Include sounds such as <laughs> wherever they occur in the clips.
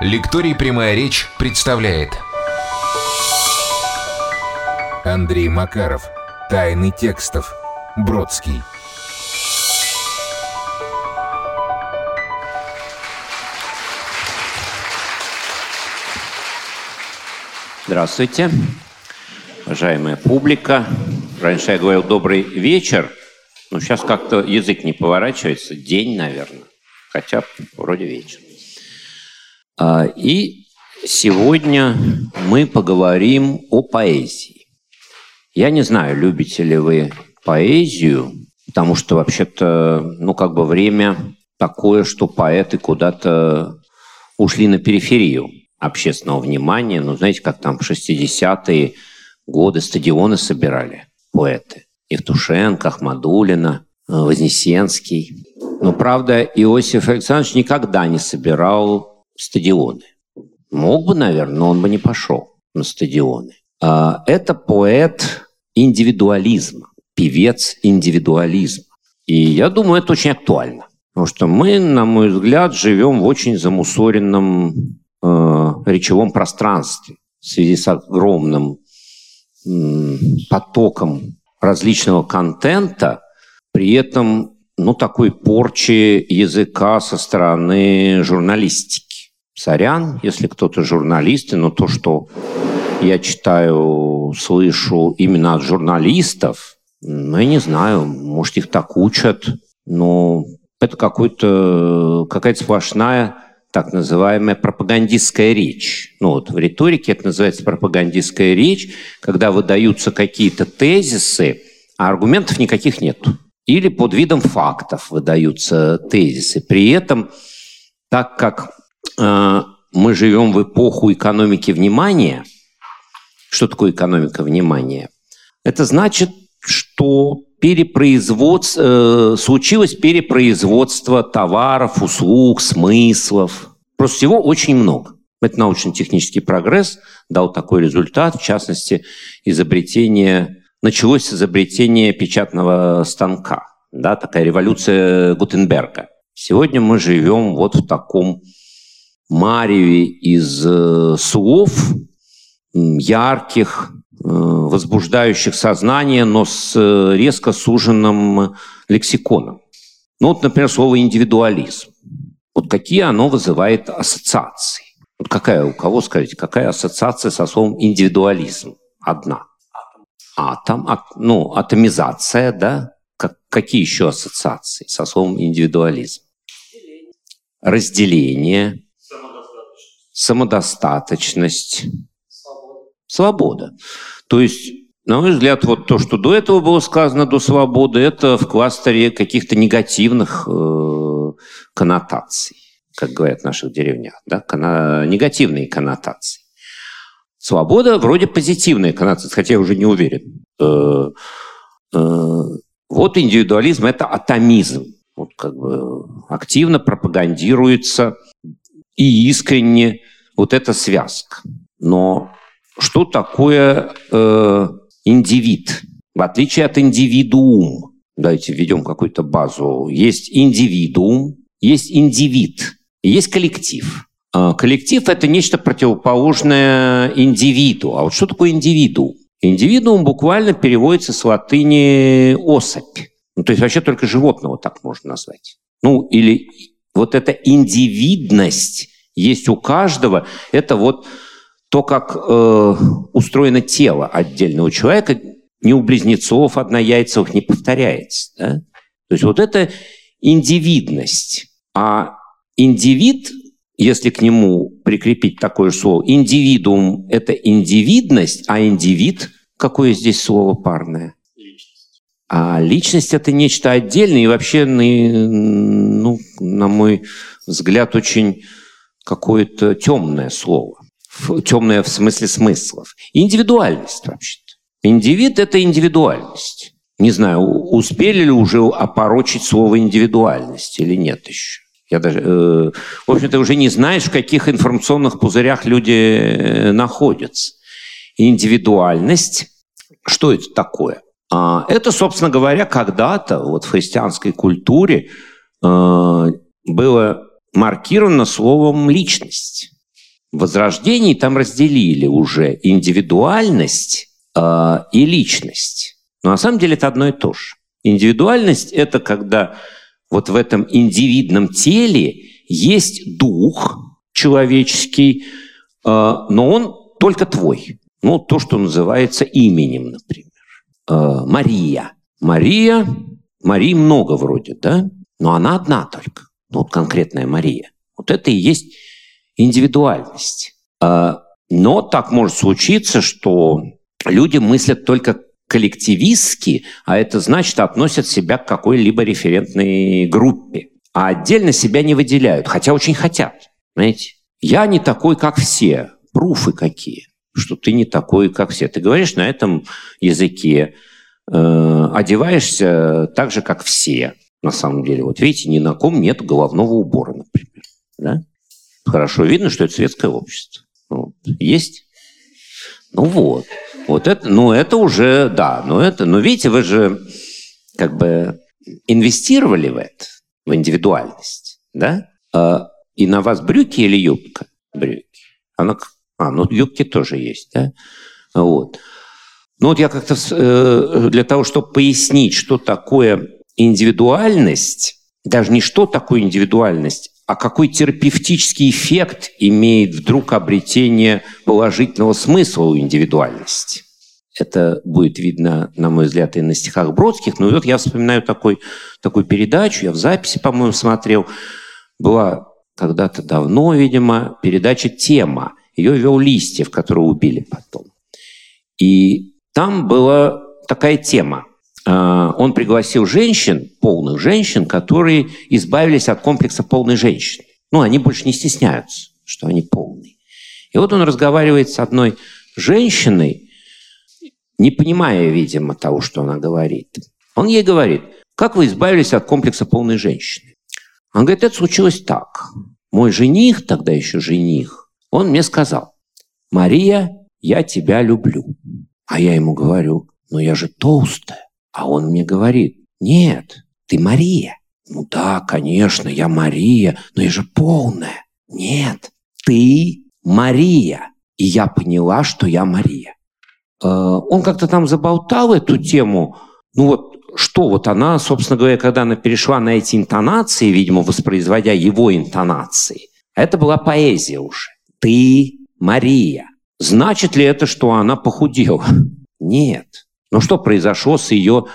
Лекторий «Прямая речь» представляет Андрей Макаров Тайны текстов Бродский Здравствуйте, уважаемая публика. Раньше я говорил «добрый вечер», но сейчас как-то язык не поворачивается. День, наверное. Хотя вроде вечер. А, и сегодня мы поговорим о поэзии. Я не знаю, любите ли вы поэзию, потому что вообще-то, ну, как бы время такое, что поэты куда-то ушли на периферию общественного внимания. Ну, знаете, как там в 60-е годы стадионы собирали поэты. Евтушенко, Ахмадулина, Вознесенский. Но, правда, Иосиф Александрович никогда не собирал стадионы. Мог бы, наверное, но он бы не пошел на стадионы. А, это поэт индивидуализма, певец индивидуализма. И я думаю, это очень актуально. Потому что мы, на мой взгляд, живем в очень замусоренном э, речевом пространстве в связи с огромным э, потоком различного контента, при этом ну, такой порчи языка со стороны журналистики. Сорян, если кто-то журналист, но то, что я читаю, слышу именно от журналистов, ну, я не знаю, может, их так учат, но это какой-то, какая-то сплошная так называемая пропагандистская речь. Ну вот в риторике это называется пропагандистская речь, когда выдаются какие-то тезисы, а аргументов никаких нет. Или под видом фактов выдаются тезисы. При этом, так как мы живем в эпоху экономики внимания. Что такое экономика внимания? Это значит, что перепроизводство, э, случилось перепроизводство товаров, услуг, смыслов. Просто всего очень много. Это научно-технический прогресс дал такой результат, в частности, изобретение, началось с изобретения печатного станка, да, такая революция Гутенберга. Сегодня мы живем вот в таком мареве из э, слов, ярких, э, возбуждающих сознание, но с э, резко суженным лексиконом. Ну вот, например, слово «индивидуализм». Вот какие оно вызывает ассоциации? Вот какая у кого, скажите, какая ассоциация со словом «индивидуализм»? Одна. Атом, а, ну, атомизация, да? Как, какие еще ассоциации со словом «индивидуализм»? Разделение, самодостаточность, свобода. То есть, на мой взгляд, вот то, что до этого было сказано, до свободы, это в кластере каких-то негативных э, коннотаций, как говорят в наших деревнях, да? Кона... негативные коннотации. Свобода вроде позитивная коннотация, хотя я уже не уверен. Э, э, вот индивидуализм – это атомизм. Вот как бы активно пропагандируется и искренне вот эта связка. Но что такое э, индивид? В отличие от индивидуум, давайте введем какую-то базу, есть индивидуум, есть индивид, есть коллектив. А коллектив – это нечто противоположное индивиду. А вот что такое индивидуум? Индивидуум буквально переводится с латыни «особь». Ну, то есть вообще только животного так можно назвать. Ну, или вот эта индивидность есть у каждого. Это вот то, как э, устроено тело отдельного человека. Не у близнецов однояйцевых не повторяется. Да? То есть вот это индивидность. А индивид, если к нему прикрепить такое слово, индивидуум – это индивидность, а индивид – какое здесь слово парное? А личность это нечто отдельное и вообще, ну, на мой взгляд, очень какое-то темное слово. Темное в смысле смыслов. Индивидуальность вообще-то. Индивид – это индивидуальность. Не знаю, успели ли уже опорочить слово индивидуальность или нет еще. Я даже, э, в общем-то, уже не знаешь, в каких информационных пузырях люди э, находятся. Индивидуальность, что это такое? А, это, собственно говоря, когда-то вот в христианской культуре э, было маркировано словом «личность». В Возрождении там разделили уже индивидуальность э, и личность. Но на самом деле это одно и то же. Индивидуальность – это когда вот в этом индивидном теле есть дух человеческий, но он только твой. Ну, то, что называется именем, например. Э, Мария. Мария, Марии много вроде, да? Но она одна только. Ну, вот конкретная Мария. Вот это и есть индивидуальность. А, но так может случиться, что люди мыслят только коллективистски, а это значит относят себя к какой-либо референтной группе, а отдельно себя не выделяют, хотя очень хотят. Знаете, я не такой, как все. Пруфы какие, что ты не такой, как все. Ты говоришь на этом языке, э, одеваешься так же, как все. На самом деле, вот видите, ни на ком нет головного убора, например. Да? Хорошо видно, что это светское общество. Вот. Есть? Ну вот. Вот это, ну это уже, да, ну это, но видите, вы же как бы инвестировали в это, в индивидуальность, да? А, и на вас брюки или юбка? Брюки. Она, а, ну юбки тоже есть, да? Вот. Ну вот я как-то э, для того, чтобы пояснить, что такое индивидуальность, даже не что такое индивидуальность, а какой терапевтический эффект имеет вдруг обретение положительного смысла у индивидуальности. Это будет видно, на мой взгляд, и на стихах Бродских. Но вот я вспоминаю такой, такую передачу, я в записи, по-моему, смотрел. Была когда-то давно, видимо, передача «Тема». Ее вел Листьев, которого убили потом. И там была такая тема. А, он пригласил женщин, полных женщин, которые избавились от комплекса полной женщины. Ну, они больше не стесняются, что они полные. И вот он разговаривает с одной женщиной, не понимая, видимо, того, что она говорит. Он ей говорит, как вы избавились от комплекса полной женщины? Он говорит, это случилось так. Мой жених, тогда еще жених, он мне сказал, Мария, я тебя люблю. А я ему говорю, но я же толстая. А он мне говорит, нет, ты Мария. Ну да, конечно, я Мария, но я же полная. Нет, ты Мария. И я поняла, что я Мария. Э, он как-то там заболтал эту тему. Ну вот, что вот она, собственно говоря, когда она перешла на эти интонации, видимо, воспроизводя его интонации, это была поэзия уже. Ты Мария. Значит ли это, что она похудела? Нет. Но что произошло с ее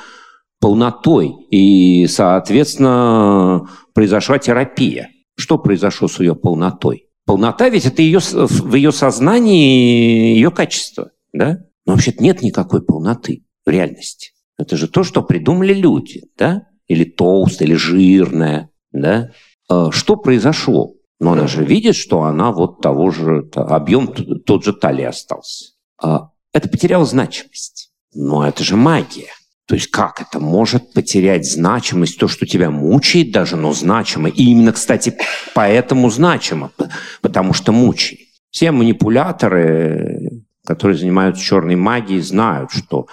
полнотой? И, соответственно, произошла терапия. Что произошло с ее полнотой? Полнота ведь это ее, в ее сознании ее качество. Да? Но вообще-то нет никакой полноты в реальности. Это же то, что придумали люди. Да? Или толстая, или жирная. Да? А что произошло? Но она же видит, что она вот того же, объем тот же талии остался. А это потеряло значимость. Но это же магия. То есть как это может потерять значимость, то, что тебя мучает даже, но значимо. И именно, кстати, поэтому значимо, потому что мучает. Все манипуляторы, которые занимаются черной магией, знают, что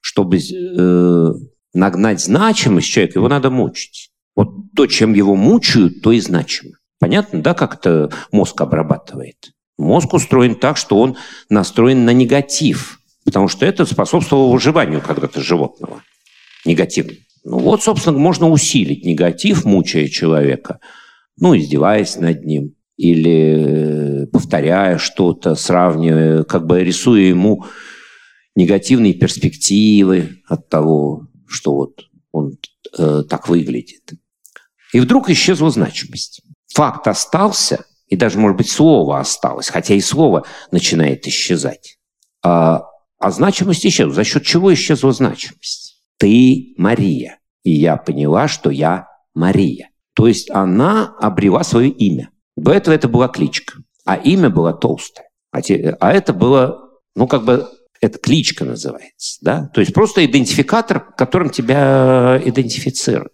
чтобы э, нагнать значимость человека, его надо мучить. Вот то, чем его мучают, то и значимо. Понятно, да, как это мозг обрабатывает? Мозг устроен так, что он настроен на негатив – Потому что это способствовало выживанию когда-то животного. Негативно. Ну вот, собственно, можно усилить негатив, мучая человека, ну, издеваясь над ним или повторяя что-то, сравнивая, как бы рисуя ему негативные перспективы от того, что вот он э, так выглядит. И вдруг исчезла значимость. Факт остался, и даже, может быть, слово осталось, хотя и слово начинает исчезать. А а значимость исчезла. За счет чего исчезла значимость? Ты Мария. И я поняла, что я Мария. То есть она обрела свое имя. До этого это была кличка. А имя было толстое. А, те, а это было, ну, как бы, это кличка называется. Да? То есть просто идентификатор, которым тебя идентифицируют.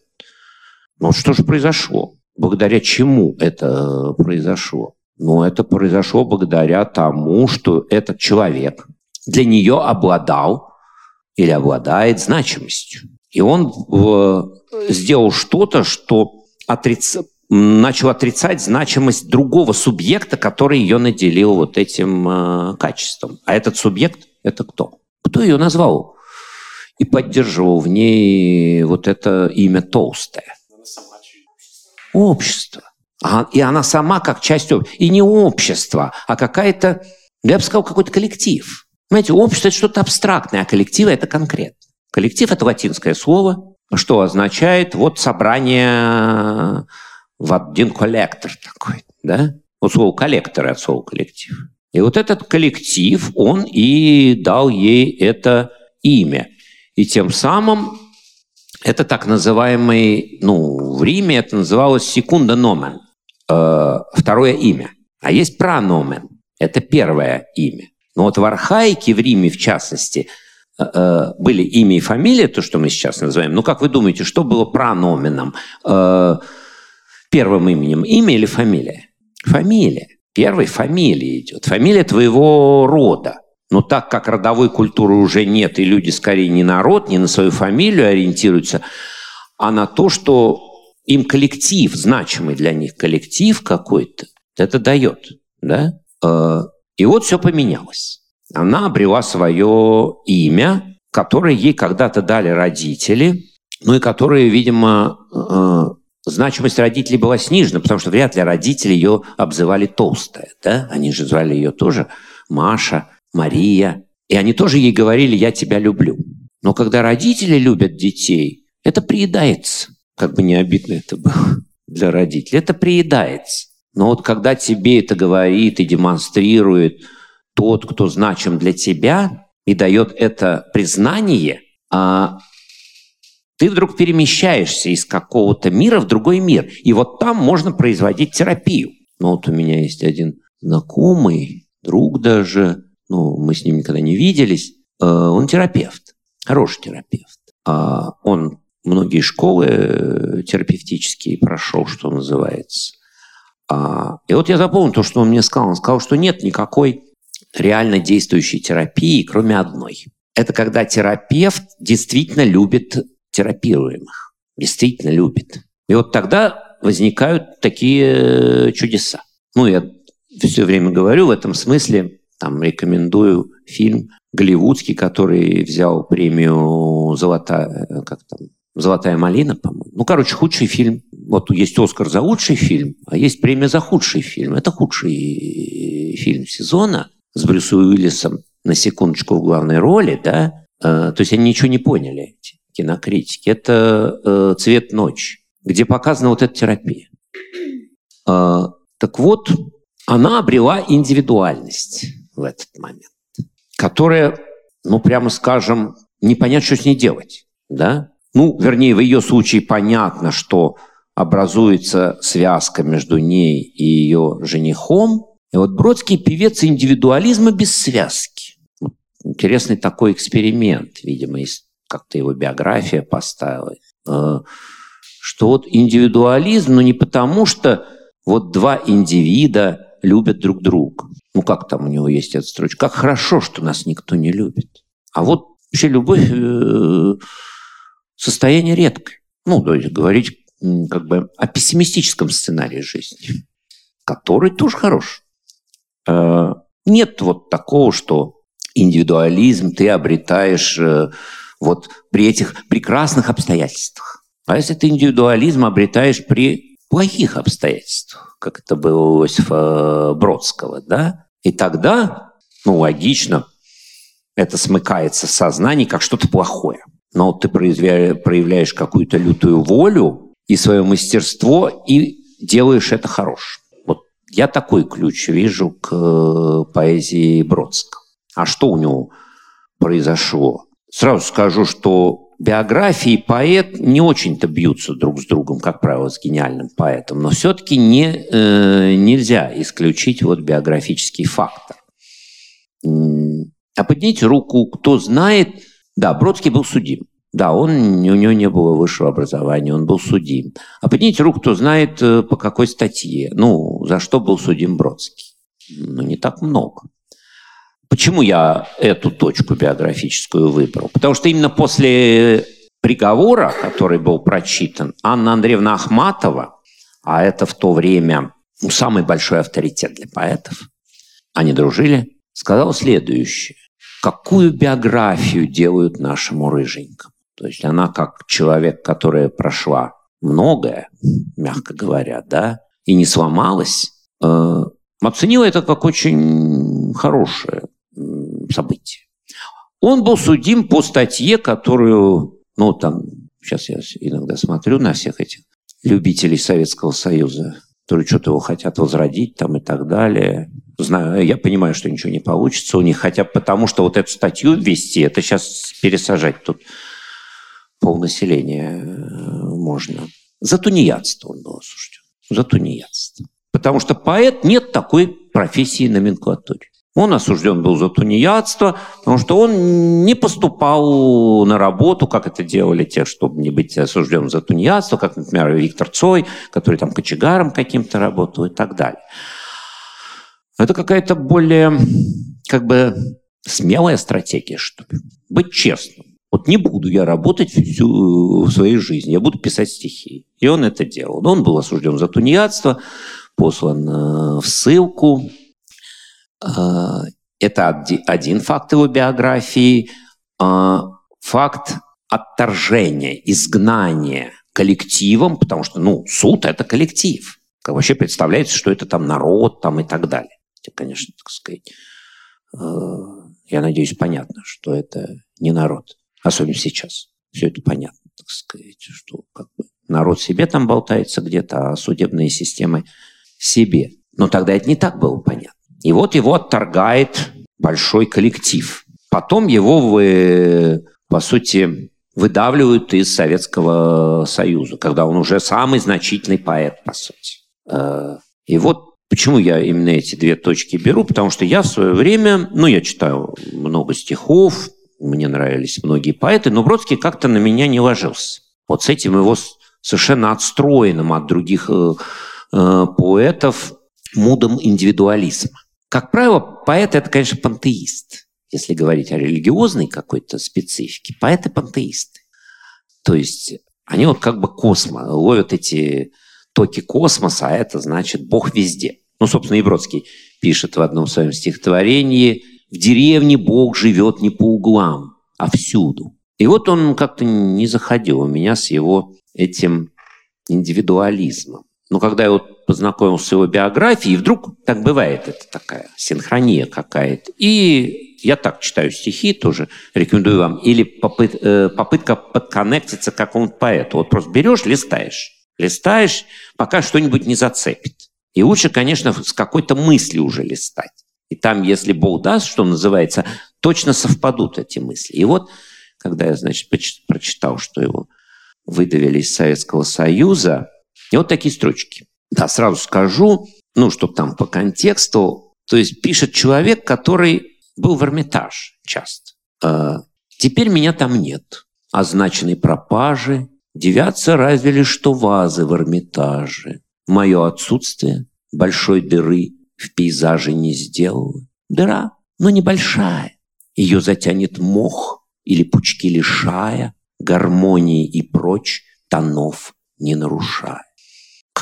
Но что же произошло? Благодаря чему это произошло? Ну, это произошло благодаря тому, что этот человек для нее обладал или обладает значимостью. И он э, сделал что-то, что отриц... начал отрицать значимость другого субъекта, который ее наделил вот этим э, качеством. А этот субъект – это кто? Кто ее назвал? И поддерживал в ней вот это имя толстое. Общество. А, и она сама как часть общества. И не общество, а какая-то, я бы сказал, какой-то коллектив. Понимаете, общество – это что-то абстрактное, а коллектив – это конкретно. Коллектив – это латинское слово, что означает вот собрание в один коллектор такой, да? Вот слово коллектор от слова коллектив. И вот этот коллектив, он и дал ей это имя. И тем самым это так называемый, ну, в Риме это называлось секунда номен, э, второе имя. А есть праномен, это первое имя. Но вот в архаике в Риме, в частности, э, э были имя и фамилия, то, что мы сейчас называем. Ну, как вы думаете, что было праноменом? Первым именем имя или фамилия? Фамилия. Первой фамилия идет. Фамилия твоего рода. Но так как родовой культуры уже нет, и люди скорее не на род, не на свою фамилию ориентируются, а на то, что им коллектив, значимый для них коллектив какой-то, это дает. Да? Э, и вот все поменялось. Она обрела свое имя, которое ей когда-то дали родители, ну и которое, видимо, э, значимость родителей была снижена, потому что вряд ли родители ее обзывали толстая. Да? Они же звали ее тоже Маша, Мария. И они тоже ей говорили «я тебя люблю». Но когда родители любят детей, это приедается. Как бы не обидно это было для родителей. Это приедается. Но вот когда тебе это говорит и демонстрирует тот, кто значим для тебя, и дает это признание, а ты вдруг перемещаешься из какого-то мира в другой мир. И вот там можно производить терапию. Ну вот у меня есть один знакомый, друг даже, ну, мы с ним никогда не виделись, э, он терапевт, хороший терапевт. А он многие школы э, терапевтические прошел, что называется. А, и вот я запомнил то, что он мне сказал. Он сказал, что нет никакой реально действующей терапии, кроме одной. Это когда терапевт действительно любит терапируемых, действительно любит. И вот тогда возникают такие чудеса. Ну, я все время говорю в этом смысле, там рекомендую фильм голливудский, который взял премию «Золотая», как там, «Золотая малина», по-моему. Ну, короче, худший фильм. Вот есть «Оскар» за лучший фильм, а есть премия за худший фильм. Это худший фильм сезона с Брюсом Уиллисом на секундочку в главной роли, да. Э, то есть они ничего не поняли, эти кинокритики. Это э, «Цвет ночи», где показана вот эта терапия. Э, так вот, она обрела индивидуальность в этот момент, которая, ну, прямо скажем, не понять, что с ней делать, да? Ну, вернее, в ее случае понятно, что образуется связка между ней и ее женихом. И вот Бродский певец индивидуализма без связки. Интересный такой эксперимент, видимо, как-то его биография поставила. Э, что вот индивидуализм, но не потому, что вот два индивида любят друг друга. Ну, как там у него есть эта строчка? Как хорошо, что нас никто не любит. А вот вообще любовь э, состояние редкое. Ну, то есть говорить как бы о пессимистическом сценарии жизни, который тоже хорош. Э, нет вот такого, что индивидуализм ты обретаешь э, вот при этих прекрасных обстоятельствах. А если ты индивидуализм обретаешь при плохих обстоятельствах, как это было у Иосифа Бродского, да, и тогда, ну, логично, это смыкается в сознании как что-то плохое но ты проявляешь какую-то лютую волю и свое мастерство и делаешь это хорошим. Вот я такой ключ вижу к э, поэзии Бродского. А что у него произошло? Сразу скажу, что биографии поэт не очень-то бьются друг с другом, как правило, с гениальным поэтом, но все-таки не, э, нельзя исключить вот биографический фактор. А поднимите руку, кто знает, да, Бродский был судим. Да, он, у него не было высшего образования, он был судим. А поднимите руку, кто знает, э, по какой статье. Ну, за что был судим Бродский. Ну, не так много. Почему я эту точку биографическую выбрал? Потому что именно после приговора, который был прочитан, Анна Андреевна Ахматова, а это в то время ну, самый большой авторитет для поэтов, они дружили, сказал следующее. Какую биографию делают нашему рыженькому? То есть она как человек, которая прошла многое, мягко говоря, да, и не сломалась, э, оценила это как очень хорошее событие. Он был судим по статье, которую, ну, там, сейчас я иногда смотрю на всех этих любителей Советского Союза, которые что-то его хотят возродить там и так далее. Знаю, я понимаю, что ничего не получится у них, хотя потому что вот эту статью ввести, это сейчас пересажать тут полнаселения э, можно. За тунеядство он был осужден. За тунеядство. Потому что поэт нет такой профессии номенклатуре. Он осужден был за тунеядство, потому что он не поступал на работу, как это делали те, чтобы не быть осужденным за тунеядство, как, например, Виктор Цой, который там кочегаром каким-то работал и так далее. Это какая-то более как бы смелая стратегия, что ли. Быть честным. Вот не буду я работать всю в своей жизни, я буду писать стихи. И он это делал. Он был осужден за тунеядство, послан э, в ссылку, это один факт его биографии. Э, факт отторжения, изгнания коллективом, потому что, ну, суд – это коллектив. Как вообще представляется, что это там народ там и так далее. Это, конечно, так сказать, э, я надеюсь, понятно, что это не народ. Особенно сейчас. Все это понятно, так сказать, что как бы народ себе там болтается где-то, а судебные системы себе. Но тогда это не так было понятно. И вот его отторгает большой коллектив. Потом его, вы, по сути, выдавливают из Советского Союза, когда он уже самый значительный поэт, по сути. Э, и вот почему я именно эти две точки беру, потому что я в свое время, ну, я читаю много стихов, мне нравились многие поэты, но Бродский как-то на меня не ложился. Вот с этим его совершенно отстроенным от других э, э, поэтов мудом индивидуализма. Как правило, поэт – это, конечно, пантеист. Если говорить о религиозной какой-то специфике, поэты – пантеисты. То есть они вот как бы космо, ловят эти токи космоса, а это значит Бог везде. Ну, собственно, и Бродский пишет в одном своем стихотворении «В деревне Бог живет не по углам, а всюду». И вот он как-то не заходил у меня с его этим индивидуализмом. Но когда я вот познакомился с его биографией, вдруг так бывает, это такая синхрония какая-то. И я так читаю стихи, тоже рекомендую вам. Или попыт, э, попытка подконнектиться к какому-то поэту. Вот просто берешь, листаешь. Листаешь, пока что-нибудь не зацепит. И лучше, конечно, с какой-то мысли уже листать. И там, если Бог даст, что называется, точно совпадут эти мысли. И вот, когда я, значит, прочитал, что его выдавили из Советского Союза, и вот такие строчки. Да, сразу скажу, ну, чтобы там по контексту. То есть пишет человек, который был в Эрмитаже часто. Э, Теперь меня там нет. Означенной пропажи, девятся разве лишь что вазы в Эрмитаже. Мое отсутствие большой дыры в пейзаже не сделало. Дыра, но небольшая. Ее затянет мох или пучки лишая, гармонии и прочь, тонов не нарушая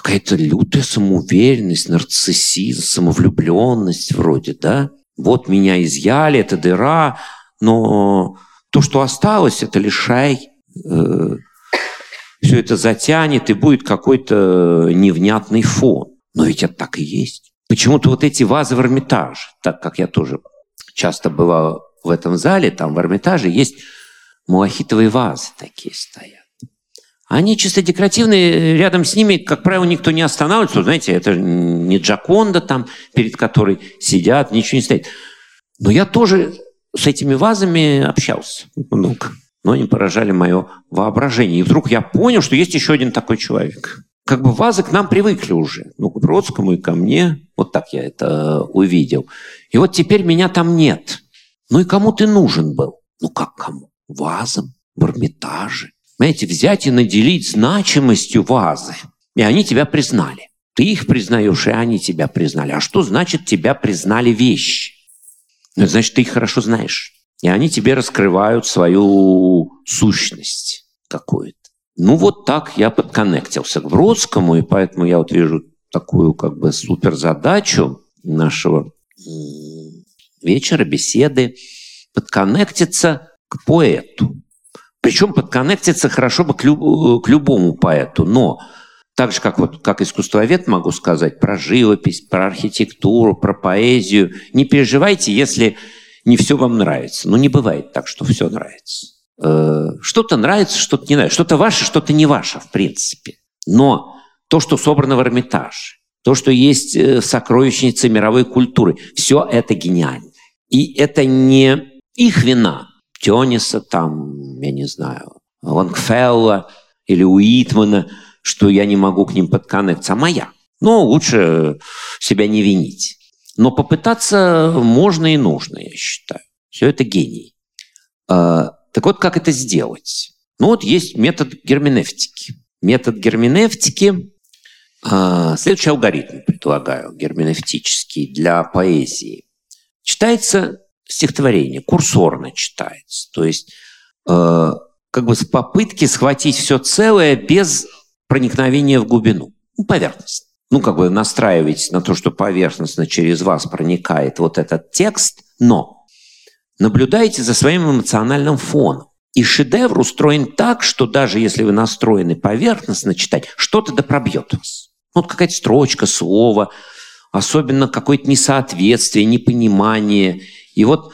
какая-то лютая самоуверенность, нарциссизм, самовлюбленность вроде, да? Вот меня изъяли, это дыра, но то, что осталось, это лишай. Э, все это затянет, и будет какой-то невнятный фон. Но ведь это так и есть. Почему-то вот эти вазы в Эрмитаже, так как я тоже часто бывал в этом зале, там в Эрмитаже есть малахитовые вазы такие стоят. Они чисто декоративные, рядом с ними, как правило, никто не останавливается. Знаете, это не Джаконда там, перед которой сидят, ничего не стоит. Но я тоже с этими вазами общался много. Но они поражали мое воображение. И вдруг я понял, что есть еще один такой человек. Как бы вазы к нам привыкли уже. Ну, к Бродскому и ко мне. Вот так я это увидел. И вот теперь меня там нет. Ну и кому ты нужен был? Ну как кому? Вазам? В Эрмитаже? Знаете, взять и наделить значимостью вазы. И они тебя признали. Ты их признаешь, и они тебя признали. А что значит тебя признали вещи? Ну, значит, ты их хорошо знаешь. И они тебе раскрывают свою сущность какую-то. Ну вот так я подконнектился к Бродскому, и поэтому я вот вижу такую как бы суперзадачу нашего вечера, беседы, подконнектиться к поэту. Причем подконнектиться хорошо бы к, люб, к любому поэту, но так же, как, вот, как искусствовед могу сказать про живопись, про архитектуру, про поэзию, не переживайте, если не все вам нравится. Ну, не бывает так, что все нравится. Э, что-то нравится, что-то не нравится. Что-то ваше, что-то не ваше, в принципе. Но то, что собрано в Эрмитаже, то, что есть э, в мировой культуры, все это гениально. И это не их вина, Тёниса, там, я не знаю, Лангфелла или Уитмана, что я не могу к ним подконнектиться, а моя. Но лучше себя не винить. Но попытаться можно и нужно, я считаю. Все это гений. А, так вот, как это сделать? Ну вот есть метод герменевтики. Метод герменевтики а, следующий алгоритм предлагаю, герменевтический, для поэзии. Читается стихотворение, курсорно читается. То есть э, как бы с попытки схватить все целое без проникновения в глубину. Ну, поверхностно. Ну, как бы настраиваетесь на то, что поверхностно через вас проникает вот этот текст, но наблюдайте за своим эмоциональным фоном. И шедевр устроен так, что даже если вы настроены поверхностно читать, что-то да пробьет вас. Вот какая-то строчка, слово, особенно какое-то несоответствие, непонимание. И вот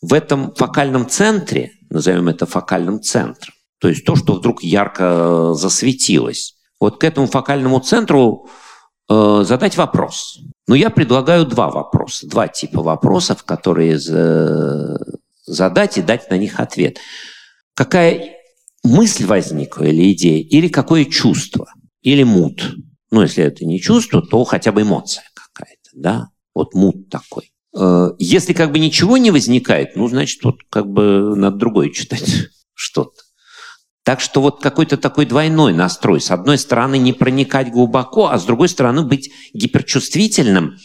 в этом фокальном центре, назовем это фокальным центром, то есть то, что вдруг ярко засветилось, вот к этому фокальному центру э, задать вопрос. Но я предлагаю два вопроса, два типа вопросов, которые задать и дать на них ответ. Какая мысль возникла или идея, или какое чувство, или мут – ну, если это не чувство, то хотя бы эмоция какая-то, да? Вот мут такой. Э, если как бы ничего не возникает, ну, значит, вот как бы надо другое читать <laughs> что-то. Так что вот какой-то такой двойной настрой. С одной стороны, не проникать глубоко, а с другой стороны, быть гиперчувствительным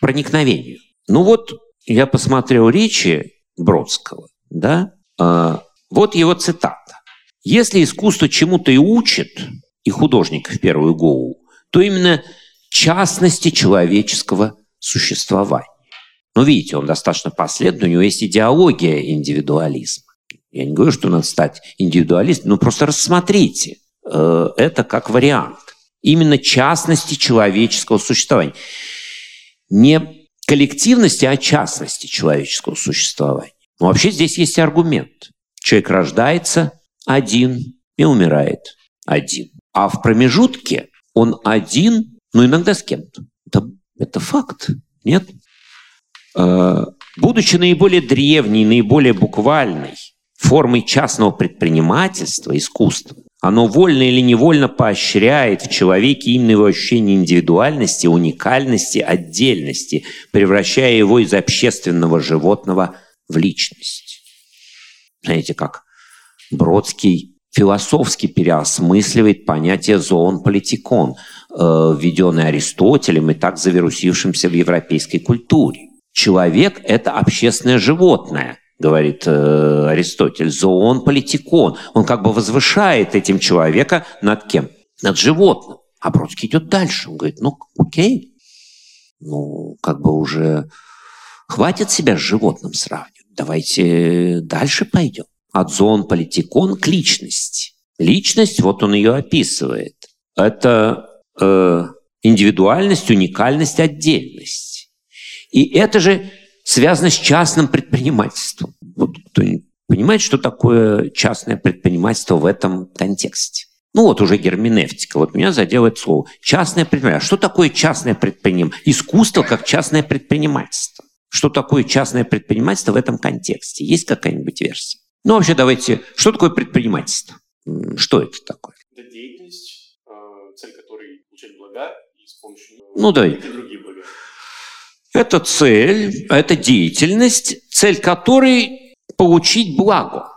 проникновению. Ну вот, я посмотрел речи Бродского, да, э, вот его цитата. «Если искусство чему-то и учит, и художник в первую голову, то именно частности человеческого существования. Но видите, он достаточно последовательный, у него есть идеология индивидуализма. Я не говорю, что надо стать индивидуалистом, но просто рассмотрите э, это как вариант. Именно частности человеческого существования. Не коллективности, а частности человеческого существования. Но вообще здесь есть аргумент. Человек рождается один и умирает один. А в промежутке он один, но иногда с кем-то. Это, это факт, нет? Э, будучи наиболее древней, наиболее буквальной формой частного предпринимательства, искусства, оно вольно или невольно поощряет в человеке именно его ощущение индивидуальности, уникальности, отдельности, превращая его из общественного животного в личность. Знаете, как Бродский философски переосмысливает понятие зоон-политикон, э, введенное Аристотелем и так завирусившимся в европейской культуре. Человек – это общественное животное, говорит э, Аристотель, зоон-политикон. Он как бы возвышает этим человека над кем? Над животным. А Бродский идет дальше. Он говорит, ну, окей, ну, как бы уже хватит себя с животным сравнивать. Давайте дальше пойдем от зон политикон к личности. Личность, вот он ее описывает. Это э, индивидуальность, уникальность, отдельность. И это же связано с частным предпринимательством. Вот кто понимает, что такое частное предпринимательство в этом контексте? Ну вот уже герменевтика. Вот меня заделает слово. Частное предпринимательство. Что такое частное предпринимательство? Искусство как частное предпринимательство. Что такое частное предпринимательство в этом контексте? Есть какая-нибудь версия? Ну, вообще, давайте, что такое предпринимательство? Что это такое? Это деятельность, э, цель которой получать блага и с помощью ну, давай. Это цель, это деятельность, цель которой получить благо.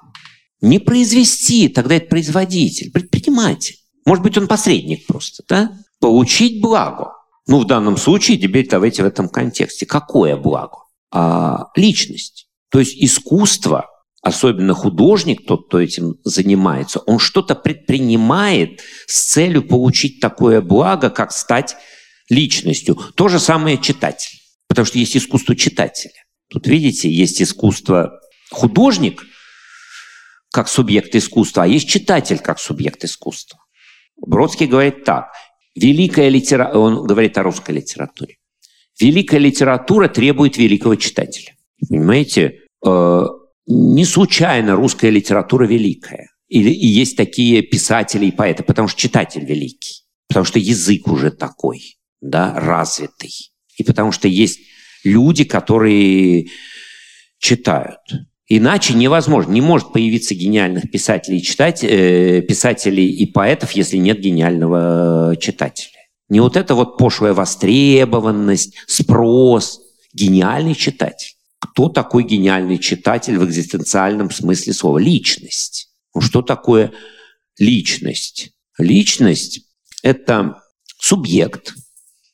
Не произвести, тогда это производитель, предприниматель. Может быть, он посредник просто, да? Получить благо. Ну, в данном случае, теперь давайте в этом контексте. Какое благо? А, личность. То есть искусство особенно художник, тот, кто этим занимается, он что-то предпринимает с целью получить такое благо, как стать личностью. То же самое читатель. Потому что есть искусство читателя. Тут, видите, есть искусство художник как субъект искусства, а есть читатель как субъект искусства. Бродский говорит так. Великая литература, он говорит о русской литературе. Великая литература требует великого читателя. Понимаете, э, не случайно русская литература великая. И, и есть такие писатели и поэты, потому что читатель великий, потому что язык уже такой, да, развитый. И потому что есть люди, которые читают. Иначе невозможно. Не может появиться гениальных писателей и, читать, э, писателей и поэтов, если нет гениального читателя. Не вот эта вот пошлая востребованность, спрос. Гениальный читатель. Кто такой гениальный читатель в экзистенциальном смысле слова? Личность. Ну, что такое личность? Личность – это субъект,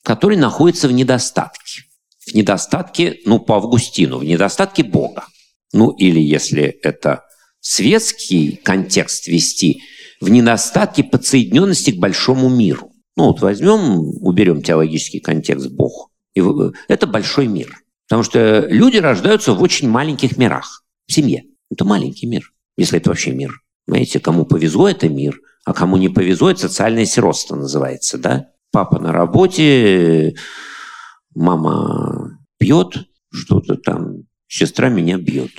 который находится в недостатке. В недостатке, ну, по Августину, в недостатке Бога. Ну, или если это светский контекст вести, в недостатке подсоединенности к большому миру. Ну, вот возьмем, уберем теологический контекст Бог. И это большой мир. Потому что люди рождаются в очень маленьких мирах. В семье. Это маленький мир, если это вообще мир. Понимаете, кому повезло, это мир. А кому не повезло, это социальное сиротство называется, да? Папа на работе, мама пьет что-то там, сестра меня бьет.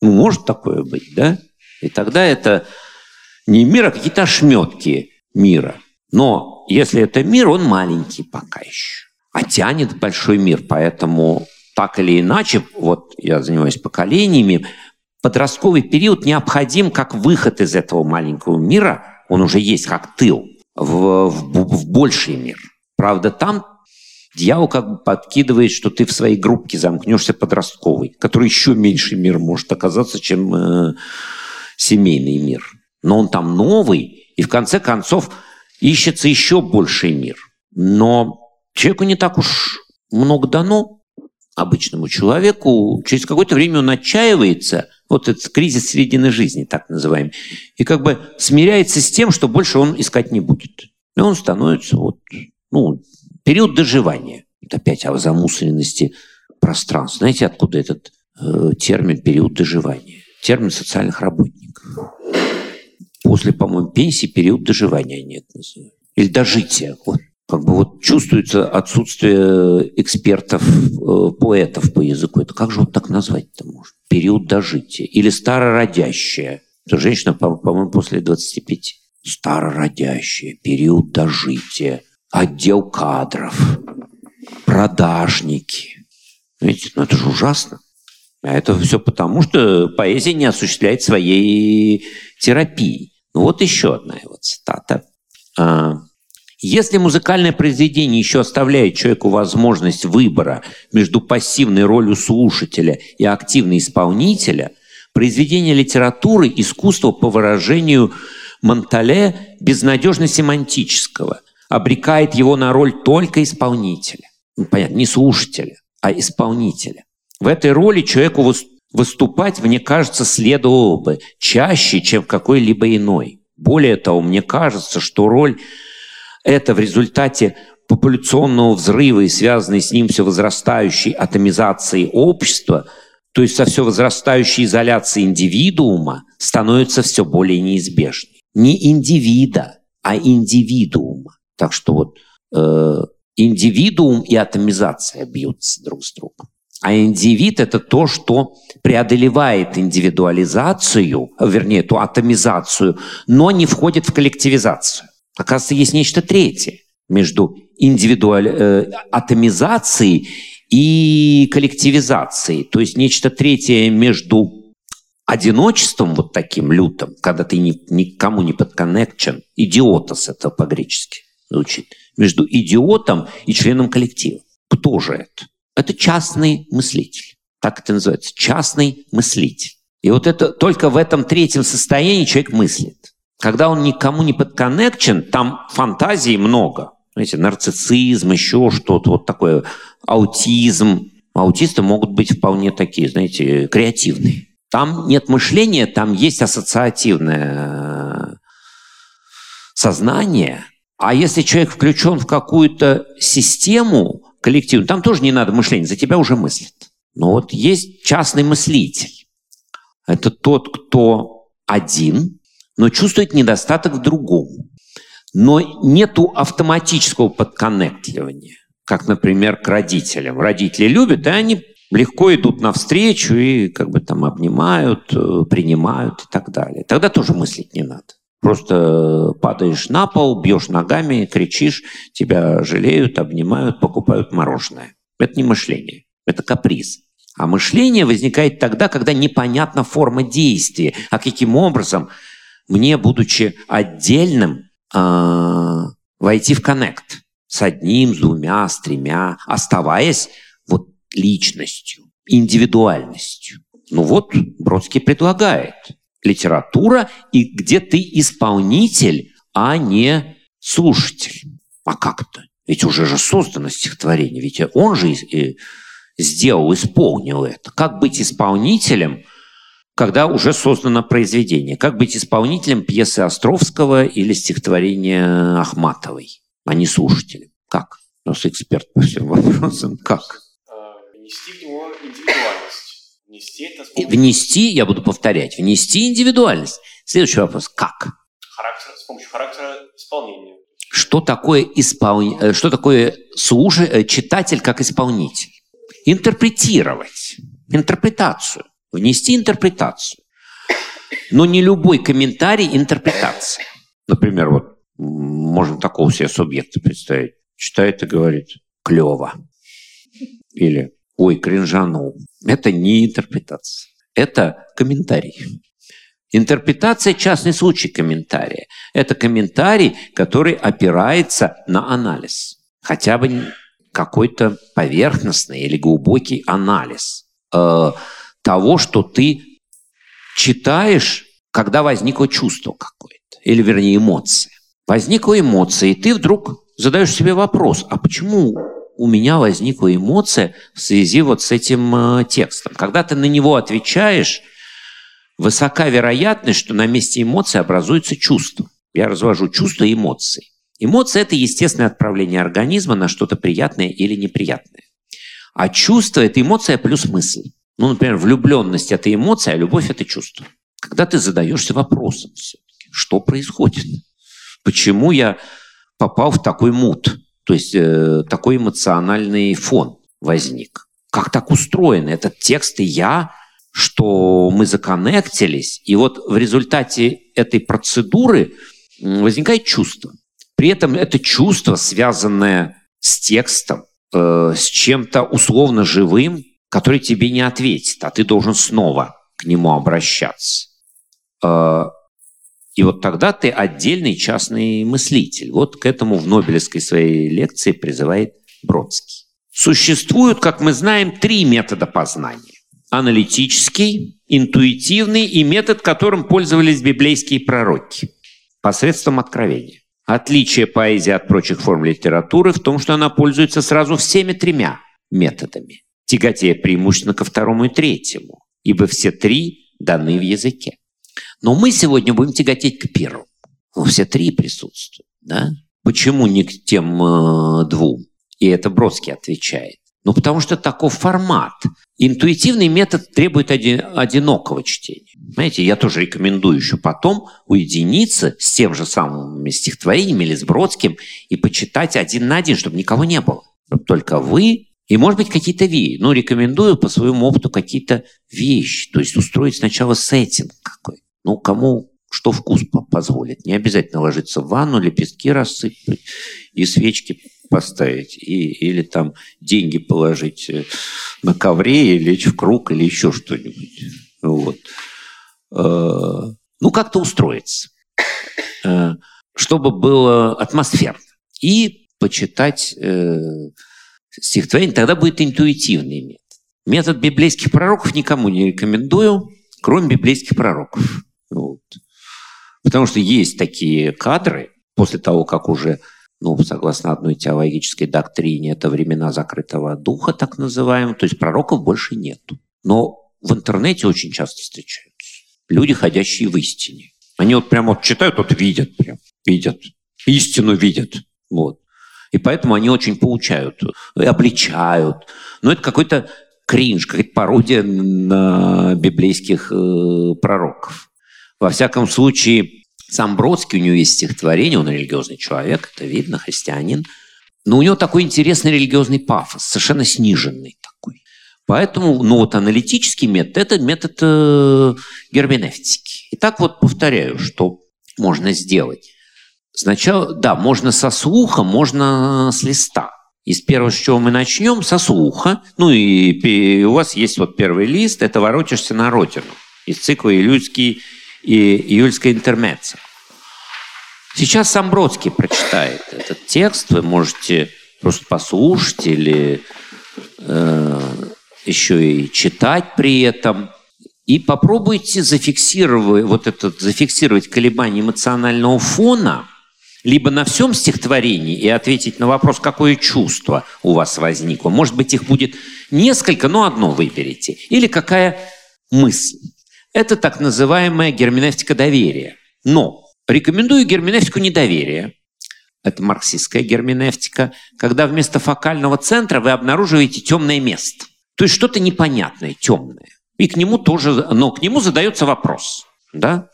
Ну, может такое быть, да? И тогда это не мир, а какие-то ошметки мира. Но если это мир, он маленький пока еще. А тянет большой мир. Поэтому так или иначе, вот я занимаюсь поколениями, подростковый период необходим как выход из этого маленького мира, он уже есть как тыл, в, в, в больший мир. Правда, там Дьявол как бы подкидывает, что ты в своей группке замкнешься подростковый, который еще меньше мир может оказаться, чем э, семейный мир. Но он там новый, и в конце концов ищется еще больший мир. Но человеку не так уж много дано, обычному человеку. Через какое-то время он отчаивается, вот этот кризис середины жизни, так называемый, и как бы смиряется с тем, что больше он искать не будет. И он становится вот, ну, Период доживания. Это опять о замусоренности пространства. Знаете, откуда этот э, термин «период доживания»? Термин социальных работников. После, по-моему, пенсии период доживания нет называют. Или дожития. Вот. Как бы вот чувствуется отсутствие экспертов, э, поэтов по языку. Это как же вот так назвать-то можно? Период дожития. Или старородящая. Это женщина, по-моему, после 25. Старородящая. Период дожития отдел кадров, продажники. Видите, ну это же ужасно. А это все потому, что поэзия не осуществляет своей терапии. Ну вот еще одна его цитата. Если музыкальное произведение еще оставляет человеку возможность выбора между пассивной ролью слушателя и активной исполнителя, произведение литературы – искусство по выражению Монтале безнадежно семантического – обрекает его на роль только исполнителя. Ну, понятно, не слушателя, а исполнителя. В этой роли человеку выступать, мне кажется, следовало бы чаще, чем в какой-либо иной. Более того, мне кажется, что роль эта в результате популяционного взрыва и связанной с ним все возрастающей атомизации общества, то есть со все возрастающей изоляцией индивидуума, становится все более неизбежной. Не индивида, а индивидуума. Так что вот э, индивидуум и атомизация бьются друг с другом. А индивид – это то, что преодолевает индивидуализацию, вернее, эту атомизацию, но не входит в коллективизацию. Оказывается, есть нечто третье между индивидуаль... э, атомизацией и коллективизацией. То есть нечто третье между одиночеством вот таким лютым, когда ты ни, никому не подконнекчен, идиотос это по-гречески, звучит, между идиотом и членом коллектива. Кто же это? Это частный мыслитель. Так это называется. Частный мыслитель. И вот это только в этом третьем состоянии человек мыслит. Когда он никому не подконнекчен, там фантазии много. Знаете, нарциссизм, еще что-то, вот такое, аутизм. Аутисты могут быть вполне такие, знаете, креативные. Там нет мышления, там есть ассоциативное сознание. А если человек включен в какую-то систему коллективную, там тоже не надо мышления, за тебя уже мыслят. Но вот есть частный мыслитель. Это тот, кто один, но чувствует недостаток в другом. Но нету автоматического подконнектливания, как, например, к родителям. Родители любят, и они легко идут навстречу и как бы там обнимают, э, принимают и так далее. Тогда тоже мыслить не надо. Просто падаешь на пол, бьешь ногами, кричишь, тебя жалеют, обнимают, покупают мороженое. Это не мышление, это каприз. А мышление возникает тогда, когда непонятна форма действия. А каким образом мне, будучи отдельным, э, войти в коннект с одним, с двумя, с тремя, оставаясь вот личностью, индивидуальностью. Ну вот Бродский предлагает литература, и где ты исполнитель, а не слушатель. А как-то? Ведь уже же создано стихотворение, ведь он же сделал, исполнил это. Как быть исполнителем, когда уже создано произведение? Как быть исполнителем пьесы Островского или стихотворения Ахматовой, а не слушателем? Как? У нас эксперт по всем вопросам. Как? А, внести в него индивидуальность. Внести это с. Внести, я буду повторять, внести индивидуальность. Следующий вопрос. Как? Характер, с помощью характера исполнения. Что такое, испол... Э, что такое слуш... Э, читатель как исполнитель? интерпретировать, интерпретацию, внести интерпретацию. Но не любой комментарий – интерпретация. Например, вот можно такого себе субъекта представить. Читает и говорит «клево». Или «ой, кринжанул». Это не интерпретация. Это комментарий. Интерпретация – частный случай комментария. Это комментарий, который опирается на анализ. Хотя бы какой-то поверхностный или глубокий анализ э, того, что ты читаешь, когда возникло чувство какое-то, или вернее эмоция. Возникла эмоция, и ты вдруг задаешь себе вопрос, а почему у меня возникла эмоция в связи вот с этим э, текстом? Когда ты на него отвечаешь, высока вероятность, что на месте эмоции образуется чувство. Я развожу чувства и эмоции. Эмоция – это естественное отправление организма на что-то приятное или неприятное. А чувство – это эмоция плюс мысль. Ну, например, влюбленность – это эмоция, а любовь – это чувство. Когда ты задаешься вопросом что происходит? Почему я попал в такой мут? То есть э, такой эмоциональный фон возник. Как так устроено? Этот текст и я, что мы законнектились, и вот в результате этой процедуры возникает чувство. При этом это чувство, связанное с текстом, э, с чем-то условно живым, который тебе не ответит, а ты должен снова к нему обращаться. Э, и вот тогда ты отдельный частный мыслитель. Вот к этому в Нобелевской своей лекции призывает Бродский. Существуют, как мы знаем, три метода познания. Аналитический, интуитивный и метод, которым пользовались библейские пророки посредством откровения. Отличие поэзии от прочих форм литературы в том, что она пользуется сразу всеми тремя методами, тяготея преимущественно ко второму и третьему, ибо все три даны в языке. Но мы сегодня будем тяготеть к первому. Ну, все три присутствуют. Да? Почему не к тем э, двум? И это Бродский отвечает. Ну, потому что таков формат. Интуитивный метод требует оди- одинокого чтения. Знаете, я тоже рекомендую еще потом уединиться с тем же самым стихотворением или с Бродским и почитать один на один, чтобы никого не было. Чтобы только вы и, может быть, какие-то вещи. Ну, рекомендую по своему опыту какие-то вещи. То есть устроить сначала сеттинг какой. Ну, кому что вкус позволит. Не обязательно ложиться в ванну, лепестки рассыпать и свечки поставить, и, или там деньги положить э, на ковре, и лечь в круг, или еще что-нибудь. Вот. Э, ну, как-то устроиться, э, чтобы было атмосферно. И почитать стихотворение, тогда будет интуитивный метод. Метод библейских пророков никому не рекомендую, кроме библейских пророков. Вот. Потому что есть такие кадры, после того, как уже ну, согласно одной теологической доктрине, это времена закрытого духа, так называемого, то есть пророков больше нету. Но в интернете очень часто встречаются. Люди, ходящие в истине. Они вот прямо вот читают, вот видят прям, видят. Истину видят. Вот. И поэтому они очень получают, обличают. Но это какой-то кринж, какая-то пародия на библейских э, пророков. Во всяком случае, сам Бродский, у него есть стихотворение, он религиозный человек, это видно, христианин. Но у него такой интересный религиозный пафос, совершенно сниженный такой. Поэтому, ну вот аналитический метод – это метод э, герменевтики. Итак, вот повторяю, что можно сделать. Сначала, да, можно со слуха, можно с листа. Из первого, с чего мы начнем, со слуха. Ну и у вас есть вот первый лист, это «Воротишься на родину» из цикла «Июльский и «Июльская интермеца». Сейчас сам Бродский прочитает этот текст, вы можете просто послушать или э, еще и читать при этом. И попробуйте зафиксировать, вот этот, зафиксировать колебания эмоционального фона – либо на всем стихотворении и ответить на вопрос, какое чувство у вас возникло. Может быть, их будет несколько, но одно выберите. Или какая мысль. Это так называемая герменевтика доверия. Но рекомендую герменевтику недоверия. Это марксистская герменевтика, когда вместо фокального центра вы обнаруживаете темное место. То есть что-то непонятное, темное. И к нему тоже, но к нему задается вопрос. Да?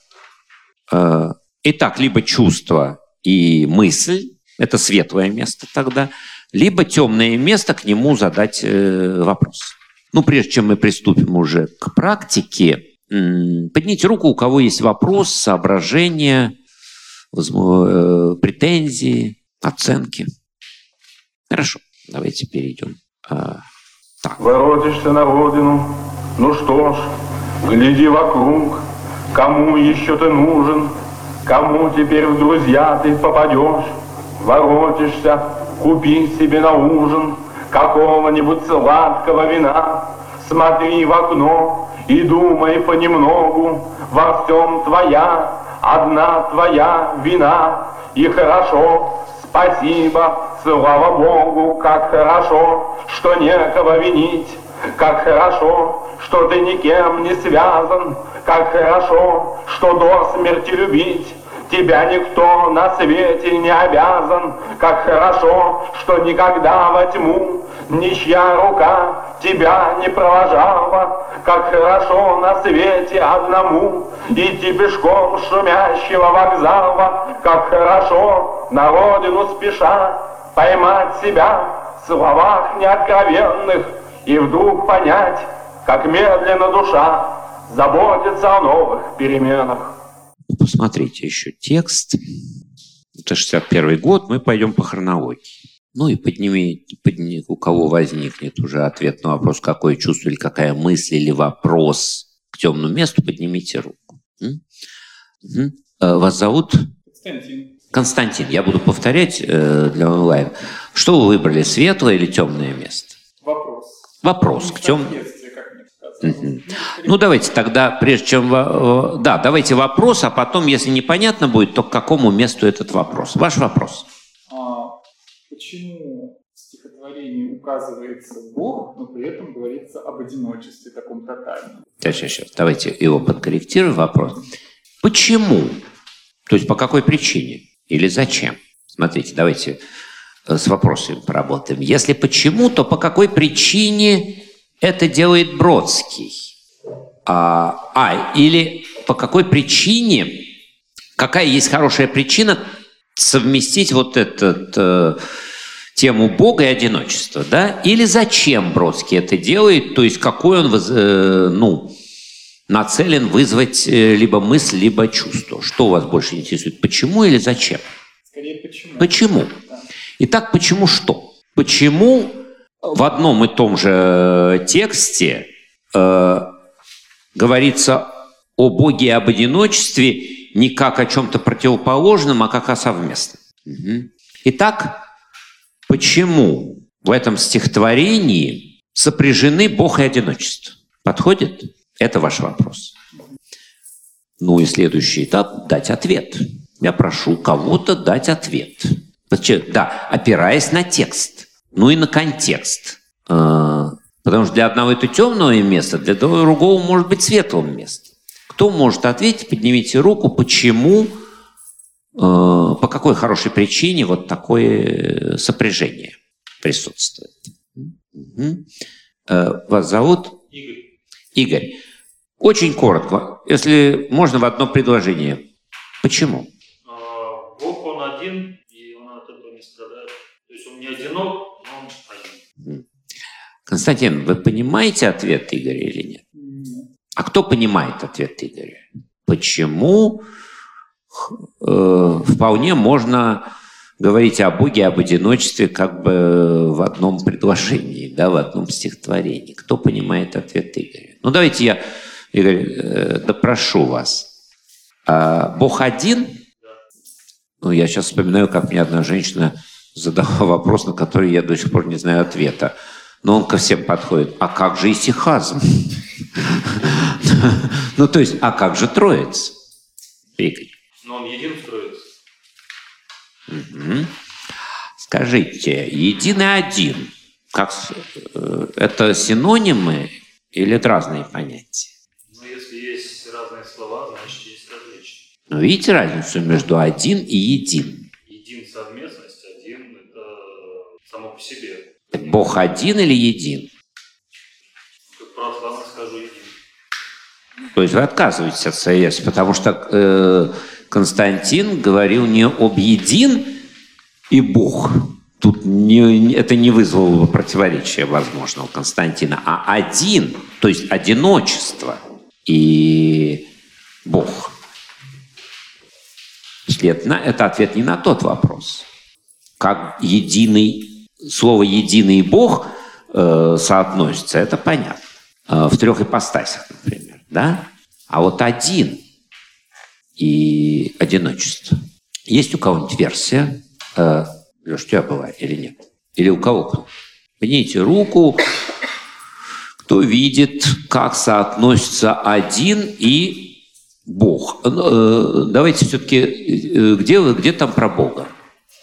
Э, итак, либо чувство и мысль, это светлое место тогда, либо темное место, к нему задать э, вопрос. Ну, прежде чем мы приступим уже к практике, поднимите руку, у кого есть вопрос, соображения, э, претензии, оценки. Хорошо, давайте перейдем. А, так. Воротишься на родину, ну что ж, гляди вокруг, кому еще ты нужен, Кому теперь в друзья ты попадешь? Воротишься, купи себе на ужин Какого-нибудь сладкого вина. Смотри в окно и думай понемногу, Во всем твоя, одна твоя вина. И хорошо, спасибо, слава Богу, как хорошо, что некого винить, как хорошо, что ты никем не связан, как хорошо, что до смерти любить. Тебя никто на свете не обязан, как хорошо, что никогда во тьму ничья рука тебя не провожала, как хорошо на свете одному идти пешком шумящего вокзала, как хорошо на родину спеша поймать себя в словах неоткровенных и вдруг понять, как медленно душа заботится о новых переменах. Посмотрите еще текст. Это 61 год, мы пойдем по хронологии. Ну и поднимите, подни, у кого возникнет уже ответ на вопрос, какое чувство или какая мысль или вопрос к темному месту, поднимите руку. Угу. Вас зовут? Константин. Константин, я буду повторять э, для онлайн. Что вы выбрали, светлое или темное место? Вопрос. К темному. Ну, давайте тогда, прежде чем... Да, давайте вопрос, а потом, если непонятно будет, то к какому месту этот вопрос? Ваш вопрос. А, почему в стихотворении указывается Бог, но при этом говорится об одиночестве таком тотальном? Сейчас, сейчас, сейчас. Давайте его подкорректируем вопрос. Почему? То есть по какой причине? Или зачем? Смотрите, давайте с вопросами поработаем. Если почему, то по какой причине это делает Бродский. А, а, или по какой причине, какая есть хорошая причина совместить вот эту э, тему Бога и одиночества, да? Или зачем Бродский это делает, то есть какой он, э, ну, нацелен вызвать э, либо мысль, либо чувство. Что вас больше интересует, почему или зачем? Скорее, почему. Почему? Итак, почему что? Почему в одном и том же э, тексте э, говорится о Боге и об одиночестве не как о чем-то противоположном, а как о совместном. Угу. Итак, почему в этом стихотворении сопряжены Бог и одиночество? Подходит? Это ваш вопрос. Ну и следующий этап – дать ответ. Я прошу кого-то дать ответ. Да, опираясь на текст. Ну и на контекст. А, Потому что для одного это темное место, для другого может быть светлым местом. Кто может ответить? Поднимите руку, почему, э, по какой хорошей причине вот такое сопряжение присутствует. Угу. Вас зовут? Игорь. Игорь. Очень коротко, если можно в одно предложение. Почему? А, Бог, Он один, и Он от этого не страдает. То есть Он не одинок, но Он один. Константин, вы понимаете ответ Игоря или нет? Нет. А кто понимает ответ Игоря? Почему э, вполне можно говорить о Боге, об одиночестве как бы в одном предложении, да, в одном стихотворении? Кто понимает ответ Игоря? Ну, давайте я, Игорь, э, допрошу вас. А Бог один? Ну, я сейчас вспоминаю, как мне одна женщина задала <laughs> вопрос, на который я до сих пор не знаю ответа. Но он ко всем подходит. А как же исихазм? <laughs> Ну, то есть, а как же? Игорь. Но Он един строится. Мгм. Скажите, единый один, как, э, это синонимы или это разные понятия? Но если есть разные слова, значит есть различия. Ну, видите разницу между один и един? Един совместность, один – это само по себе. Так Бог один или един? То есть вы отказываетесь от версии, потому что э, Константин говорил не об един и Бог. Тут не, это не вызвало бы противоречия, возможно, у Константина, а один, то есть одиночество и Бог. Следовательно, это ответ не на тот вопрос. Как единый, слово «единый Бог» э, соотносится, это понятно. Э, в трех ипостасях, например, да? А вот один и одиночество. Есть у кого-нибудь версия? Э, Леш, у тебя была или нет? Или у кого? Поднимите руку, кто видит, как соотносится один и Бог. Ну, Давайте все-таки, где, где там про Бога?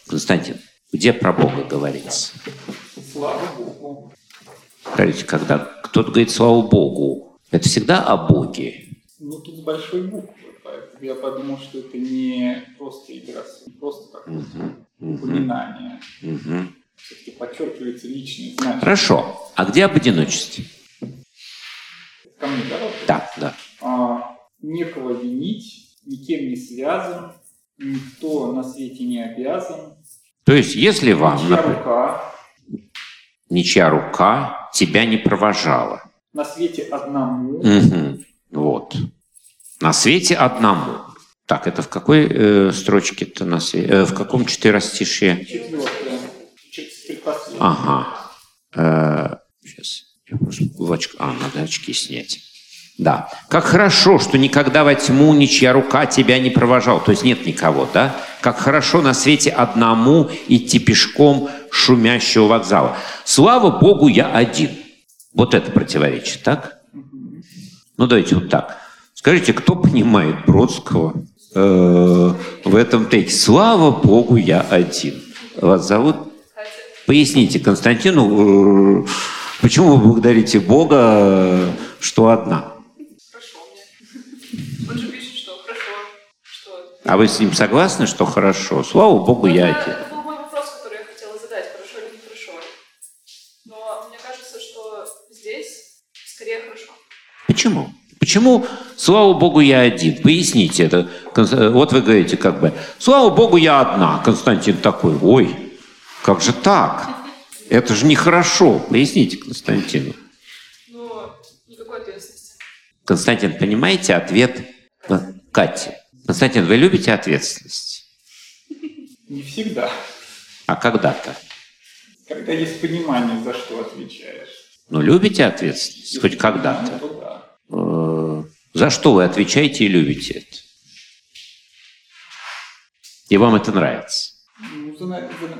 Константин, где про Бога говорится? Слава Богу. Скажите, когда кто-то говорит «слава Богу», это всегда о Боге? Ну, тут с большой буквы, поэтому я подумал, что это не просто игра, не просто такое мгм, упоминание. мгм. Все-таки подчеркивается личный значимость. Хорошо. А где об одиночестве? Ко мне, да? Да, да. А, некого винить, никем не связан, никто на свете не обязан. То есть, если вам, Чья например, рука ничья рука тебя не провожала, на свете одному, Мгм. вот, на свете одному. Так, это в какой э, строчке-то на свете? в каком четверостишье? четвертое. Ага. сейчас. Я просто А, надо очки снять. Да. Как хорошо, что никогда во тьму ничья рука тебя не провожала. То есть нет никого, да? Как хорошо на свете одному идти пешком шумящего вокзала. Слава Богу, я один. Вот это противоречие, так? Ну, давайте вот так. Скажите, кто понимает Бродского э, в этом тексте? Слава Богу, я один. Вас зовут? Поясните Константину, э, почему вы благодарите Бога, э, что одна? А вы с ним согласны, что хорошо? Слава Богу, я Это- один. Это был мой вопрос, который я хотела задать, хорошо или нехорошо. Но мне кажется, что здесь скорее хорошо. Почему? Почему, слава Богу, я один? Поясните это. Э, Вот вы говорите как бы, слава Богу, я одна. Константин такой, ой, как же так? Это же нехорошо. Поясните Константину. Но никакой ответственности. Константин, понимаете ответ Кати? Константин, вы любите ответственность? Не всегда. А когда-то? Когда есть понимание, за что отвечаешь. Ну, любите ответственность? Хоть Если когда-то? понимание, то да. Э, За что вы отвечаете и любите это? И вам это нравится? Ну, за,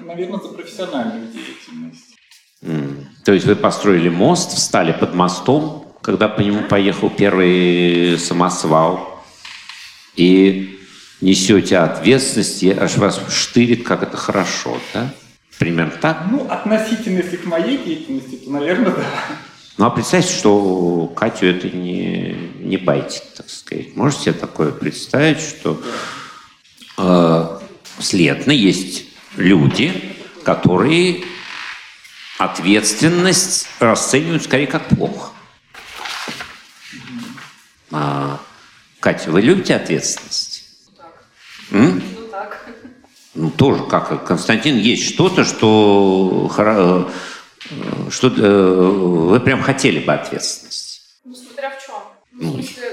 наверное, за профессиональную деятельность. М. То есть вы построили мост, встали под мостом, когда по нему поехал первый самосвал, и несете ответственность, и аж вас штырит, как это хорошо, да? Примерно так? Ну, относительно, если к моей деятельности, то, наверное, да. Ну, а представьте, что Катю это не, не байтит, так сказать. Можете себе такое представить, что э, следно есть люди, которые ответственность расценивают скорее как плохо. А, Катя, вы любите ответственность? Так. М? Ну так. Ну, тоже как Константин, есть что-то, что, э, что э, вы прям хотели бы ответственности. Ну, смотря в чем. Ну, в смысле,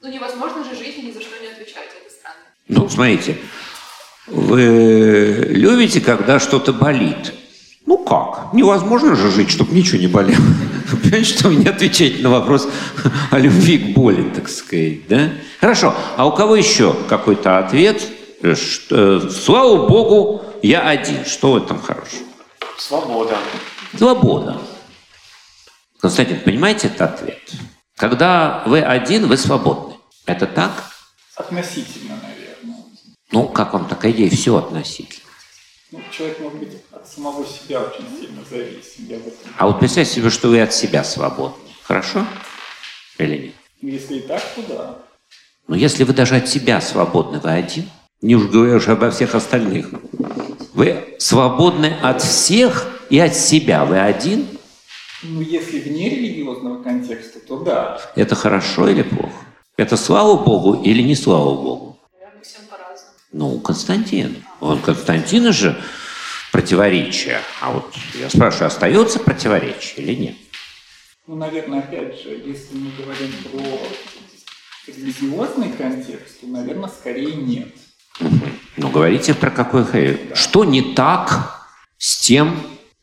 ну невозможно же жить и ни за что не отвечать, это странно. Ну, смотрите, вы любите, когда что-то болит? Ну как? Невозможно же жить, чтобы ничего не болело. Понимаете, что вы не отвечаете на вопрос о любви к боли, так сказать, да? Хорошо, а у кого еще какой-то ответ? Что, Слава Богу, я один. Что в этом хорошего? Свобода. Свобода. Константин, понимаете этот ответ? Когда вы один, вы свободны. Это так? Относительно, наверное. Ну, как вам такая идея? Все относительно. Ну, человек может быть от самого себя очень сильно зависим. Я в этом. А вот представьте себе, что вы от себя свободны. Хорошо? Или нет? Ну, если и так, то да. Но если вы даже от себя свободны, вы один, не уж говоря уж обо всех остальных, вы свободны от всех и от себя. Вы один. Ну, если вне религиозного контекста, то да. Это хорошо или плохо? Это слава Богу или не слава Богу? Ну, Константин. Он Константина же противоречие. А вот я спрашиваю, остается противоречие или нет? Ну, наверное, опять же, если мы говорим про религиозный контекст, то, наверное, скорее нет. Ну, говорите про какой хэ- Что не так с тем,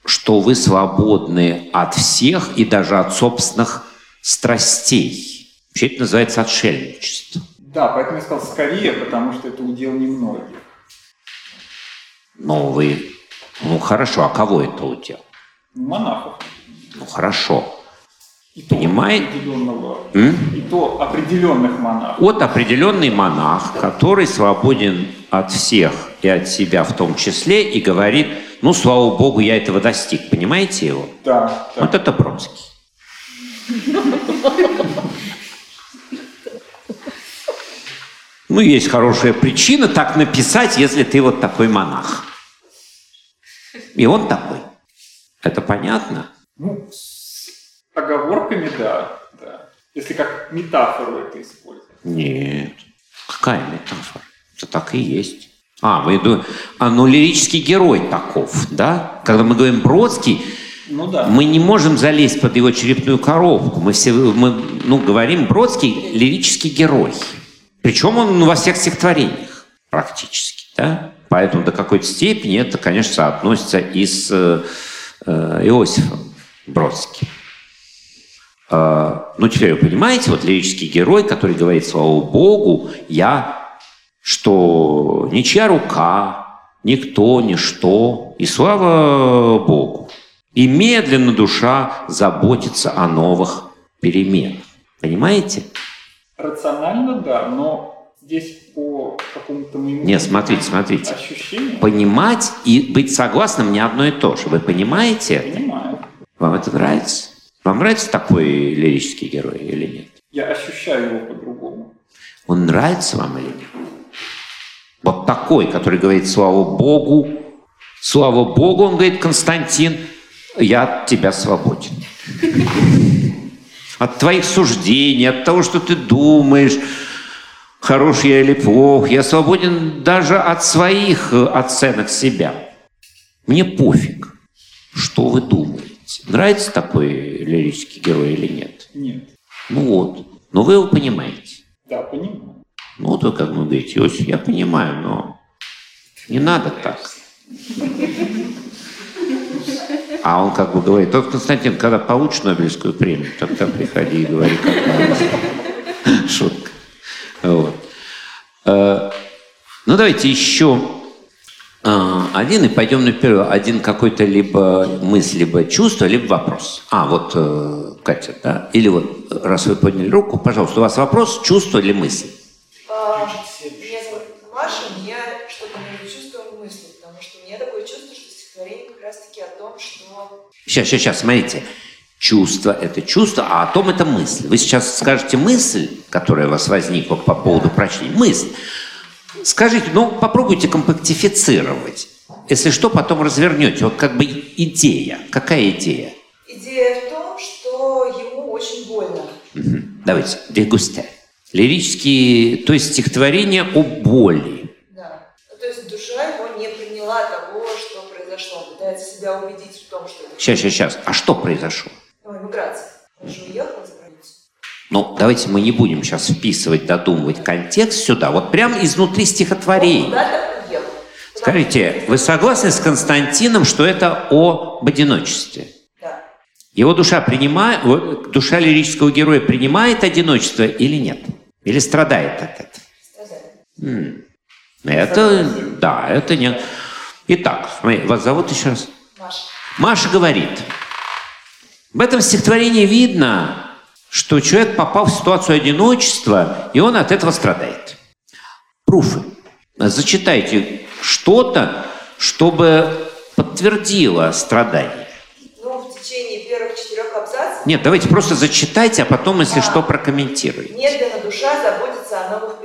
что вы свободны от всех и даже от собственных страстей? Вообще это называется отшельничество. Да, поэтому я сказал скорее, потому что это удел немногих. Но вы... Ну, хорошо, а кого это удел? Монахов. Ну, хорошо. И то Понимает? определенного, М? и то определенных монахов. Вот определенный монах, который свободен от всех и от себя в том числе, и говорит, ну, слава богу, я этого достиг. Понимаете его? Да, да. Вот это Бродский. <laughs> Ну, есть хорошая причина так написать, если ты вот такой монах. И он такой. Это понятно? Ну, с оговорками, да, да. Если как метафору это использовать. Нет. Какая метафора? Это так и есть. А, вы ду- а, ну лирический герой таков, да? Когда мы говорим Бродский, Ну да. мы не можем залезть под его черепную коробку. Мы все, мы, ну, говорим Бродский лирический герой. Причем он во всех стихотворениях практически, да? Поэтому до какой-то степени это, конечно, соотносится и с э, э, Иосифом Бродским. Э, ну, теперь вы понимаете, вот лирический герой, который говорит, слава Богу, я, что ничья рука, никто, ничто, и слава Богу. И медленно душа заботится о новых переменах. Понимаете? Рационально, да, но здесь по какому-то моему Нет, смотрите, смотрите. ощущению Понимать и быть согласным не одно и то же. Вы понимаете это? понимаю. Вам это нравится? Вам нравится такой лирический герой или нет? Я ощущаю его по-другому. Он нравится вам или нет? Вот такой, который говорит, слава Богу, слава Богу, он говорит, Константин, я от тебя свободен. От твоих суждений, от того, что ты думаешь, хорош я или плох. Я свободен даже от своих э, оценок себя. Мне пофиг, что вы думаете. Нравится такой лирический герой или нет? Нет. Ну вот. Но вы его понимаете. Да, понимаю. Ну вот вы как вы говорите, Иосиф, я понимаю, но не надо так. А он как бы говорит, тот Константин, когда получишь Нобелевскую премию, тогда приходи и говори, как. <laughs> Шутка. Вот. Э, Ну, давайте еще э, один и пойдем на первый. Один какой-то либо мысль, либо чувство, либо вопрос. А, вот э, Катя, да? Или вот, раз вы подняли руку, пожалуйста, у вас вопрос, чувство или мысль? А, Меня зовут Маша, я что-то между чувством и мыслью, потому что у меня такое чувство, что стихотворение как раз-таки о том, что... Сейчас, сейчас, сейчас, смотрите. Чувство – это чувство, а о том это мысль. Вы сейчас скажете мысль, которая у вас возникла по поводу прочтения. Мысль. Скажите, ну попробуйте компактифицировать. Если что, потом развернете. Вот как бы идея. Какая идея? Идея в том, что ему очень больно. Угу. Давайте, дегусте. Лирические, то есть стихотворение о боли. Да. Ну, то есть душа его не приняла того, что произошло. Он пытается себя убедить в том, что... это- Сейчас, сейчас, сейчас. А что произошло? Ну, эмиграция. Он же уехал за границу. Ну, давайте мы не будем сейчас вписывать, додумывать контекст сюда. Вот прямо изнутри Он стихотворения. куда-то уехал. Скажите, вы согласны с Константином, что это об одиночестве? Да. Его душа принимает, душа лирического героя принимает одиночество или нет? Или страдает от этого? Страдает. Это, да, это не... Итак, вас зовут еще раз? Маша. Маша говорит, в этом стихотворении видно, что человек попал в ситуацию одиночества, и он от этого страдает. Пруфы. Зачитайте что-то, чтобы подтвердило страдание. Ну, в течение первых четырех абзацев Нет, давайте просто зачитайте, а потом, если Да. что, прокомментируйте. медленно душа заботится о новых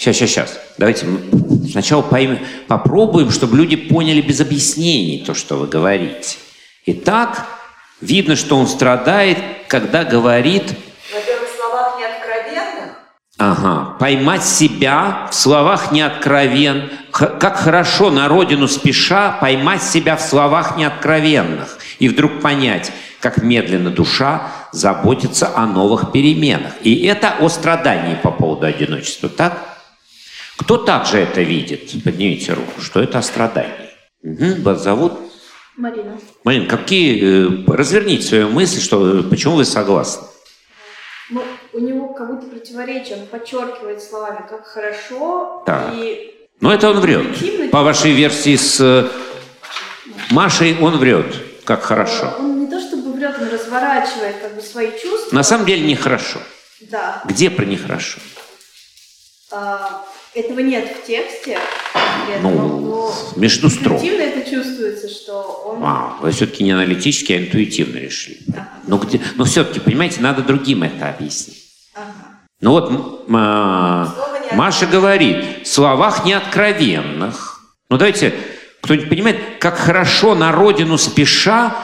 Сейчас, сейчас, сейчас. Давайте сначала поймем, попробуем, чтобы люди поняли без объяснений то, что вы говорите. Итак, видно, что он страдает, когда говорит, во-первых, в словах неоткровенных, ага, поймать себя в словах неоткровен, Х- как хорошо на родину спеша поймать себя в словах неоткровенных и вдруг понять, как медленно душа заботится о новых переменах. И это о страдании по поводу одиночества, так? Кто также это видит? Поднимите руку, что это о страдании. Мгм, Вас зовут? Марина. Марин, какие, э, разверните свою мысль, что, почему вы согласны? Ну, у него как будто противоречие, он подчеркивает словами, как хорошо, Так. и Но это он врет. По вашей версии с э, Машей он врет, как хорошо. он не то чтобы врет, он разворачивает как бы свои чувства. На самом деле нехорошо. Да. Где про нехорошо? А, этого нет в тексте. Ну, но между строк. интуитивно это чувствуется, что он... А, вы все-таки не аналитически, а интуитивно решили. Но, где, но все-таки, понимаете, надо другим это объяснить. Ага. Ну вот а, Маша говорит, в словах неоткровенных. Ну давайте, кто-нибудь понимает, как хорошо на родину спеша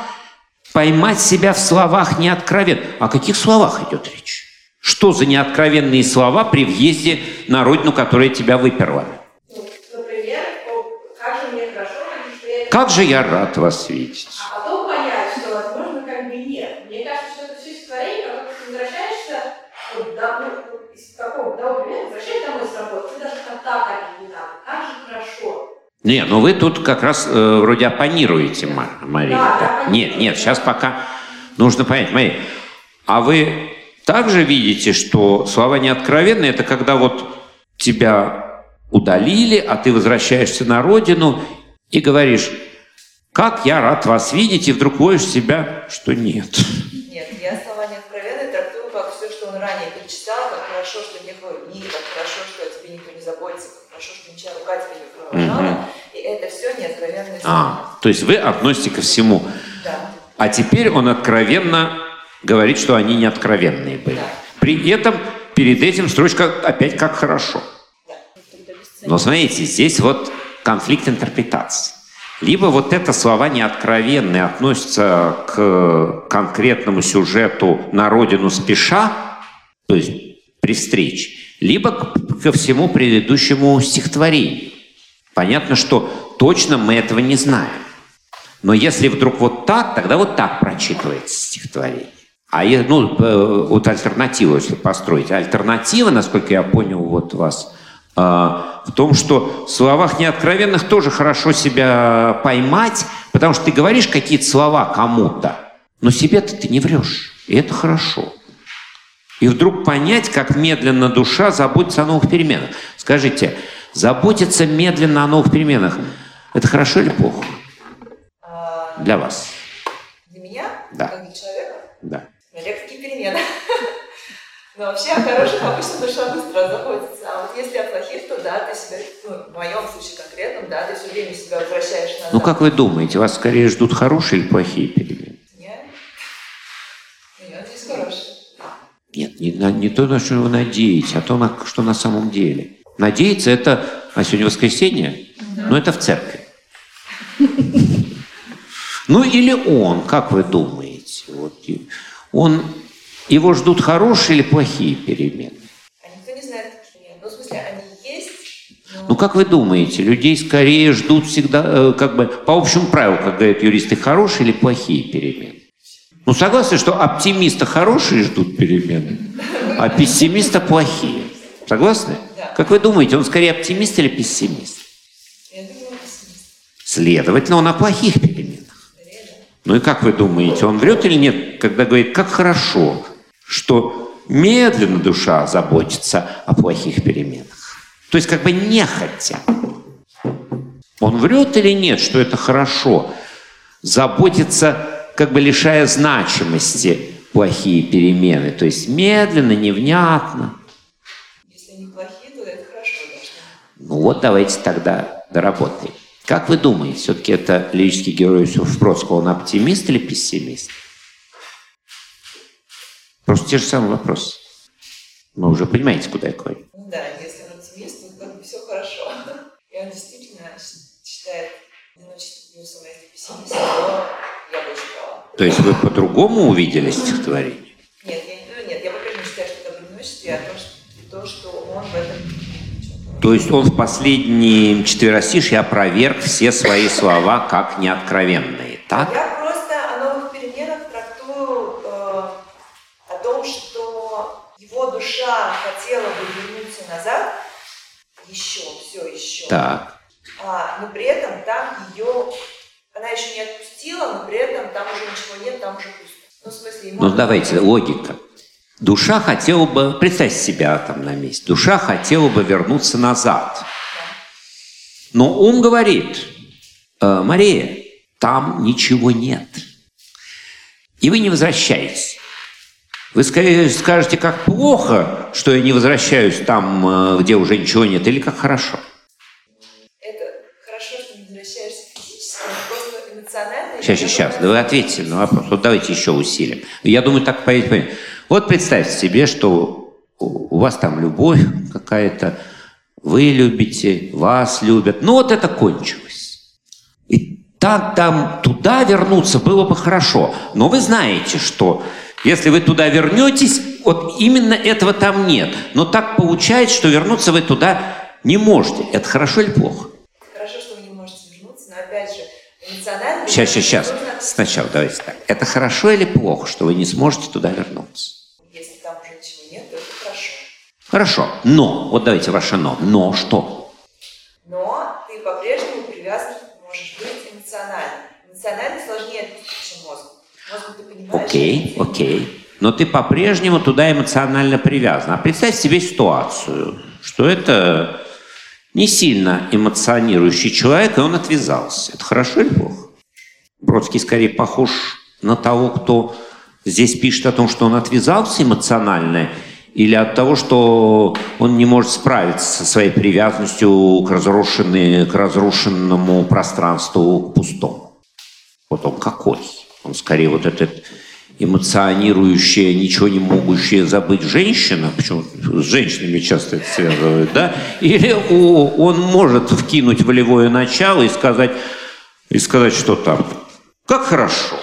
поймать себя в словах неоткровенных. О каких словах идет речь? Что за неоткровенные слова при въезде на родину, которая тебя выперла? например, как же мне хорошо, что я... Как же я рад вас видеть. А потом понять, что, возможно, как бы нет. Мне кажется, что это все стихотворение, когда ты возвращаешься, вот, да, ну, из какого того примера, возвращаешься домой с работы, ты даже как так, не так. Как же хорошо. Не, ну вы тут как раз э, вроде оппонируете, Ма- Мария. Да, да? Нет, нет, сейчас пока нужно понять. Мария, а вы также видите, что слова неоткровенные, это когда вот тебя удалили, а ты возвращаешься на родину и говоришь, как я рад вас видеть, и вдруг ловишь себя, что нет. Нет, я слова неоткровенные трактую как все, что он ранее перечислял, как хорошо, что не мире, как хорошо, что о тебе никто не заботится, как хорошо, что ничья рука тебя не провожала. Мгм. И это все неоткровенные слова. А, то есть вы относите ко всему. Да. А теперь он откровенно говорит, что они не откровенные были. При этом перед этим строчка опять как хорошо. Но смотрите, здесь вот конфликт интерпретации. Либо вот это слова неоткровенные относятся к конкретному сюжету на родину спеша, то есть при встрече, либо ко всему предыдущему стихотворению. Понятно, что точно мы этого не знаем. Но если вдруг вот так, тогда вот так прочитывается стихотворение. А ну, э, вот альтернативу, если построить. Альтернатива, насколько я понял вот вас, э, в том, что в словах неоткровенных тоже хорошо себя поймать, потому что ты говоришь какие-то слова кому-то, но себе-то ты не врешь. И это хорошо. И вдруг понять, как медленно душа заботится о новых переменах. Скажите, заботиться медленно о новых переменах – это хорошо или плохо А, для вас? для меня, Да. как для человека, Да нет. Но вообще о хороших обычно душа быстро заботится. А вот если о плохих, то да, ты себя, ну, в моем случае конкретном, да, ты все время себя возвращаешь назад. Ну как вы думаете, вас скорее ждут хорошие или плохие перемены? Нет. Я здесь хорошие. Нет, не, не то, на что вы надеетесь, а то, на, что на самом деле. Надеяться это, а сегодня воскресенье, да. но это в церкви. Ну или он, как вы думаете? Вот, он его ждут хорошие или плохие перемены? А никто не знает, какие. Ну, в смысле, они есть, но... Ну как вы думаете, людей скорее ждут всегда, э, как бы по общему правилу, как говорят юристы, хорошие или плохие перемены? Ну согласны, что оптимисты хорошие ждут перемены, а пессимисты плохие. Согласны? Да. Как вы думаете, он скорее оптимист или пессимист? Я думаю, пессимист. Следовательно, он о плохих переменах. Ну и как вы думаете, он врет или нет, когда говорит, как хорошо, что медленно душа заботится о плохих переменах? То есть как бы нехотя. Он врет или нет, что это хорошо? Заботиться, как бы лишая значимости плохие перемены. То есть медленно, невнятно. Если они плохие, то это хорошо должно. Ну вот давайте тогда доработаем. Как вы думаете, все-таки это лирический герой Иосиф Бродского, он оптимист или пессимист? Просто те же самые вопросы. Вы уже понимаете, куда я клоню. Ну да, если он оптимист, то как бы все хорошо. И он действительно считает одиночество плюсом, а если пессимист, то я больше права. То есть вы по-другому увидели стихотворение? Нет, я, ну, нет, я по-прежнему считаю, что это об одиночестве, а то, что, то, что он в этом. То есть он в последнем четверостишье опроверг все свои слова как неоткровенные, так? Я просто о новых переменах трактую э, о том, что его душа хотела бы вернуться назад, еще, все еще. Так. А, но при этом там ее, она еще не отпустила, но при этом там уже ничего нет, там уже пусто. Ну, в смысле, ему... Ну давайте, логика. Душа хотела бы, представьте себя там на месте, душа хотела бы вернуться назад. Но ум говорит, «Э, Мария, там ничего нет. И вы не возвращаетесь. Вы скорее скажете, как плохо, что я не возвращаюсь там, э, где уже ничего нет, или как хорошо. Это хорошо, что не возвращаешься физически, но просто эмоционально... Сейчас, сейчас, сейчас. Да вы ответьте на вопрос. Вот давайте еще усилим. Я думаю, так понять. Вот представьте себе, что у вас там любовь какая-то, вы любите, вас любят. Ну вот это кончилось. И там, там, туда вернуться было бы хорошо. Но вы знаете, что если вы туда вернетесь, вот именно этого там нет. Но так получается, что вернуться вы туда не можете. Это хорошо или плохо? Хорошо, что вы не можете вернуться, но опять же, эмоционально... Сейчас, сейчас, сейчас. нужно- Сначала давайте так. Это хорошо или плохо, что вы не сможете туда вернуться? Если там уже ничего нет, то это хорошо. Хорошо. Но, вот давайте ваше но. Но что? Но ты по-прежнему привязан можешь быть эмоционально. Эмоционально сложнее отпустить, чем мозг. Мозг ты понимаешь... Окей, окей. Но ты по-прежнему туда эмоционально привязан. А представь себе ситуацию, что это не сильно эмоционирующий человек, и он отвязался. Это хорошо или плохо? Бродский скорее похож на того, кто здесь пишет о том, что он отвязался эмоционально, или от того, что он не может справиться со своей привязанностью к, разрушенной- к разрушенному пространству, к пустому. Вот он какой? Он скорее вот этот эмоционирующая, ничего не могущая забыть женщина, почему с женщинами часто это связывают, да? Или о, он может вкинуть волевое начало и сказать, и сказать, что там, как хорошо,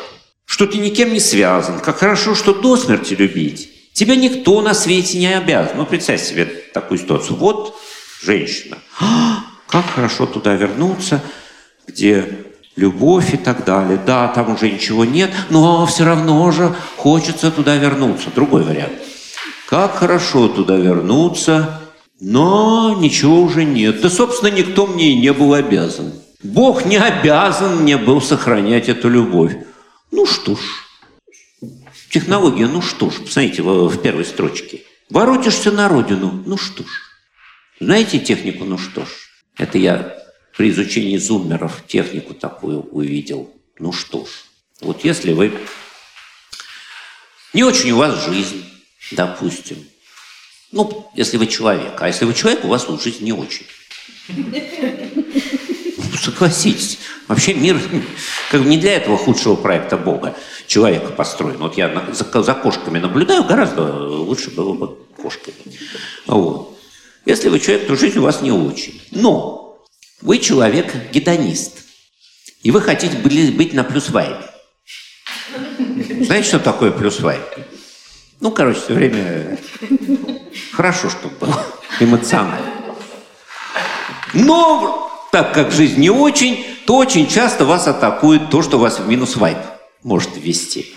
что ты никем не связан, как хорошо, что до смерти любить. Тебя никто на свете не обязан. Ну, представь себе такую ситуацию. Вот женщина. «А, как хорошо туда вернуться, где любовь и так далее. Да, там уже ничего нет, но все равно же хочется туда вернуться. Другой вариант. Как хорошо туда вернуться, но ничего уже нет. Да, собственно, никто мне и не был обязан. Бог не обязан мне был сохранять эту любовь. Ну что ж, технология, ну что ж, посмотрите в, первой строчке. Воротишься на родину, ну что ж. Знаете технику, ну что ж? Это я при изучении зуммеров технику такую увидел. Ну что ж, вот если вы... Не очень у вас жизнь, допустим. Ну, если вы человек. А если вы человек, у вас вот жизнь не очень. согласитесь. Вообще мир <laughs> как бы не для этого худшего проекта Бога человека построен. Вот я за, за кошками наблюдаю, гораздо лучше было бы кошками. Вот. Если вы человек, то жизнь у вас не очень. Но вы человек гедонист. И вы хотите быть на плюс вайб. Знаете, что такое плюс вайб? Ну, короче, все время хорошо, чтобы было эмоционально. Но так как жизнь не очень, то очень часто вас атакует то, что вас в минус вайп может ввести.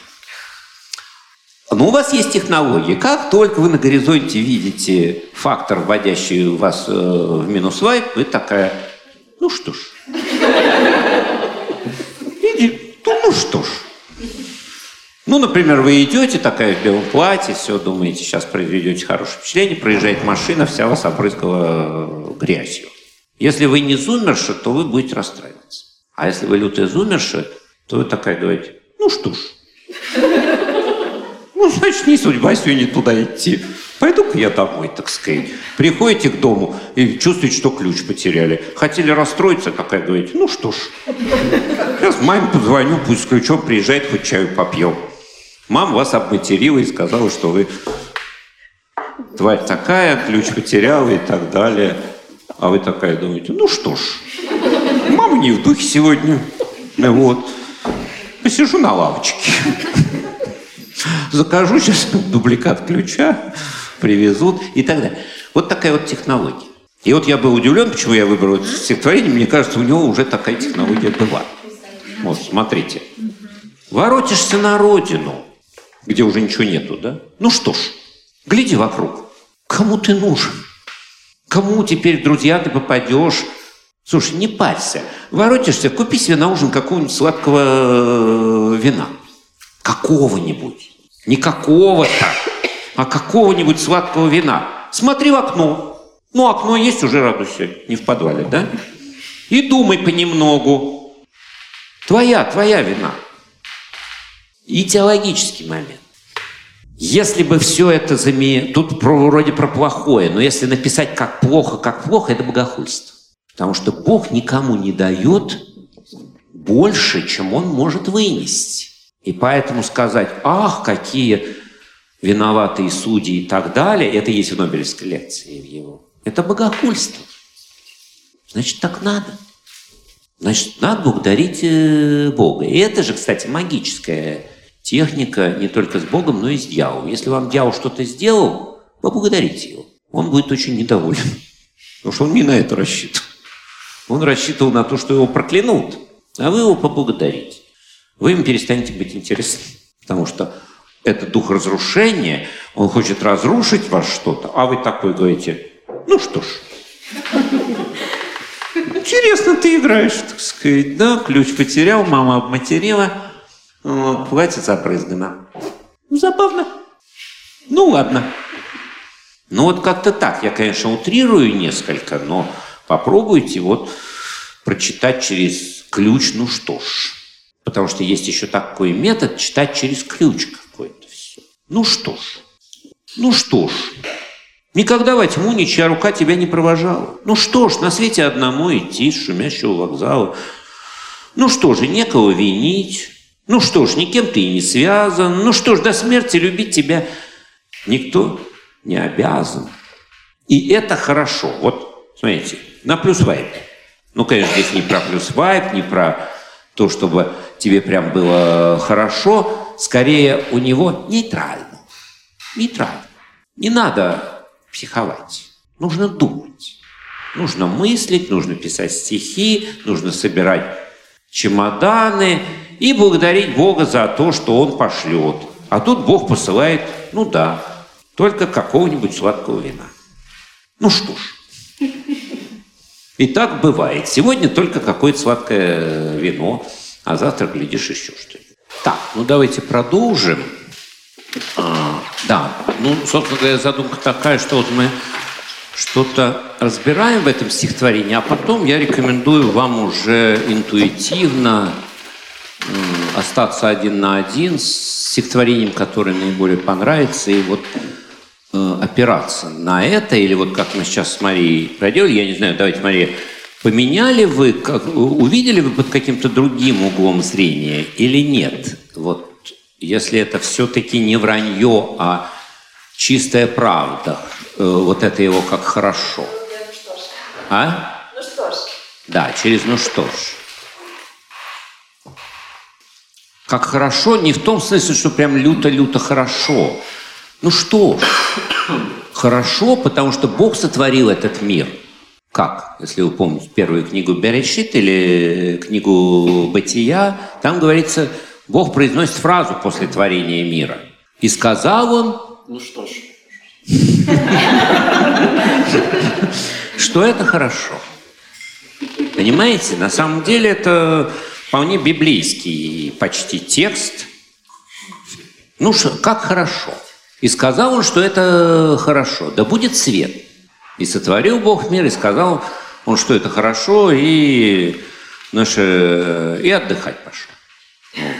Но у вас есть технологии. Как только вы на горизонте видите фактор, вводящий вас э, в минус вайп, вы такая, ну что ж. Иди, ну, ну что ж. Ну, например, вы идете такая в белом платье, все, думаете, сейчас произведете хорошее впечатление, проезжает машина, вся вас опрыскала грязью. Если вы не зумерша, то вы будете расстраиваться. А если вы лютая зумерша, то вы такая говорите, ну что ж, ну, значит, не судьба сегодня туда идти. Пойду-ка я домой, так сказать. Приходите к дому и чувствуете, что ключ потеряли. Хотели расстроиться, какая говорите, ну что ж, сейчас маме позвоню, пусть с ключом приезжает, хоть чаю попьем. Мама вас обматерила и сказала, что вы тварь такая, ключ потеряла и так далее. А вы такая думаете, ну что ж, мама не в духе сегодня. Вот. Посижу на лавочке. Закажу сейчас <laughs> дубликат ключа, привезут и так далее. Вот такая вот технология. И вот я был удивлен, почему я выбрал это стихотворение. Мне кажется, у него уже такая технология была. Вот, смотрите. Воротишься на родину, где уже ничего нету, да? Ну что ж, гляди вокруг. Кому ты нужен? Кому теперь, друзья, ты попадешь? Слушай, не парься. Воротишься, купи себе на ужин какого-нибудь сладкого э, вина. Какого-нибудь. Не какого-то, а какого-нибудь сладкого вина. Смотри в окно. Ну, окно есть, уже радуйся. Не в подвале, да? И думай понемногу. Твоя, твоя вина. И теологический момент. Если бы все это заменить... Тут про, вроде про плохое, но если написать как плохо, как плохо, это богохульство. Потому что Бог никому не дает больше, чем он может вынести. И поэтому сказать, ах, какие виноватые судьи и так далее, это есть в Нобелевской лекции его. Это богохульство. Значит, так надо. Значит, надо благодарить э, Бога. И это же, кстати, магическая техника не только с Богом, но и с дьяволом. Если вам дьявол что-то сделал, поблагодарите его. Он будет очень недоволен. Потому что он не на это рассчитывал. Он рассчитывал на то, что его проклянут, а вы его поблагодарите. Вы им перестанете быть интересны. Потому что это дух разрушения, он хочет разрушить вас что-то, а вы такой говорите, ну что ж, интересно ты играешь, так сказать, да, ключ потерял, мама обматерила, платье запрызгано. Ну, забавно. Ну, ладно. Ну, вот как-то так. Я, конечно, утрирую несколько, но попробуйте вот прочитать через ключ, ну что ж. Потому что есть еще такой метод читать через ключ какой-то все. Ну что ж. Ну что ж. Никогда во тьму ничья рука тебя не провожала. Ну что ж, на свете одному идти с шумящего вокзала. Ну что же, некого винить. Ну что ж, никем ты и не связан. Ну что ж, до смерти любить тебя никто не обязан. И это хорошо. Вот, смотрите, на плюс вайп. Ну, конечно, здесь не про плюс вайп, не про то, чтобы тебе прям было хорошо. Скорее, у него нейтрально. Нейтрально. Не надо психовать. Нужно думать. Нужно мыслить, нужно писать стихи, нужно собирать чемоданы, и благодарить Бога за то, что Он пошлет. А тут Бог посылает, ну да, только какого-нибудь сладкого вина. Ну что ж. И так бывает. Сегодня только какое-то сладкое вино, а завтра, глядишь, еще что-нибудь. Так, ну давайте продолжим. А, да, ну, собственно говоря, задумка такая, что вот мы что-то разбираем в этом стихотворении, а потом я рекомендую вам уже интуитивно остаться один на один с стихотворением, которое наиболее понравится, и вот э, опираться на это, или вот как мы сейчас с Марией проделали, я не знаю, давайте, Мария, Поменяли вы, как, увидели вы под каким-то другим углом зрения или нет? Вот если это все-таки не вранье, а чистая правда, э, вот это его как хорошо. Ну ж. А? Ну что ж. Да, через ну что ж. Как хорошо, не в том смысле, что прям люто-люто хорошо. Ну что ж, хорошо, потому что Бог сотворил этот мир. Как? Если вы помните первую книгу Берешит или книгу Бытия, там говорится, Бог произносит фразу после творения мира. И сказал он, Ну что ж. что это хорошо. Понимаете, на самом деле это вполне библейский почти текст. Ну, ш- как хорошо. И сказал он, что это хорошо. Да будет свет. И сотворил Бог мир, и сказал он, что это хорошо, и, наше, и отдыхать пошел. Вот.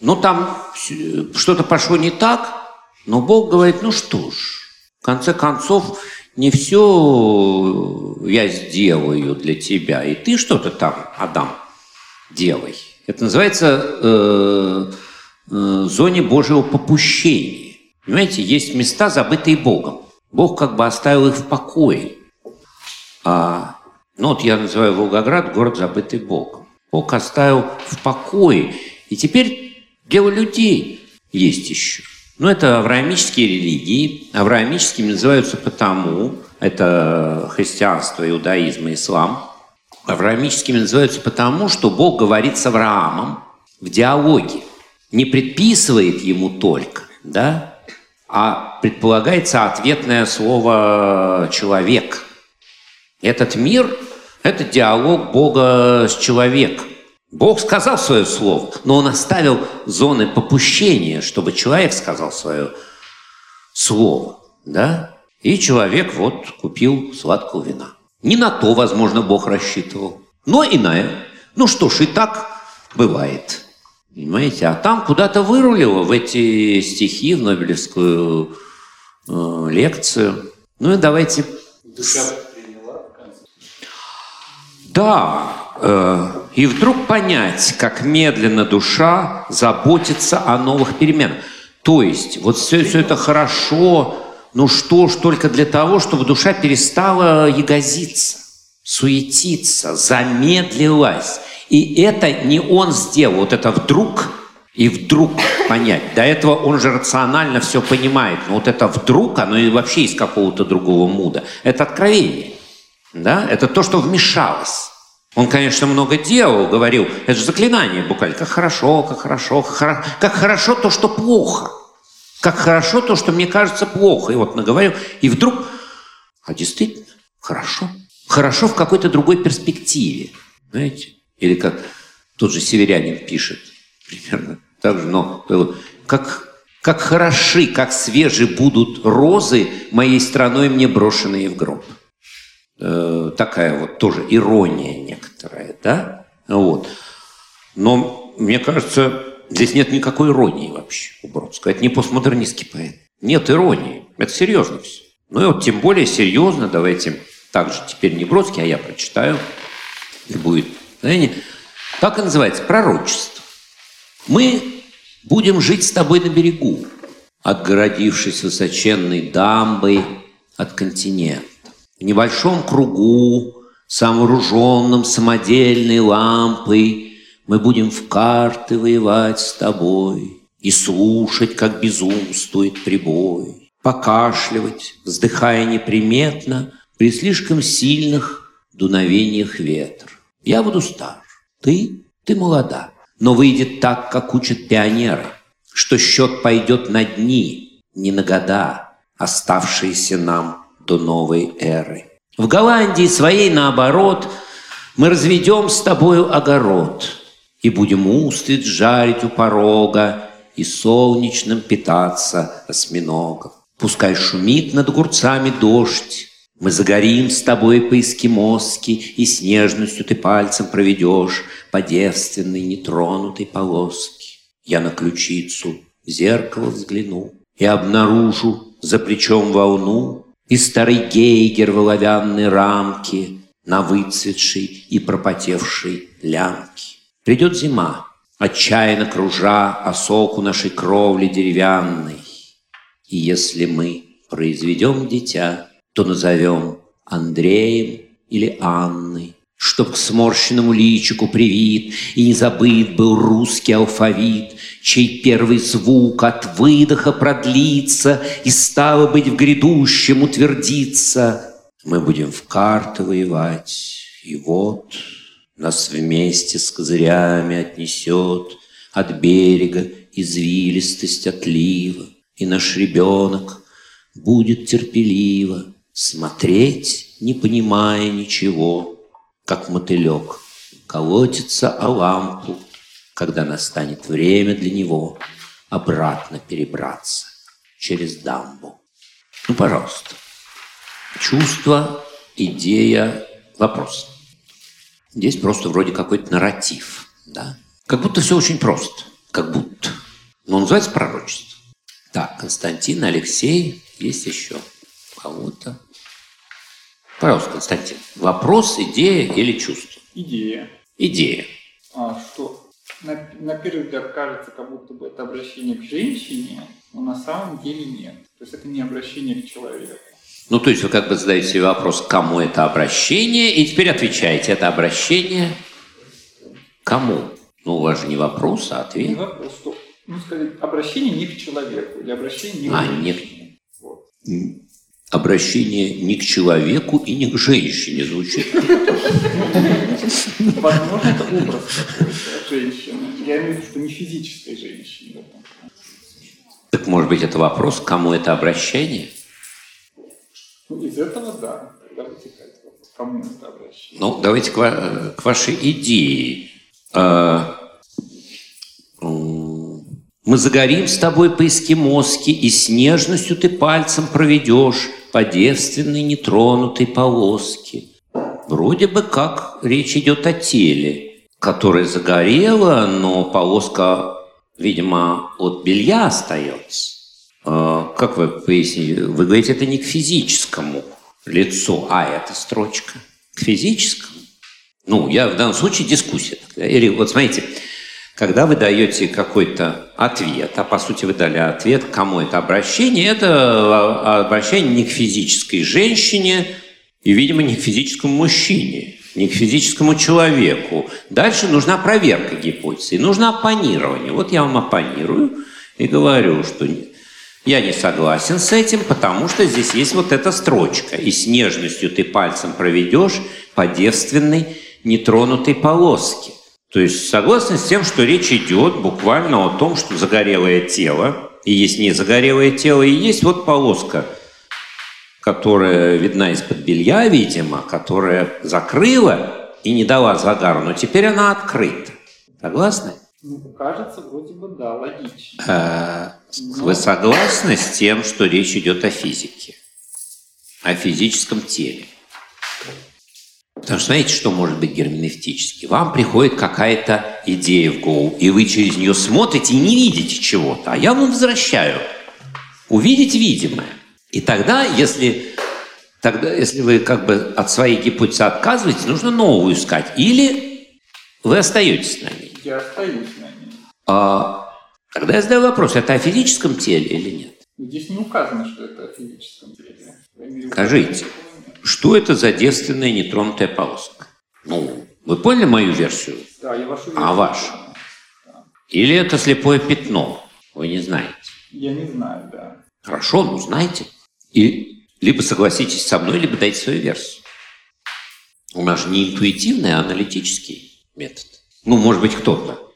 Ну, там что-то пошло не так, но Бог говорит, ну что ж, в конце концов, не все я сделаю для тебя, и ты что-то там, Адам, делай. Это называется э, э, зоне Божьего попущения. Понимаете, есть места, забытые Богом. Бог как бы оставил их в покое. А, ну вот я называю Волгоград город, забытый Богом. Бог оставил в покое. И теперь дело людей есть еще. Но это авраамические религии. Авраамическими называются потому, это христианство, иудаизм и ислам. Авраамическими называются потому, что Бог говорит с Авраамом в диалоге. Не предписывает ему только, да, а предполагается ответное слово «человек». Этот мир – это диалог Бога с человеком. Бог сказал свое слово, но он оставил зоны попущения, чтобы человек сказал свое слово. Да? И человек вот купил сладкого вина. Не на то, возможно, Бог рассчитывал, но и на это. Ну что ж, и так бывает. Понимаете? А там куда-то вырулило в эти стихи, в Нобелевскую э, лекцию. Ну и давайте... Душа приняла в конце. Да, э, и вдруг понять, как медленно душа заботится о новых переменах. То есть, вот все, все это хорошо, ну что ж, только для того, чтобы душа перестала ягозиться, суетиться, замедлилась. И это не он сделал, вот это вдруг и вдруг понять. До этого он же рационально все понимает, но вот это вдруг, оно и вообще из какого-то другого муда. Это откровение. Да? Это то, что вмешалось. Он, конечно, много делал, говорил, это же заклинание буквально, как хорошо, как хорошо, как, хоро- как хорошо то, что плохо. Как хорошо то, что мне кажется плохо. И вот наговорил, и вдруг, а действительно, хорошо. Хорошо в какой-то другой перспективе. Знаете? Или как тот же северянин пишет, примерно так же, но как, как хороши, как свежи будут розы моей страной мне брошенные в гроб э, такая вот тоже ирония некоторая, да? Вот. Но мне кажется, здесь нет никакой иронии вообще у Бродского. Это не постмодернистский поэт. Нет иронии. Это серьезно все. Ну и вот тем более серьезно, давайте также теперь не Бродский, а я прочитаю. И будет, знаете, так и называется, пророчество. Мы будем жить с тобой на берегу, отгородившись высоченной дамбой от континента. В небольшом кругу, сооруженном самодельной лампой, мы будем в карты воевать с тобой и слушать, как безумствует прибой, покашливать, вздыхая неприметно при слишком сильных дуновениях ветра. Я буду стар, ты, ты молода, но выйдет так, как учат пионеры, что счет пойдет на дни, не на года, оставшиеся нам до новой эры. В Голландии своей, наоборот, мы разведем с тобою огород и будем устриц жарить у порога и солнечным питаться осьминогов. Пускай шумит над огурцами дождь, мы загорим с тобой по-эскимоски, и с нежностью ты пальцем проведешь по девственной нетронутой полоске. Я на ключицу в зеркало взгляну и обнаружу за плечом волну и старый гейгер в оловянной рамке на выцветшей и пропотевшей лямке. Придет зима, отчаянно кружа осоку нашей кровли деревянной. И если мы произведем дитя, то назовем Андреем или Анной, Чтоб к сморщенному личику привит И не забыт был русский алфавит, Чей первый звук от выдоха продлится И стало быть в грядущем утвердиться. Мы будем в карты воевать, и вот Нас вместе с козырями отнесет От берега извилистость отлива, И наш ребенок будет терпеливо Смотреть, не понимая ничего, как мотылек, колотится о лампу, когда настанет время для него обратно перебраться через дамбу. Ну, пожалуйста. Чувство, идея, вопрос. Здесь просто вроде какой-то нарратив, да? Как будто все очень просто, как будто. Но он называется пророчество. Так, Константин, Алексей, есть еще кого-то. Пожалуйста, Константин, вопрос, идея или чувство? Идея. Идея. А что? На, на первый взгляд кажется, как будто бы это обращение к женщине, но на самом деле нет. То есть это не обращение к человеку. Ну, то есть вы как бы задаете себе вопрос, кому это обращение, и теперь отвечаете, это обращение кому? Ну, у вас же не вопрос, а Не ответ. вопрос, что, ну, сказать, обращение не к человеку, или обращение не к А, женщине. Вот. Обращение не к человеку и не к женщине звучит. Возможно, это образ женщины. Я имею в виду, что не физической женщины. Так может быть это вопрос, кому это обращение? Ну, из этого, да, кому это обращение. Ну, давайте к, ва- к вашей идее. А, Мы загорим с тобой по-эскимоски, и с нежностью ты пальцем проведешь по девственной нетронутой полоске. Вроде бы как речь идет о теле, которое загорело, но полоска, видимо, от белья остается. А, Как вы поясните? Вы говорите, это не к физическому лицу, а это строчка к физическому. Ну, я в данном случае дискуссия. Или вот смотрите, когда вы даете какой-то ответ, а по сути вы дали ответ, кому это обращение, это а, обращение не к физической женщине и, видимо, не к физическому мужчине, не к физическому человеку. Дальше нужна проверка гипотезы, нужно оппонирование. Вот я вам оппонирую и говорю, что я не согласен с этим, потому что здесь есть вот эта строчка. И с нежностью ты пальцем проведешь по девственной нетронутой полоске. То есть согласны с тем, что речь идет буквально о том, что загорелое тело, и есть не загорелое тело, и есть вот полоска, которая видна из-под белья, видимо, которая закрыла и не дала загару, но теперь она открыта. Согласны? Ну, кажется, вроде бы, да, логично. Э, Вы согласны с тем, что речь идет о физике? О физическом теле? Потому что знаете, что может быть герменевтически? Вам приходит какая-то идея в голову, и вы через нее смотрите и не видите чего-то, а я вам возвращаю. Увидеть видимое. И тогда, если, тогда, если вы как бы от своей гипотезы отказываетесь, нужно новую искать. Или вы остаетесь на ней. Я остаюсь на ней. А, тогда я задаю вопрос, это о физическом теле или нет? Здесь не указано, что это о физическом теле. Скажите. Что это за девственная нетронутая полоска? Ну, вы поняли мою версию? Да, я вашу А вашу? Или это слепое пятно? Вы не знаете. Я не знаю, да. Хорошо, ну знаете. И либо согласитесь со мной, либо дайте свою версию. У нас же не интуитивный, а аналитический метод. Ну, может быть, кто-то,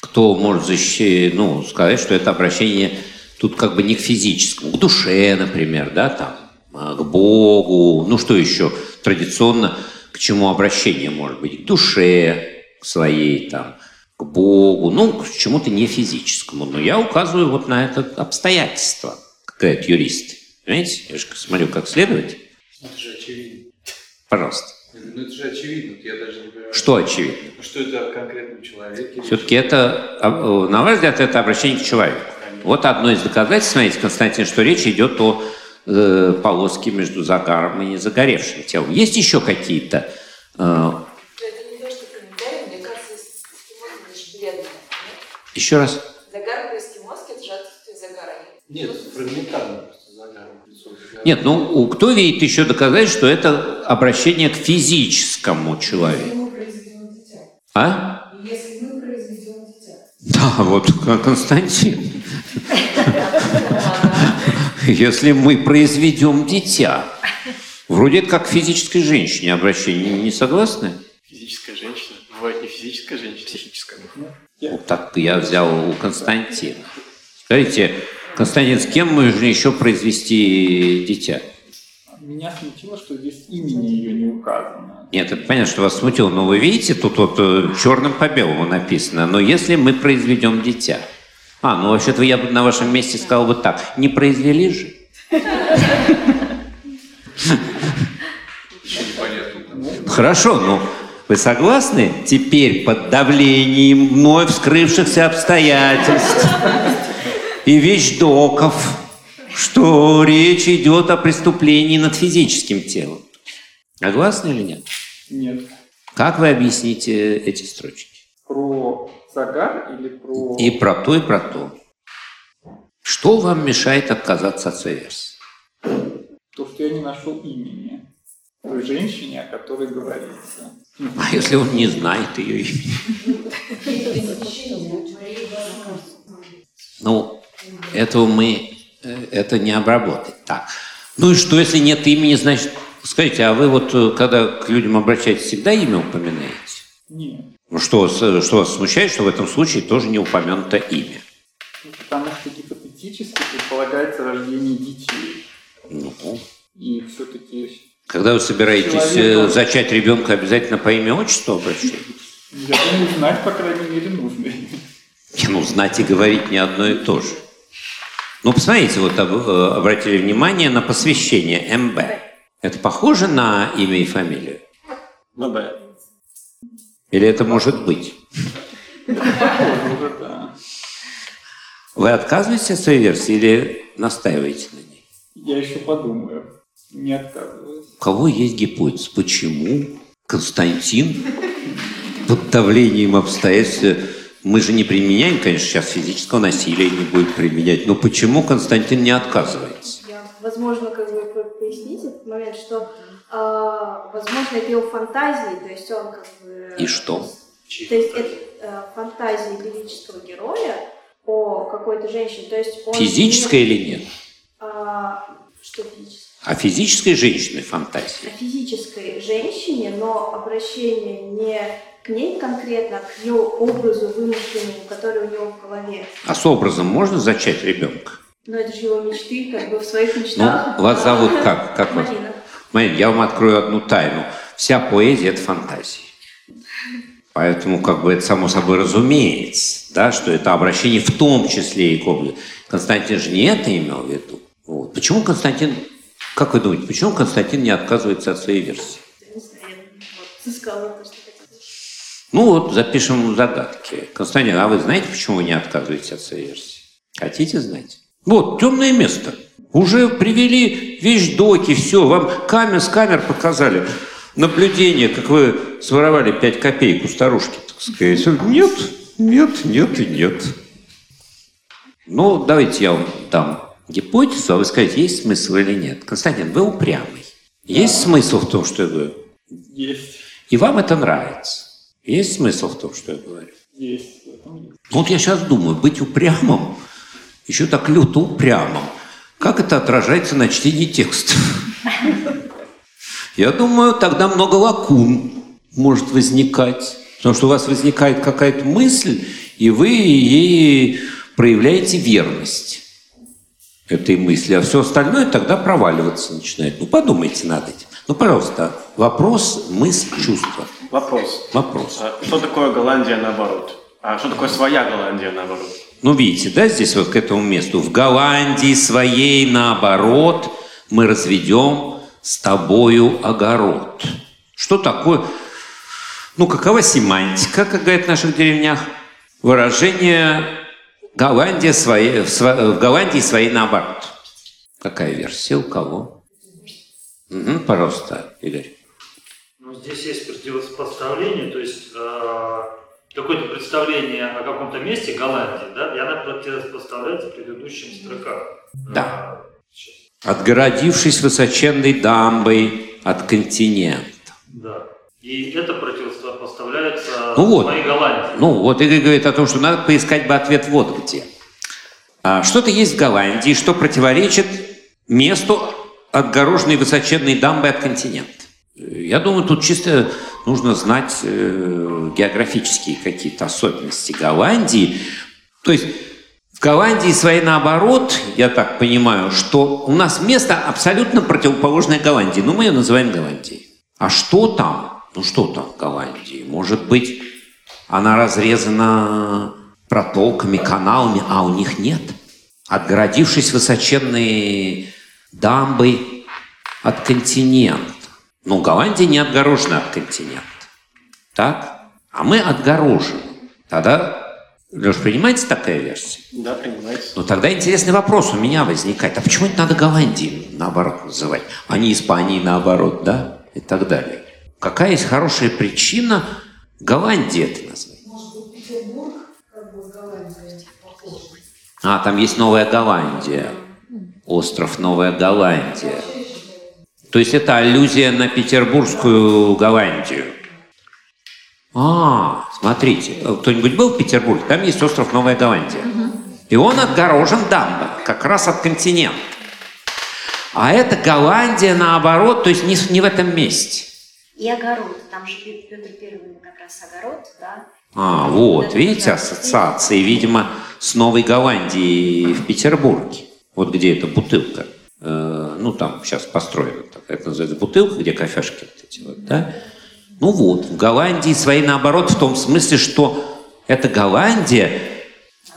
кто может защищать, ну, сказать, что это обращение тут как бы не к физическому, к душе, например, да, там, к Богу, ну, что еще традиционно, к чему обращение может быть? К душе, к своей, там, к Богу, ну, к чему-то не физическому. Но я указываю вот на это обстоятельство, как говорят юристы. Понимаете? Я же смотрю, как следовать. Это же очевидно. Пожалуйста. Ну это же очевидно, я даже не понимаю. Что очевидно? Что это о конкретном человеке? Все-таки это, а, э, на ваш взгляд, это обращение к человеку. Вот одно из доказательств, смотрите, Константин, что речь идет о э, полоски между загаром и незагоревшим телом. Есть еще какие-то э, еще раз. Загар при эскимоске – это же отсутствие загара. Нет, фрагментарно просто загар. Нет, ну у- кто видит еще доказать, что это обращение к физическому человеку? мы произведем дитя. А? Если мы произведем дитя. Да, вот Кон- Константин. <laughs> Если мы произведем дитя. Вроде это как к физической женщине обращение. Не согласны? Физическая женщина. Бывает не физическая женщина, психическая. Вот так я взял у Константина. Скажите, Константин, с кем можно еще произвести дитя? Меня смутило, что здесь имени ее не указано. Нет, это понятно, что вас смутило, но вы видите, тут вот э, черным по белому написано. Но если мы произведем дитя. А, ну вообще-то я бы на вашем месте сказал бы так. Не произвели же. Хорошо, ну вы согласны? Теперь под давлением вновь вскрывшихся обстоятельств и вещдоков, что речь идет о преступлении над физическим телом. Согласны или нет? Нет. Как вы объясните эти строчки? Про загар или про... И про то, и про то. Что вам мешает отказаться от своей версии? То, что я не нашел имени той женщине, о которой говорится. А если он не знает ее имени? Ну, этого мы, э, это не обработать. Так. Ну и что, если нет имени, значит, скажите, а вы вот, э, когда к людям обращаетесь, всегда имя упоминаете? Нет. Ну что, что вас смущает, что в этом случае тоже не упомянуто имя? Ну, Потому что гипотетически предполагается рождение детей. Ну, И все-таки когда вы собираетесь э, Человека- зачать ребенка, обязательно по имя отчеству обращайтесь? я думаю, знать, по крайней мере, нужно. Не, ну, знать и говорить не одно и то же. Ну, посмотрите, вот об- э, обратили внимание на посвящение МБ. Это похоже на имя и фамилию? Ну да. Или это может быть? Вы отказываетесь от своей версии или настаиваете на ней? Я еще подумаю. Не отказываюсь. У кого есть гипотез? Почему Константин под давлением обстоятельств... Мы же не применяем, конечно, сейчас физического насилия не будет применять, но почему Константин не отказывается? Я, возможно, как бы по- пояснить этот момент, что, а, возможно, это его фантазии, то есть он как бы... И что? То есть это э, фантазии лирического героя о какой-то женщине, то есть он... Физическое не- или нет? а, что физическое? А физической женщины О фантазии? физической женщине, но обращение не к ней конкретно, а к ее образу вымышленному, который у него в голове. А с образом можно зачать ребенка? Но это же его мечты, как бы в своих Ну, мечтах. вас зовут как? Как вас? Марина. Марина, я вам открою одну тайну. Вся поэзия – это фантазия. Поэтому как бы это само собой разумеется, да, что это обращение в том числе и к облику. Константин же не это имел в виду. Вот. Почему Константин, как вы думаете, почему Константин не отказывается от своей версии? Ну вот, запишем загадки. Константин, а вы знаете, почему вы не отказываетесь от своей версии? Хотите знать? Вот, темное место. Уже привели вещдоки, все, вам камер с камер показали. Наблюдение, как вы своровали 5 копеек у старушки, так сказать. Нет, нет, нет и нет. Ну, давайте я вам дам гипотезу, а вы скажете, есть смысл или нет. Константин, вы упрямый. Есть смысл в том, что я говорю? Есть. И вам это нравится. Есть смысл в том, что я говорю? Есть. Вот я сейчас думаю, быть упрямым, еще так люто упрямым, как это отражается на чтении текстов? <laughs> Я думаю, тогда много лакун может возникать. Потому что у вас возникает какая-то мысль, и вы ей проявляете верность этой мысли, а все остальное тогда проваливаться начинает. Ну, подумайте над этим. Ну, пожалуйста, вопрос, мысль, чувство. Вопрос. Вопрос. А что такое Голландия наоборот? А что такое своя Голландия наоборот? Ну, видите, да, здесь вот к этому месту. В Голландии своей, наоборот, мы разведем с тобою огород. Что такое? Ну, какова семантика, как говорят в наших деревнях? Выражение Голландия своей, в, сво- в Голландии своей наоборот. Какая версия? У кого? Угу, пожалуйста, Игорь. Ну, здесь есть противопоставление, то есть э, какое-то представление о каком-то месте Голландии, да, и она противопоставляется предыдущим строкам. Да. Отгородившись высоченной дамбой от континента. Да. И это противопоставляется Ну вот. моей Голландии. Ну, вот Игорь говорит о том, что надо поискать бы ответ вот где. А, Что-то есть в Голландии, что противоречит месту отгороженной высоченной дамбой от континента. Я думаю, тут чисто нужно знать э, географические какие-то особенности Голландии. То есть в Голландии своей наоборот, я так понимаю, что у нас место абсолютно противоположное Голландии. Ну, мы ее называем Голландией. А что там? Ну, что там в Голландии? Может быть, она разрезана протоками, каналами, а у них нет. Отгородившись высоченной дамбой от континента. Но Голландия не отгорожена от континента. Так? А мы отгорожены. Тогда, Леш, принимается такая версия? Да, принимается. Ну тогда интересный вопрос у меня возникает. А почему это надо Голландии наоборот называть, а не Испании наоборот, да? И так далее. Какая есть хорошая причина Голландии это назвать? Может быть, Петербург, как бы Голландия, похож. А, там есть Новая Голландия. Остров Новая Голландия. То есть это аллюзия на петербургскую Голландию. А, смотрите, кто-нибудь был в Петербурге? Там есть остров Новая Голландия. И он отгорожен дамбой, как раз от континента. А это Голландия наоборот, то есть не, не в этом месте. И огород. Там же Пе- Петр Первый как раз огород, да? А, вот, видите, ассоциации, видимо, с Новой Голландией в Петербурге. Вот где эта бутылка. Э, ну, там сейчас построена. так. Это называется бутылка, где кофешки вот эти вот, да? Ну вот, в Голландии свои наоборот в том смысле, что это Голландия.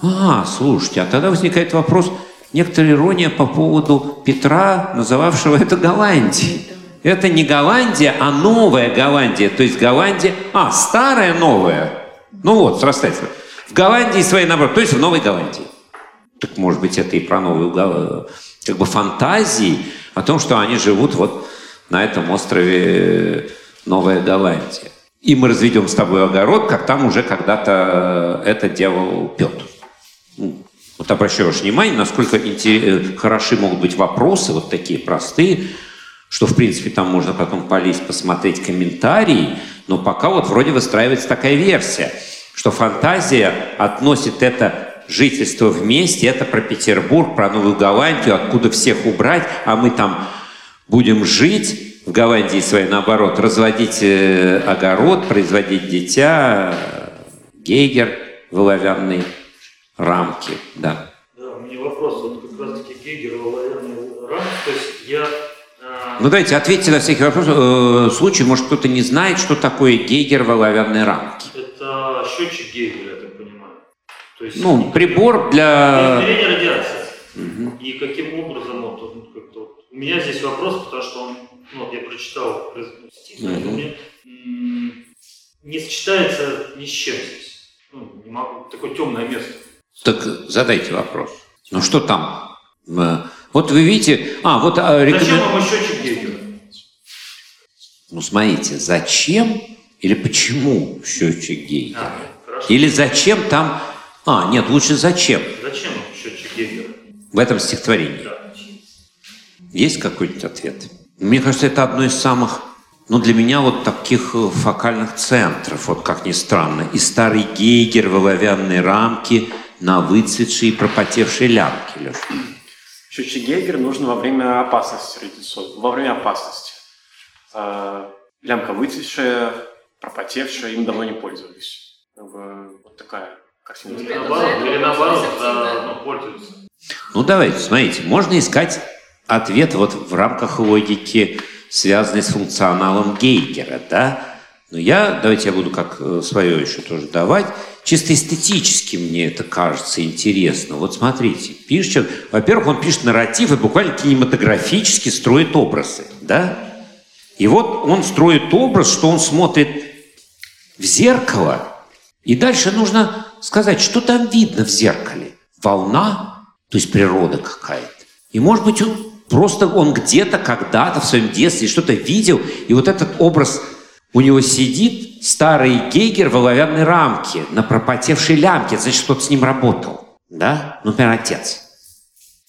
А, слушайте, а тогда возникает вопрос, некоторая ирония по поводу Петра, называвшего это Голландией. Это не Голландия, а новая Голландия. То есть Голландия... А, старая новая. Ну вот, срастается. В Голландии свои наоборот, то есть в Новой Голландии. Так может быть это и про новую Гол- как бы фантазии о том, что они живут вот на этом острове Новая Голландия. И мы разведем с тобой огород, как там уже когда-то это делал Петр. Ну, Вот обращаю ваше внимание, насколько э, хороши могут быть вопросы, вот такие простые, что, в принципе, там можно потом полезть, посмотреть комментарии, но пока вот вроде выстраивается такая версия, что фантазия относит это жительство вместе, это про Петербург, про Новую Голландию, откуда всех убрать, а мы там будем жить в Голландии своей, наоборот, разводить э, огород, производить дитя, гейгер в оловянной рамке, да. Да, у меня вопрос, вот как раз таки Гегер, оловянный рамки, то есть я... э, Ну, давайте ответьте на всякий вопрос. Э, случай, может, кто-то не знает, что такое гейгер в оловянной рамке. Это счетчик Гегеля, я так понимаю. То есть Ну, прибор для... измерение радиации. И каким образом вот, он как-то У меня здесь вопрос, потому что он, вот я прочитал стих, Мгм. у меня, м, не сочетается ни с чем здесь. Ну, не могу, такое темное место. Так задайте вопрос. Ну, что там? Вот вы видите... А, вот... э, рекомен- Зачем вам счетчик Гегеля? Ну, смотрите, зачем или почему счетчик гейгера? А, хорошо. Или зачем там... А, нет, лучше зачем Зачем счетчик Гегеля? в этом стихотворении. Да. Есть какой-нибудь ответ? Мне кажется, это одно из самых, ну, для меня вот таких э, фокальных центров, вот как ни странно. И старый гейгер в оловянной рамке на выцветшей и пропотевшей лямке, Леша. Счетчик Гейгер нужен во время опасности. Во время опасности. А, лямка выцветшая, пропотевшая, им давно не пользовались. Вот такая картина. Или наоборот, да, ну, пользуются. Ну, давайте, смотрите, можно искать ответ вот в рамках логики, связанной с функционалом Гейгера, да? Но я, давайте я буду как э, свое еще тоже давать, чисто эстетически мне это кажется интересно. Вот смотрите, пишет, во-первых, он пишет нарратив и буквально кинематографически строит образы, да? И вот он строит образ, что он смотрит в зеркало, и дальше нужно сказать, что там видно в зеркале. Волна, то есть природа какая-то. И, может быть, просто он где-то когда-то в своем детстве что-то видел, и вот этот образ у него сидит старый Гейгер в оловянной рамке, на пропотевшей лямке, значит, кто-то с ним работал, да? Например, отец.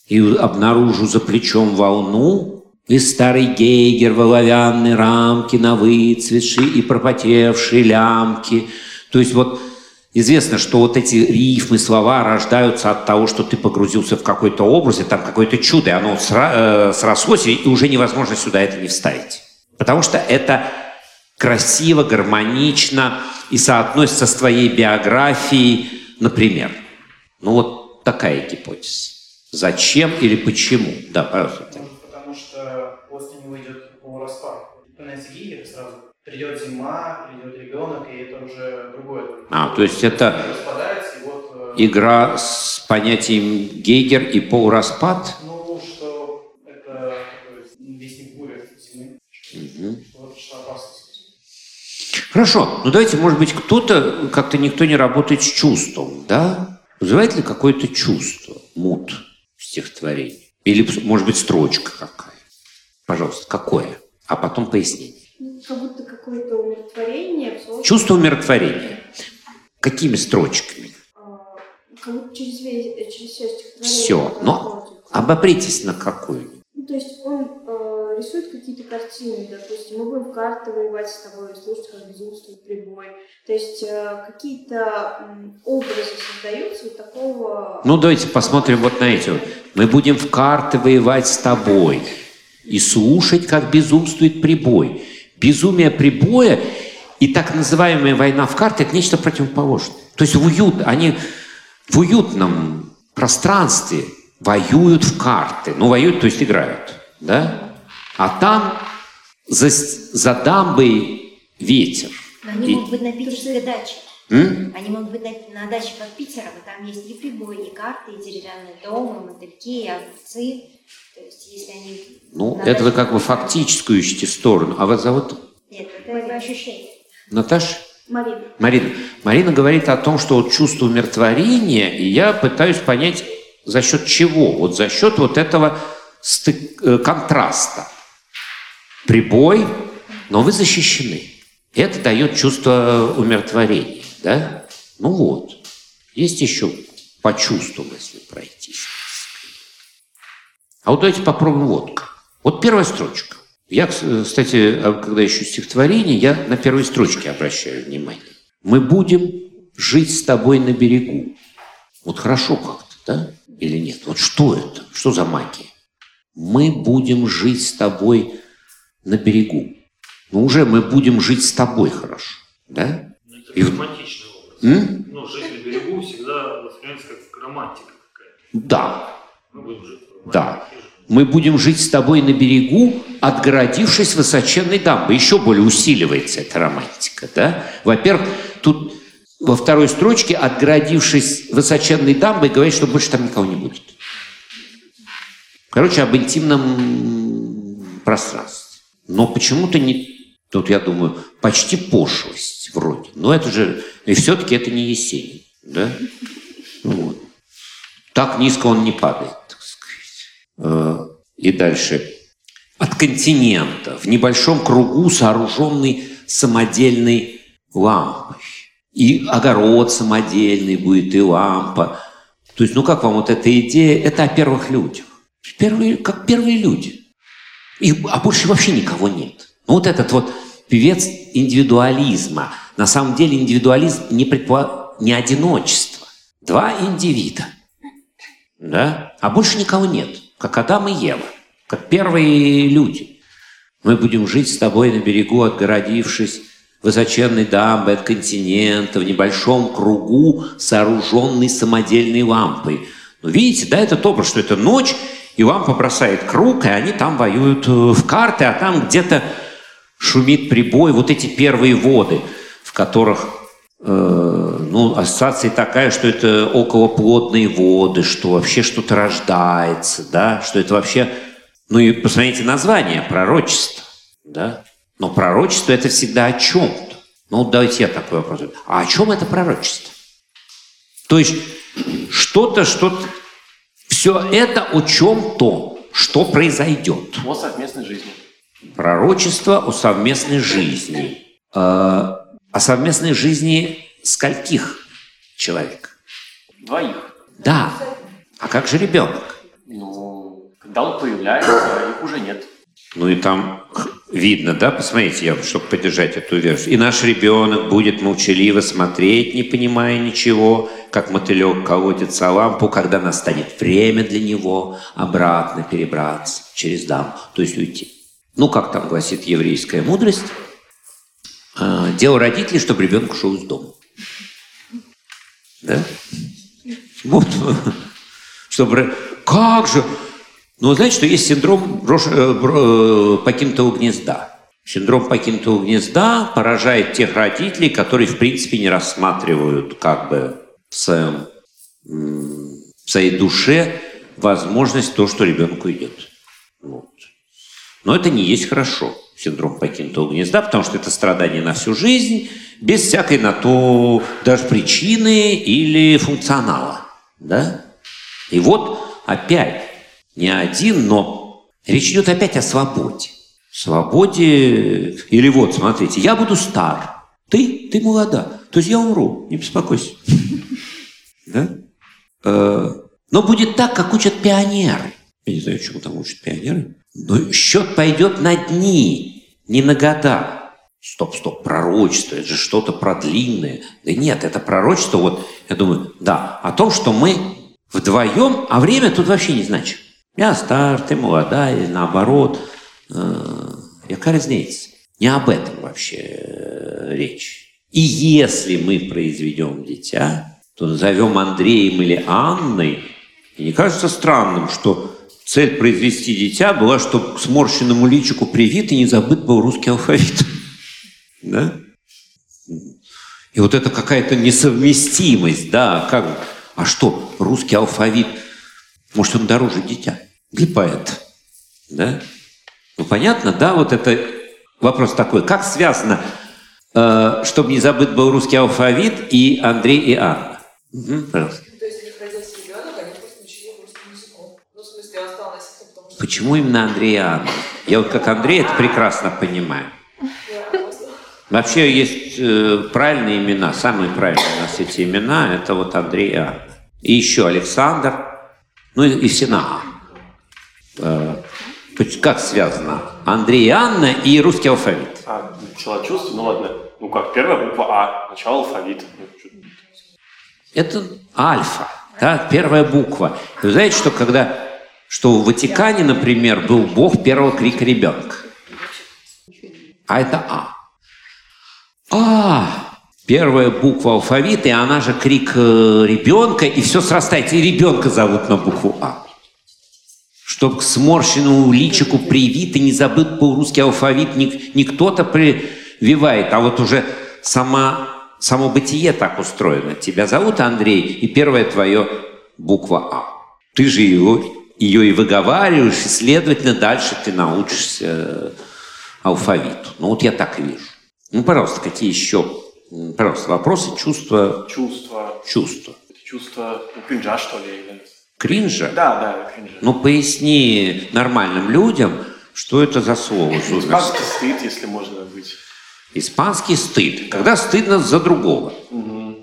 И обнаружу за плечом волну, и старый Гейгер в оловянной рамке на выцветшей и пропотевшей лямке. То есть вот Известно, что вот эти рифмы, слова рождаются от того, что ты погрузился в какой-то образ, и там какое-то чудо, и оно э, срослось, и уже невозможно сюда это не вставить. Потому что это красиво, гармонично и соотносится с твоей биографией, например. Ну вот такая гипотеза. Зачем или почему? Да, пожалуйста. Потому что после него идет полураспад. Становится сразу придет зима, придет ребенок, и это уже другое. А, то есть это вот, э, игра с понятием Гейгер и полураспад? Ну, что это такой вестник буря зимы. Угу. Вот что опасность. Хорошо, ну давайте, может быть, кто-то, как-то никто не работает с чувством, да? Вызывает ли какое-то чувство, мут в стихотворении? Или, может быть, строчка какая? Пожалуйста, какое? А потом пояснение. Как будто какое-то умиротворение. Чувство умиротворения. Какими строчками? А, как будто через, весь, через все стихотворение. Все. Но обопритесь на какую. Ну, то есть он э, рисует какие-то картины, допустим, мы будем в карты воевать с тобой, слушать, как безумствует прибой. То есть э, какие-то э, образы создаются вот такого... Ну, давайте посмотрим вот на эти. Мы будем в карты воевать с тобой и слушать, как безумствует прибой. Безумие прибоя и так называемая война в карты – это нечто противоположное. То есть в уют, они в уютном пространстве воюют в карты. Ну, воюют, то есть играют. Да? А там за, за дамбой ветер. Но они и... могут быть на питерской даче. М? Они могут быть на, на даче под Питером, и там есть и прибой, и карты, и деревянный дом, и мотыльки, и огурцы. То есть, если они... Ну, это вы как бы фактическую ищете сторону. А вас зовут? Нет, это ощущение. Наташа? Марина. Марина. Марина говорит о том, что вот чувство умиротворения, и я пытаюсь понять, за счет чего? Вот за счет вот этого стык, э, контраста. Прибой, но вы защищены. Это дает чувство умиротворения, да? Ну вот. Есть еще по чувствам, если пройтись. А вот давайте попробуем вот Вот первая строчка. Я, кстати, когда ищу стихотворение, я на первой строчке обращаю внимание. Мы будем жить с тобой на берегу. Вот хорошо как-то, да? Или нет? Вот что это? Что за магия? Мы будем жить с тобой на берегу. Ну, уже мы будем жить с тобой хорошо, да? Это И... романтичный образ. М? Ну, жить на берегу всегда воспринимается как романтика какая-то. Да. Мы будем жить да. Мы будем жить с тобой на берегу, отгородившись высоченной дамбой. Еще более усиливается эта романтика. Да? Во-первых, тут во второй строчке, отгородившись высоченной дамбой, говорит, что больше там никого не будет. Короче, об интимном пространстве. Но почему-то не... Тут, я думаю, почти пошлость вроде. Но это же... И все-таки это не Есенин. Да? Вот. Так низко он не падает. Э, и дальше. От континента в небольшом кругу сооруженный самодельной лампой. И огород самодельный будет, и лампа. То есть, ну как вам вот эта идея? Это о первых людях. Первые, как первые люди. И, а больше вообще никого нет. Ну вот этот вот певец индивидуализма. На самом деле индивидуализм не, предпо... не одиночество. Два индивида. Да? А больше никого нет как Адам и Ева, как первые люди. Мы будем жить с тобой на берегу, отгородившись высоченной дамбой от континента, в небольшом кругу, сооруженной самодельной лампой. Ну, видите, да, этот образ, что это ночь, и лампа бросает круг, и они там воюют э, в карты, а там где-то шумит прибой, вот эти первые воды, в которых ну, ассоциация такая, что это околоплодные воды, что вообще что-то рождается, да, что это вообще, ну и посмотрите название, пророчество, да, но пророчество это всегда о чем-то. Ну, давайте я такой вопрос. А о чем это пророчество? То есть что-то, что-то, все это о чем-то. что произойдет. О совместной жизни. Пророчество о совместной жизни. Э, о совместной жизни скольких человек? Двоих. Да. А как же ребенок? Ну, когда он появляется, их уже нет. Ну и там видно, да, посмотрите, я, чтобы поддержать эту версию. И наш ребенок будет молчаливо смотреть, не понимая ничего, как мотылек колотится о лампу, когда настанет время для него обратно перебраться через дам, то есть уйти. Ну, как там гласит еврейская мудрость, а, дело родителей, чтобы ребенок ушел из дома. Да? Вот. Чтобы... Как же? Ну, знаете, что есть синдром брош... э, э, покинутого гнезда. Синдром покинутого гнезда поражает тех родителей, которые, в принципе, не рассматривают как бы в, своем, в своей душе возможность то, что ребенку идет. Вот. Но это не есть хорошо, синдром покинутого гнезда, потому что это страдание на всю жизнь, без всякой на то даже причины или функционала. Да? И вот опять не один, но речь идет опять о свободе. Свободе, или вот, смотрите, я буду стар, ты, ты молода, то есть я умру, не беспокойся. <laughs> Да? Э, Но будет так, как учат пионеры. Я не знаю, чему там учат пионеры. Но счет пойдет на дни, не на года. Стоп, стоп, пророчество, это же что-то продлинное. Да нет, это пророчество, вот, я думаю, да, о том, что мы вдвоем, а время тут вообще не значит. Я стар, ты молодая, или наоборот. Э, Яка разница? Не об этом вообще э, речь. И если мы произведем дитя, то назовем Андреем или Анной. И не кажется странным, что цель произвести дитя была, чтобы к сморщенному личику привит и не забыт был русский алфавит. <laughs> Да? И вот это какая-то несовместимость, да, как, а что, русский алфавит, может, он дороже дитя для поэта, да? Ну, понятно, да, вот это вопрос такой, как связано, э, чтобы не забыт был русский алфавит и Андрей и Анна? Угу, пожалуйста. Почему именно Андрей и Анна? Я вот как Андрей это прекрасно понимаю. Вообще есть э, правильные имена, самые правильные у нас эти имена, это вот Андрей и Анна. И еще Александр, ну и, и Синаа. Э, как связано? Андрей и Анна и русский алфавит. А, начало чувств, ну ладно. Ну как, первая буква А, начало алфавита. Это альфа, да, первая буква. И Вы знаете, что когда, что в Ватикане, например, был бог первого крика ребенка. А это А. А, первая буква алфавита, и она же крик э, ребенка, и все срастается, и ребенка зовут на букву А. Чтоб к сморщенному личику привит и не забыт был русский алфавит, не, не кто-то прививает, а вот уже сама, само бытие так устроено. Тебя зовут Андрей, и первая твоя буква А. Ты же его, ее и выговариваешь, и, следовательно, дальше ты научишься э, алфавиту. Ну вот я так и вижу. Ну, пожалуйста, какие еще, пожалуйста, вопросы, чувства, Чувство. чувства. Чувство ну, кринжа, что ли? или- Кринжа? Да, да, кринжа. Ну, поясни нормальным людям, что это за слово. Испанский стыд, если можно быть. Испанский стыд. Когда стыдно за другого. Мгм.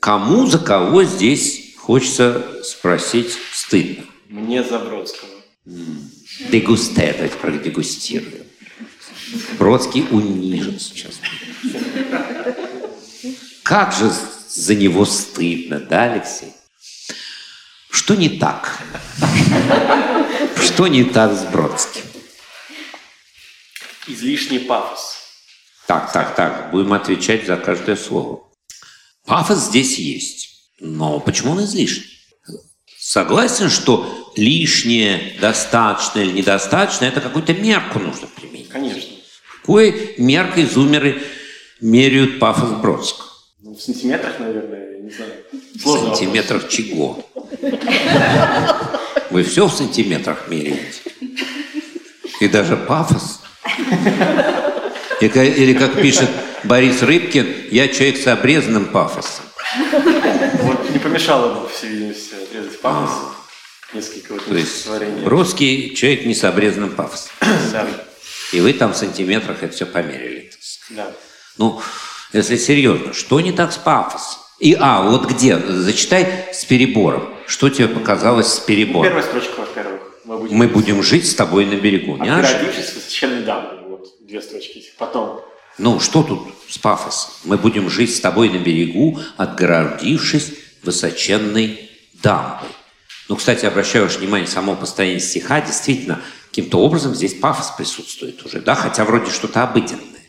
Кому за кого здесь хочется спросить стыдно? Мне Забродского. Дегустировать, продегустирую. Бродский унижен сейчас. Как же за него стыдно, да, Алексей? Что не так? Что не так с Бродским? Излишний пафос. Так, так, так, будем отвечать за каждое слово. Пафос здесь есть, но почему он излишний? Согласен, что лишнее, достаточно или недостаточно, это какую-то мерку нужно применить. Конечно. Какой меркой зумеры меряют пафос Бродского? Ну, в сантиметрах, наверное, я не знаю. В сантиметрах чего? Вы все в сантиметрах меряете? И даже пафос? И ка- Или, как пишет Борис Рыбкин, я человек с обрезанным пафосом. Помешало бы, по всей видимости, отрезать пафос. несколько вот То есть. Бродский человек не с обрезанным пафосом. <clears throat> Да, И вы там в сантиметрах это все померили. да. Ну, если серьезно, что не так с пафосом? И, а, вот где? Зачитай с перебором. Что тебе показалось с Ну, перебором? первая строчка, во-первых. Мы будем, Мы будем жить с тобой на берегу. Не ошибся? Отгородившись высоченной дамой. Вот две строчки. Потом. Ну, что тут с пафосом? Мы будем жить с тобой на берегу, отгородившись высоченной дамбой. Ну, кстати, обращаю ваше внимание, само построение стиха действительно каким-то образом здесь пафос присутствует уже, да, хотя вроде что-то обыденное.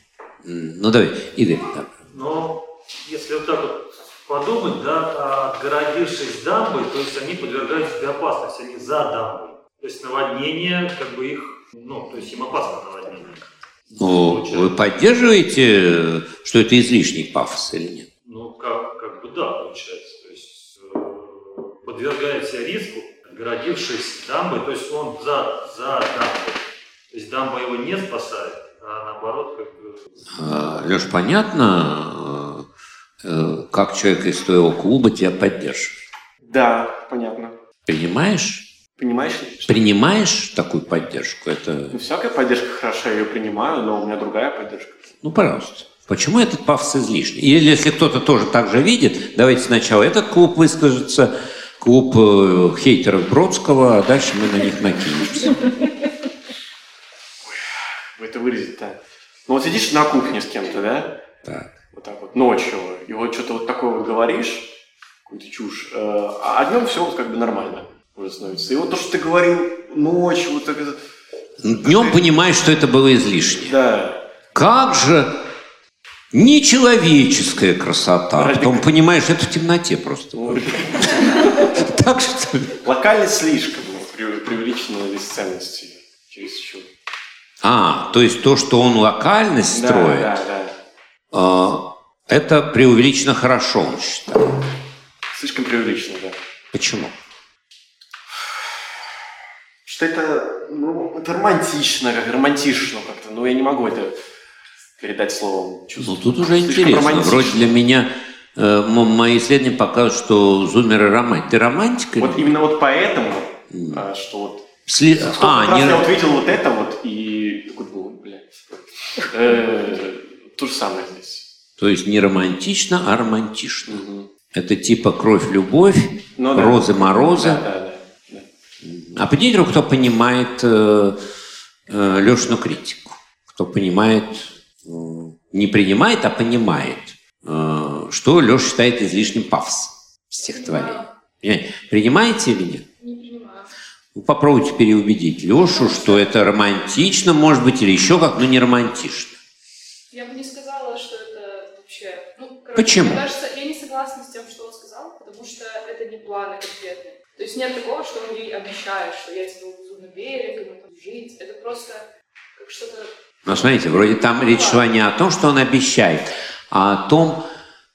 Ну, давай, Игорь, да. Но если вот так вот подумать, да, отгородившись дамбой, то есть они подвергают себе опасности, они за дамбой. То есть наводнение, как бы их, ну, то есть им опасно наводнение. Ну, вы поддерживаете, что это излишний пафос или нет? Ну, как, как бы да, получается. Подвергает себя риску, отгородившись дамбой, то есть он за, за дамбой. То есть дамба его не спасает, а наоборот, как бы... Леш, понятно, э, как человек из твоего клуба тебя поддерживает? Да, понятно. Принимаешь? Понимаешь? Принимаешь такую поддержку? Это, Ну, всякая поддержка хороша, я ее принимаю, но у меня другая поддержка. ну, пожалуйста. Почему этот пафос излишний? Или если кто-то тоже так же видит, давайте сначала этот клуб выскажется, клуб э, хейтеров Бродского, а дальше мы на них накинемся. Вы это выразить-то. Ну вот сидишь на кухне с кем-то, да? Так. Вот так вот ночью, и вот что-то вот такое вот говоришь, какую-то чушь, э, а днем все как бы нормально уже становится. И вот то, что ты говорил ночью, вот так это... Днем понимаешь, что это было излишне. Да. Как же нечеловеческая красота. Ради- Потом понимаешь, это в темноте просто. <laughs> Так что ли? Локальность слишком пре- преувеличена бесценностью чересчур. А, то есть то, что он локальность строит, да, да. а, это преувеличено хорошо, он считает. Слишком преувеличено, да. Почему? Что это, ну, это романтично, как романтично как-то. Ну, я не могу это передать словом чувство. Ну, тут уже Слишком интересно. Вроде для меня э, мои исследования показывают, что зумеры романтики. Ты романтик? или Вот именно вот поэтому, а, что вот... Сли- А, раз не... я вот видел вот это вот, и такой был, блядь. Э, То же самое здесь. То есть не романтично, а романтично. Это типа кровь-любовь, Ну розы-морозы. Да, да, да. А поднимите руку, кто понимает э, э, Лешину критику. Кто понимает, не принимает, а понимает, э, что Леша считает излишним стихотворении. Понимаете? Принимаете или нет? Ну, попробуйте переубедить Лешу, что это романтично, может быть, или еще как, но не романтично. Я бы не сказала, что это вообще... Ну, короче, Почему? Мне кажется, я не согласна с тем, что он сказал, потому что это не планы конкретные. То есть нет такого, что он ей обещает, что я тебя увезу на берег, и мы там жить. Это просто как что-то... Но смотрите, вроде там речь шла не о том, что он обещает, а о том,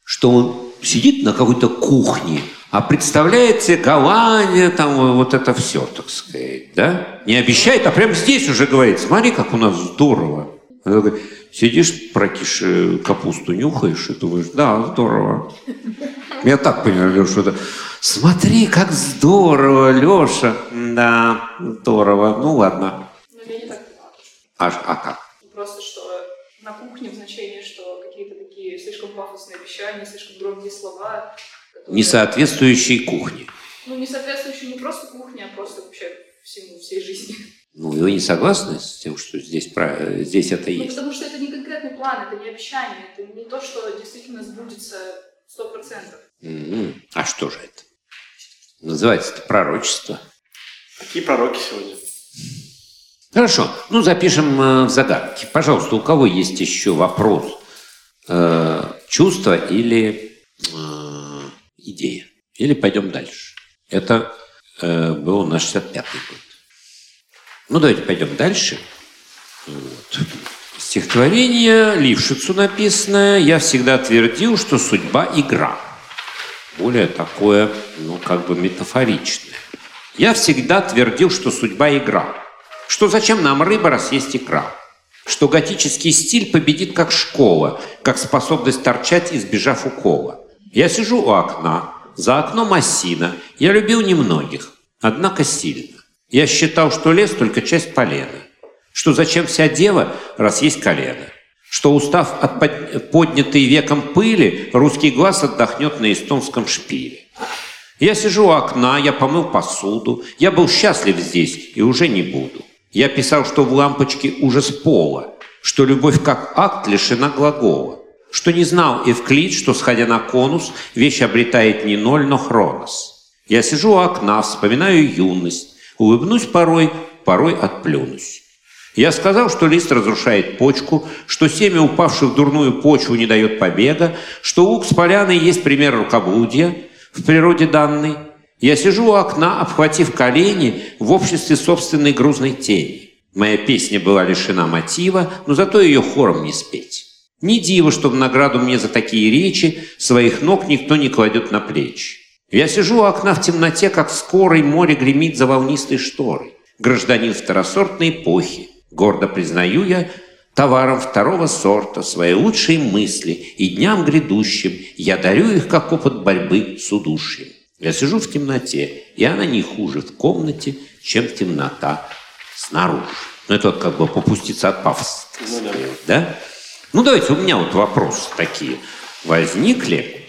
что он сидит на какой-то кухне, а представляет себе Голландия, там вот это все, так сказать, да? Не обещает, а прямо здесь уже говорит, смотри, как у нас здорово. Сидишь, прокиш э, капусту нюхаешь и думаешь, да, здорово. Я так понимаю, Леша, это смотри, как здорово, Леша. Да, здорово. Ну ладно. А, а как? Просто что на кухне в значении, что какие-то такие слишком пафосные обещания, слишком громкие слова. которые- Не соответствующей кухне. Ну, не соответствующие не просто кухне, а просто вообще всему, всей жизни. Ну, и вы не согласны с тем, что здесь, про- здесь это Ну, есть? потому что это не конкретный план, это не обещание, это не то, что действительно сбудется сто процентов. М, А что же это? Называется это пророчество. Какие пророки сегодня? Хорошо, ну запишем э, в загадке. Пожалуйста, у кого есть еще вопрос? Э, чувство или э, идея? Или пойдем дальше? Это э, был наш 65-й год. Ну, давайте пойдем дальше. Вот. Стихотворение Лившицу написанное «Я всегда твердил, что судьба – игра». Более такое, ну, как бы метафоричное. «Я всегда твердил, что судьба – игра». Что зачем нам рыба, раз есть икра? Что готический стиль победит как школа, как способность торчать, избежав укола. Я сижу у окна, за окном осина, я любил немногих. однако сильно. Я считал, что лес только часть полена, что зачем вся дева, раз есть колено, что устав от поднятой веком пыли, русский глаз отдохнет на эстонском шпиле. Я сижу у окна, я помыл посуду, я был счастлив здесь и уже не буду. Я писал, что в лампочке ужас пола, что любовь как акт лишена глагола, что не знал Евклид, что, сходя на конус, вещь обретает не ноль, но хронос. Я сижу у окна, вспоминаю юность, улыбнусь порой, порой отплюнусь. Я сказал, что лист разрушает почку, что семя, упавшее в дурную почву, не дает побега, что лук с поляной есть пример рукоблудия в природе данной – я сижу у окна, обхватив колени в обществе собственной грузной тени. Моя песня была лишена мотива, но зато ее хором не спеть. Не диво, что в награду мне за такие речи своих ног никто не кладет на плечи. Я сижу у окна в темноте, как скорый море гремит за волнистой шторой. Гражданин второсортной эпохи. Гордо признаю я, товаром второго сорта свои лучшие мысли, и дням грядущим я дарю их, как опыт борьбы с удушьем. Я сижу в темноте, и она не хуже в комнате, чем темнота снаружи. Ну, это вот как бы попуститься от пафоса. Ну, да. да? Ну, давайте, у меня вот вопросы такие возникли.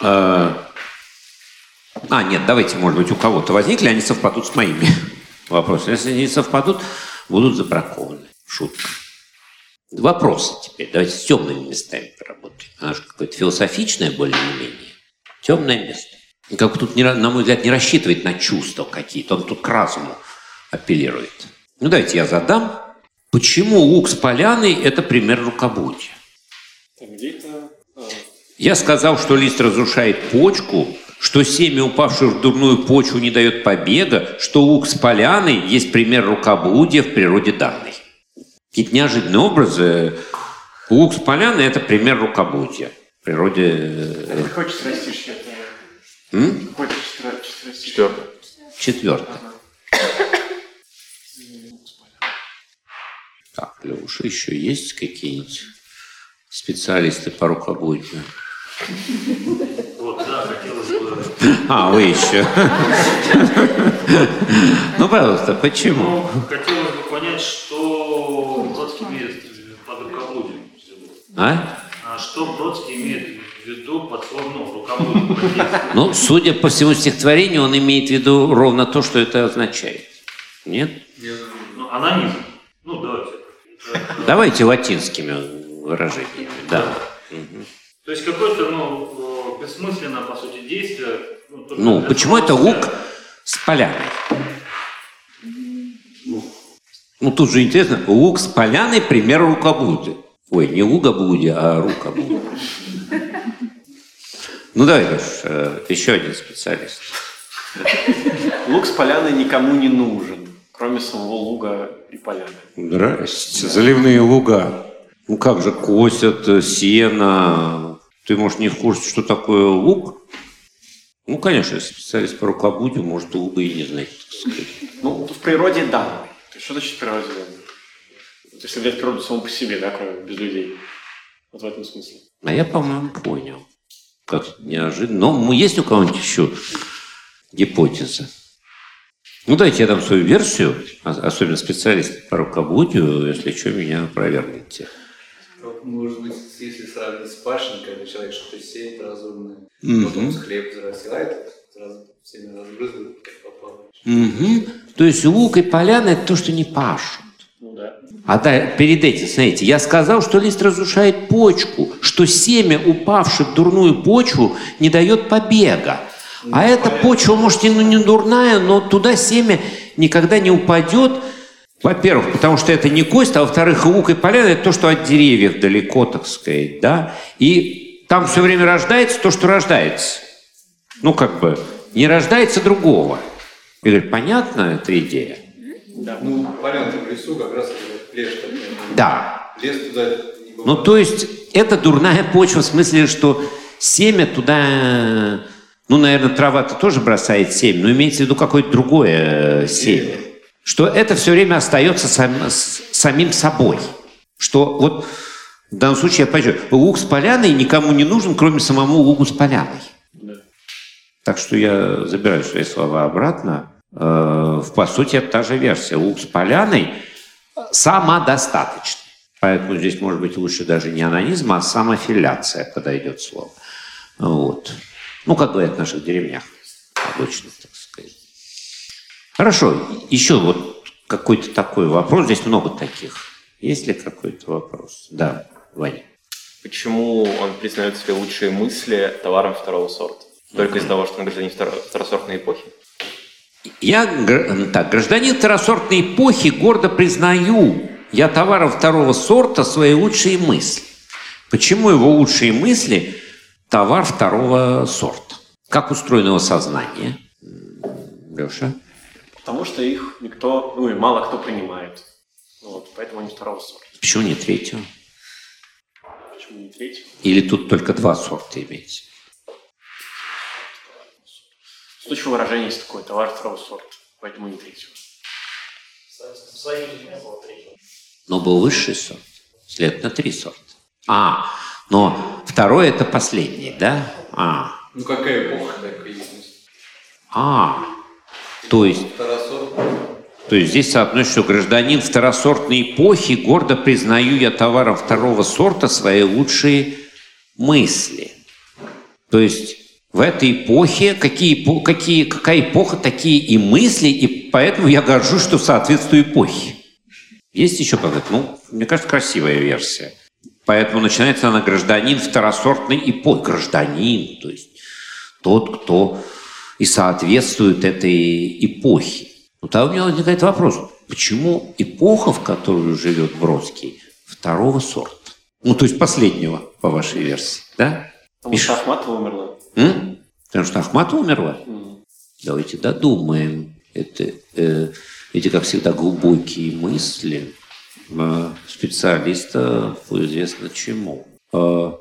А, а, нет, давайте, может быть, у кого-то возникли, они совпадут с моими <laughs> вопросами. Если они совпадут, будут забракованы. Шутка. Вопросы теперь. Давайте с темными местами поработаем. Она же какое-то философичное более-менее. Темное место. Как тут, на мой взгляд, не рассчитывает на чувства какие-то, он тут к разуму апеллирует. Ну, давайте я задам. Почему лук с поляной – это пример рукобудия? А, я сказал, что лист разрушает почку, что семя, упавшее в дурную почву, не дает побега, что лук с поляной есть пример рукоблудия в природе данной. Какие-то неожиданные образы. Лук с поляной – это пример рукоблудия в природе... Э, Ты хочешь растишь М? Четвертое. Четвертое. Так, Леша, еще есть какие-нибудь специалисты по рукоблудию? Вот, да, хотелось бы... А, вы еще. Ну, пожалуйста, почему? Ну, хотелось бы понять, что Бродский имеет под рукоблудием. А? А что Бродский имеет в виду словом руководство? Ну, судя по всему стихотворению, он имеет в виду ровно то, что это означает. Нет? Ну, анонизм. Ну, давайте. Давайте латинскими выражениями, да. То есть какое-то, ну, бессмысленное, по сути, действие. Ну, ну почему это лук с поляной? Ну, тут же интересно, лук с поляной, пример рукоблудия. Ой, не лугоблудия, а рукоблудия. Ну давай, Леш, э, еще один специалист. <laughs> Лук с поляной никому не нужен, кроме самого луга и поляны. Здрасте, заливные луга. Ну как же, косят, э, сено. Ты, может, не в курсе, что такое луг? Ну, конечно, специалист по рукоблудию может луга и не сказать. Ну, в природе да. Что значит в природе да? Если взять природу саму по себе, да, кроме без людей. Вот в этом смысле. А я, по-моему, понял как неожиданно. Но есть у кого-нибудь еще гипотеза? Ну, дайте я дам свою версию, особенно специалист по рукоблудию, если что, меня опровергните. Может быть, если сравнить с пашней, когда человек что-то сеет разумное, mm-hmm. потом хлеб зарастилает, сразу всеми разбрызгивает, как попало. Mm-hmm. То есть лук и поляна – это то, что не пашут. А да, перед этим, смотрите, я сказал, что лист разрушает почку, что семя, упавшее в дурную почву, не дает побега. А ну, эта почва, может, и ну, не дурная, но туда семя никогда не упадет. Во-первых, потому что это не кость, а во-вторых, лук и поляна – это то, что от деревьев далеко, так сказать, да. И там все время рождается то, что рождается. Ну, как бы, не рождается другого. Игорь, понятна эта идея? Да. Ну, понятно, в лесу как раз лес. Да. Лес туда Ну, то есть, это дурная <laughs> почва, в смысле, что семя туда... Ну, наверное, трава-то тоже бросает семя, но имеется в виду какое-то другое э, семя. Что это все время остается сам, с, самим собой. Что вот в данном случае, я понимаю, лук с поляной никому не нужен, кроме самому лугу с поляной. Да. Так что я забираю свои слова обратно. Э, по сути, это та же версия. Лук с поляной самодостаточный. Поэтому здесь, может быть, лучше даже не анонизм, а самофиляция подойдет слово. Вот. Ну, как говорят в наших деревнях. Обычно, так сказать. Хорошо. Еще вот какой-то такой вопрос. Здесь много таких. Есть ли какой-то вопрос? Да, Ваня. Почему он признает свои лучшие мысли товаром второго сорта? Только из-за того, что он гражданин второсортной эпохи? Я, так, гражданин второсортной эпохи гордо признаю, я товаром второго сорта свои лучшие мысли. Почему его лучшие мысли – товар второго сорта? Как устроено его сознание? Леша? Потому что их никто, ну и мало кто принимает. Вот, поэтому они второго сорта. Почему не третьего? Почему не третьего? Или тут только два сорта имеется? Устойчивое выражение есть такое, товар второго сорта, поэтому не третьего. В Союзе не было третьего. Но был высший сорт, следовательно, три сорта. А, но второй это последний, да? А. Ну какая эпоха, такая есть. А, то есть... То есть здесь соотносится, что гражданин второсортной эпохи гордо признаю я товаром второго сорта свои лучшие мысли. То есть в этой эпохе, какие, какие, какая эпоха, такие и мысли, и поэтому я горжусь, что соответствую эпохе. Есть еще какая-то, ну, мне кажется, красивая версия. Поэтому начинается она гражданин второсортной эпохи. Гражданин, то есть тот, кто и соответствует этой эпохе. Ну, тогда у меня возникает вопрос, почему эпоха, в которую живет Бродский, второго сорта? Ну, то есть последнего, по вашей версии, да? Потому что Ахматова умерла. М? Потому что Ахматова умерла? Mm. Давайте додумаем. Это, э, эти, как всегда, глубокие мысли э, специалиста по известно чему. Э,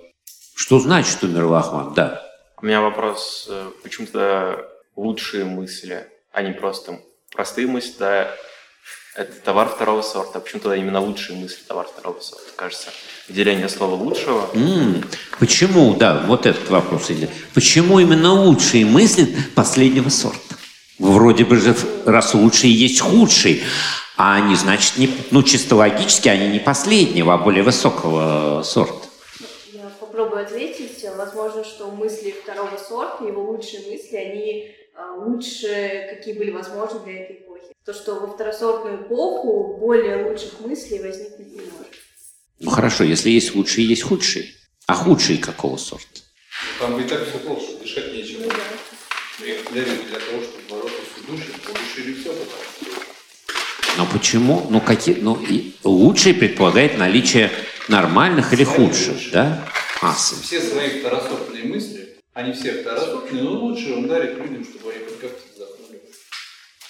что значит умерла Ахмат? Да. У меня вопрос, э, почему тогда лучшие мысли, а не просто простые мысли, да, это товар второго сорта. А почему тогда именно лучшие мысли товар второго сорта? Кажется, деление слова лучшего. М-м, почему, да, вот этот вопрос. Почему именно лучшие мысли последнего сорта? Вроде бы же, раз лучшие есть худшие, а они, значит, не, ну, чисто логически, они не последнего, а более высокого сорта. Я попробую ответить. Возможно, что мысли второго сорта, его лучшие мысли, они а, лучше, какие были возможны для этой эпохи. То, что во второсортную эпоху более лучших мыслей возникнуть не может. Ну хорошо, если есть лучшие, есть худшие. А худшие какого сорта? Там и так все плохо, дышать нечем. Ну, да. И для, для того, чтобы бороться с удушьем, удушили все потому Но почему? Ну, какие, ну, и лучшие предполагает наличие нормальных или худших, лучше. да? А, все свои второсортные мысли, они все второсортные, но лучше он дарит людям, чтобы они как-то вздохнули.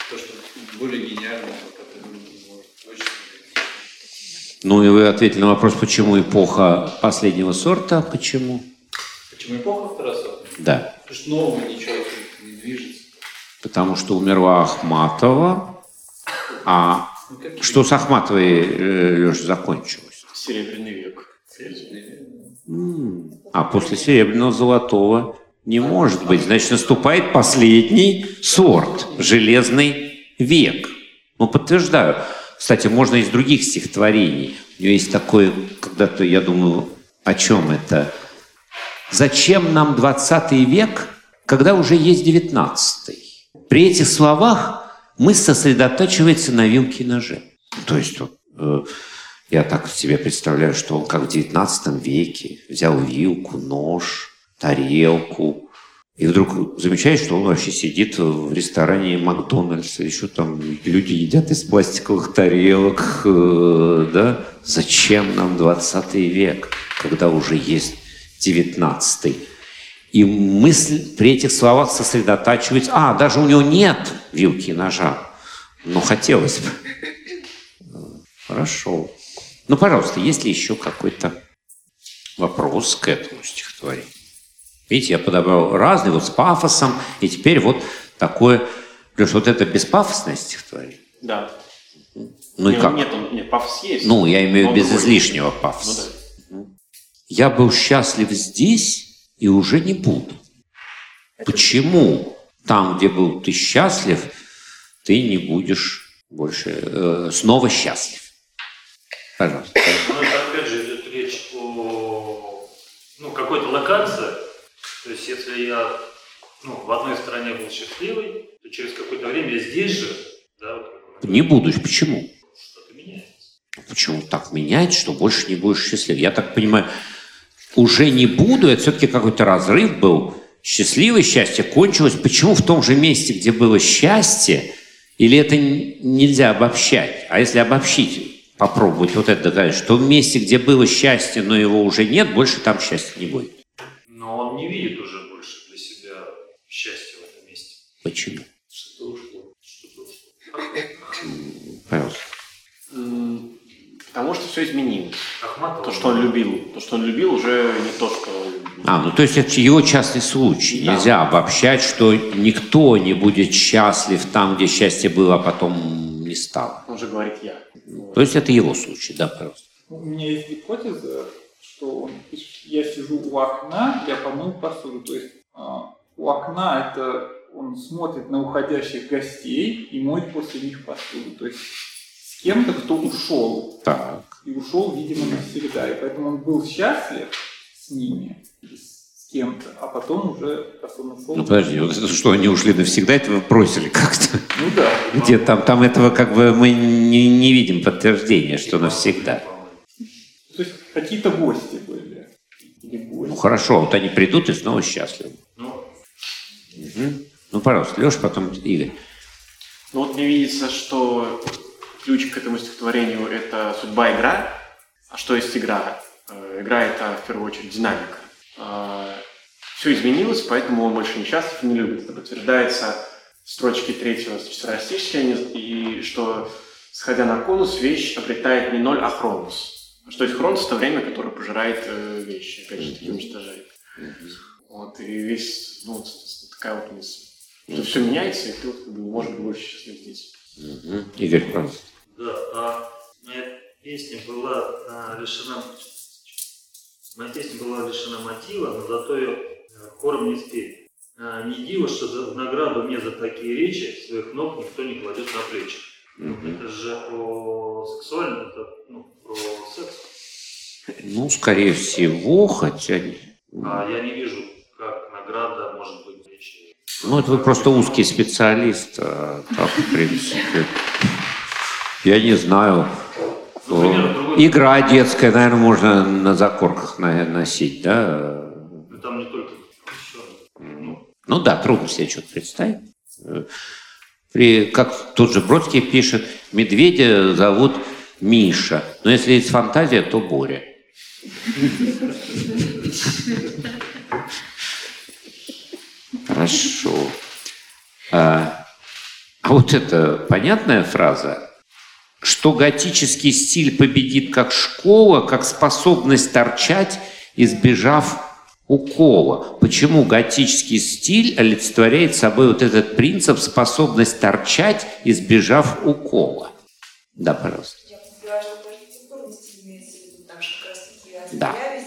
То, что более гениально, как люди не может. Очень ну и вы ответили на вопрос, почему эпоха последнего сорта, почему? Почему эпоха второсортная? Да. Потому что нового ничего не движется. Потому что умерла Ахматова, а ну, что с Ахматовой, э, Леша, закончилось? Серебряный век. А после серебряного золотого не может быть. Значит, наступает последний сорт, железный век. Ну, подтверждаю. Кстати, можно из других стихотворений. У него есть такое, когда-то, я думаю, о чем это? Зачем нам 20 век, когда уже есть 19 При этих словах мы сосредотачивается на вилке и ноже. То есть вот, э, я так себе представляю, что он как в 19 веке взял вилку, нож, тарелку, и вдруг замечаешь, что он вообще сидит в ресторане Макдональдса, еще там люди едят из пластиковых тарелок, э, да? Зачем нам 20 век, когда уже есть 19 И мысль при этих словах сосредотачивается. А, даже у него нет вилки и ножа. Но хотелось бы. Хорошо. Ну, пожалуйста, есть ли еще какой-то вопрос к этому стихотворению? Видите, я подобрал разные, вот с пафосом, и теперь вот такое, плюс вот это беспафосное стихотворение. Да. Ну и как? Нет, нет, пафос есть. Ну, я имею в виду без другой. излишнего пафоса. Ну, да. Я был счастлив здесь и уже не буду. Это Почему там, где был ты счастлив, ты не будешь больше э, снова счастлив. Пожалуйста. Ну, это опять же идет речь о ну, какой-то локации. То есть, если я ну, в одной стране был счастливый, то через какое-то время я здесь же, да, вот, Не будешь. Почему? что-то меняется. Почему так менять, что больше не будешь счастлив? Я так понимаю, уже не буду, это все-таки какой-то разрыв был. Счастливое счастье кончилось. Почему в том же месте, где было счастье, или это нельзя обобщать? А если обобщить, попробовать вот это доказать, что в месте, где было счастье, но его уже нет, больше там счастья не будет. Он не видит уже больше для себя счастья в этом месте. Почему? Что-то ушло. Что-то ушло. Пожалуйста. М, Потому что все изменилось. Ахматова. То, что он любил. То, что он любил, уже не то, что... А, ну то есть это его частный случай. Да. Нельзя обобщать, что никто не будет счастлив там, где счастье было, а потом не стало. Он же говорит я. То есть это его случай, да, пожалуйста. У меня есть гипотеза, что я сижу у окна, я помыл посуду. То есть а, у окна это он смотрит на уходящих гостей и моет после них посуду. То есть с кем-то, кто ушел. Так. И ушел, видимо, навсегда. И поэтому он был счастлив с ними, с кем-то, а потом уже, раз он ушел... Ну подожди, вот это что, они ушли навсегда, это вы бросили как-то? Ну да. Где там, там этого как бы мы не, не видим подтверждения, что навсегда. То есть какие-то гости были. Гости. Ну хорошо, вот они придут и снова счастливы. Ну, Мгм. Ну, пожалуйста, Леша, потом Игорь. Ну вот мне видится, что ключ к этому стихотворению – это судьба игра. А что есть игра? Э, Игра – это, в первую очередь, динамика. Все изменилось, поэтому он больше не счастлив и не любит. Это подтверждается в строчке третьего четверостишья, и что, сходя на конус, вещь обретает не ноль, а хронус. Что есть хронус – это время, которое пожирает э, вещи, опять же, таки уничтожает. Вот, и весь, ну, вот такая вот мысль. Что все меняется, и ты вот, как бы, может быть больше счастлив здесь. Игорь, пожалуйста. да, а моя песня была а, лишена... Моя песня была лишена мотива, но зато ее э, хором не спели. А, не диво, что за награду мне за такие речи своих ног никто не кладет на плечи. Это же про сексуальное, это ну, про секс. Ну, скорее всего, хотя... А я не вижу, как награда может быть речи. Ну, это вы просто узкий специалист. а так, в принципе, я не знаю. Например, Игра детская, наверное, можно на закорках носить, да? Ну, Там не только посвященный. Ну да, трудно себе что-то представить. Э, При, как тот же Бродский пишет, медведя зовут Миша. Но если есть фантазия, то Боря. Хорошо. А, а вот это понятная фраза, что готический стиль победит как школа, как способность торчать, избежав укола. Почему готический стиль олицетворяет собой вот этот принцип способность торчать, избежав укола? Да, пожалуйста. Да. э.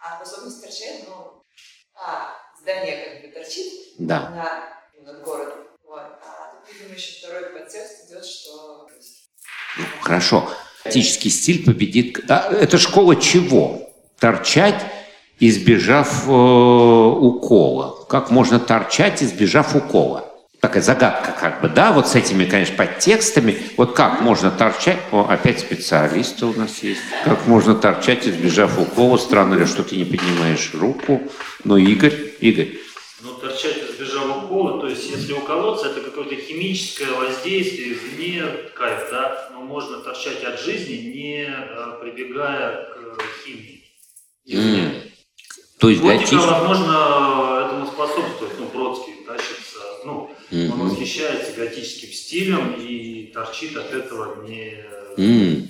А способность торчать, ну, а, здание как бы торчит Да. на, над городом. Вот. А тут, видимо, еще второй подтекст идет, что Ну, Хорошо. Готический стиль победит... Да, это школа чего? Торчать, избежав э, укола. Как можно торчать, избежав укола? Такая загадка как бы, да, вот с этими, конечно, подтекстами. Вот как можно торчать, о, опять специалисты у нас есть. Как можно торчать, избежав укола? Странно ли, что ты не поднимаешь руку? Ну, Игорь, Игорь. Ну, торчать избежав укола, то есть если уколоться, это какое-то химическое воздействие извне, кайф, да, но можно торчать от жизни, не э, прибегая к э, химии. М. То есть Готика, готический... возможно, этому способствует, ну, он восхищается готическим стилем и торчит от этого не... М.